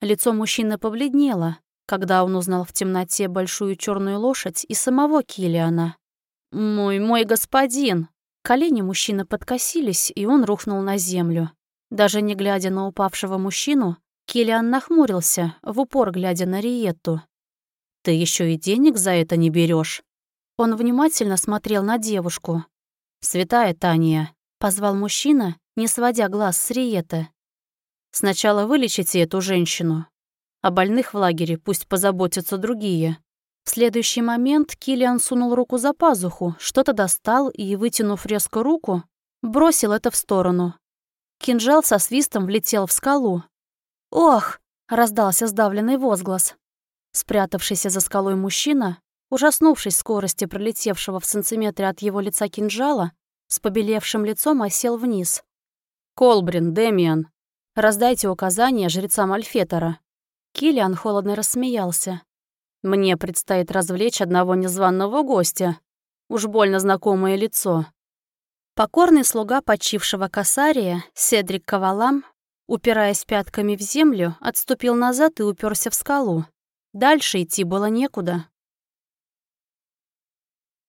Лицо мужчины побледнело, когда он узнал в темноте большую черную лошадь и самого Килиана. «Мой, мой господин!» Колени мужчины подкосились, и он рухнул на землю. Даже не глядя на упавшего мужчину, Килиан нахмурился, в упор глядя на Риетту. «Ты еще и денег за это не берешь. Он внимательно смотрел на девушку. «Святая Таня», — позвал мужчина, не сводя глаз с Риеты. «Сначала вылечите эту женщину. О больных в лагере пусть позаботятся другие». В следующий момент Килиан сунул руку за пазуху, что-то достал и, вытянув резко руку, бросил это в сторону. Кинжал со свистом влетел в скалу. «Ох!» — раздался сдавленный возглас. Спрятавшийся за скалой мужчина Ужаснувшись скорости пролетевшего в сантиметре от его лица кинжала, с побелевшим лицом осел вниз. «Колбрин, Демиан, раздайте указания жрецам Альфетора». Киллиан холодно рассмеялся. «Мне предстоит развлечь одного незваного гостя. Уж больно знакомое лицо». Покорный слуга почившего косария, Седрик Кавалам, упираясь пятками в землю, отступил назад и уперся в скалу. Дальше идти было некуда.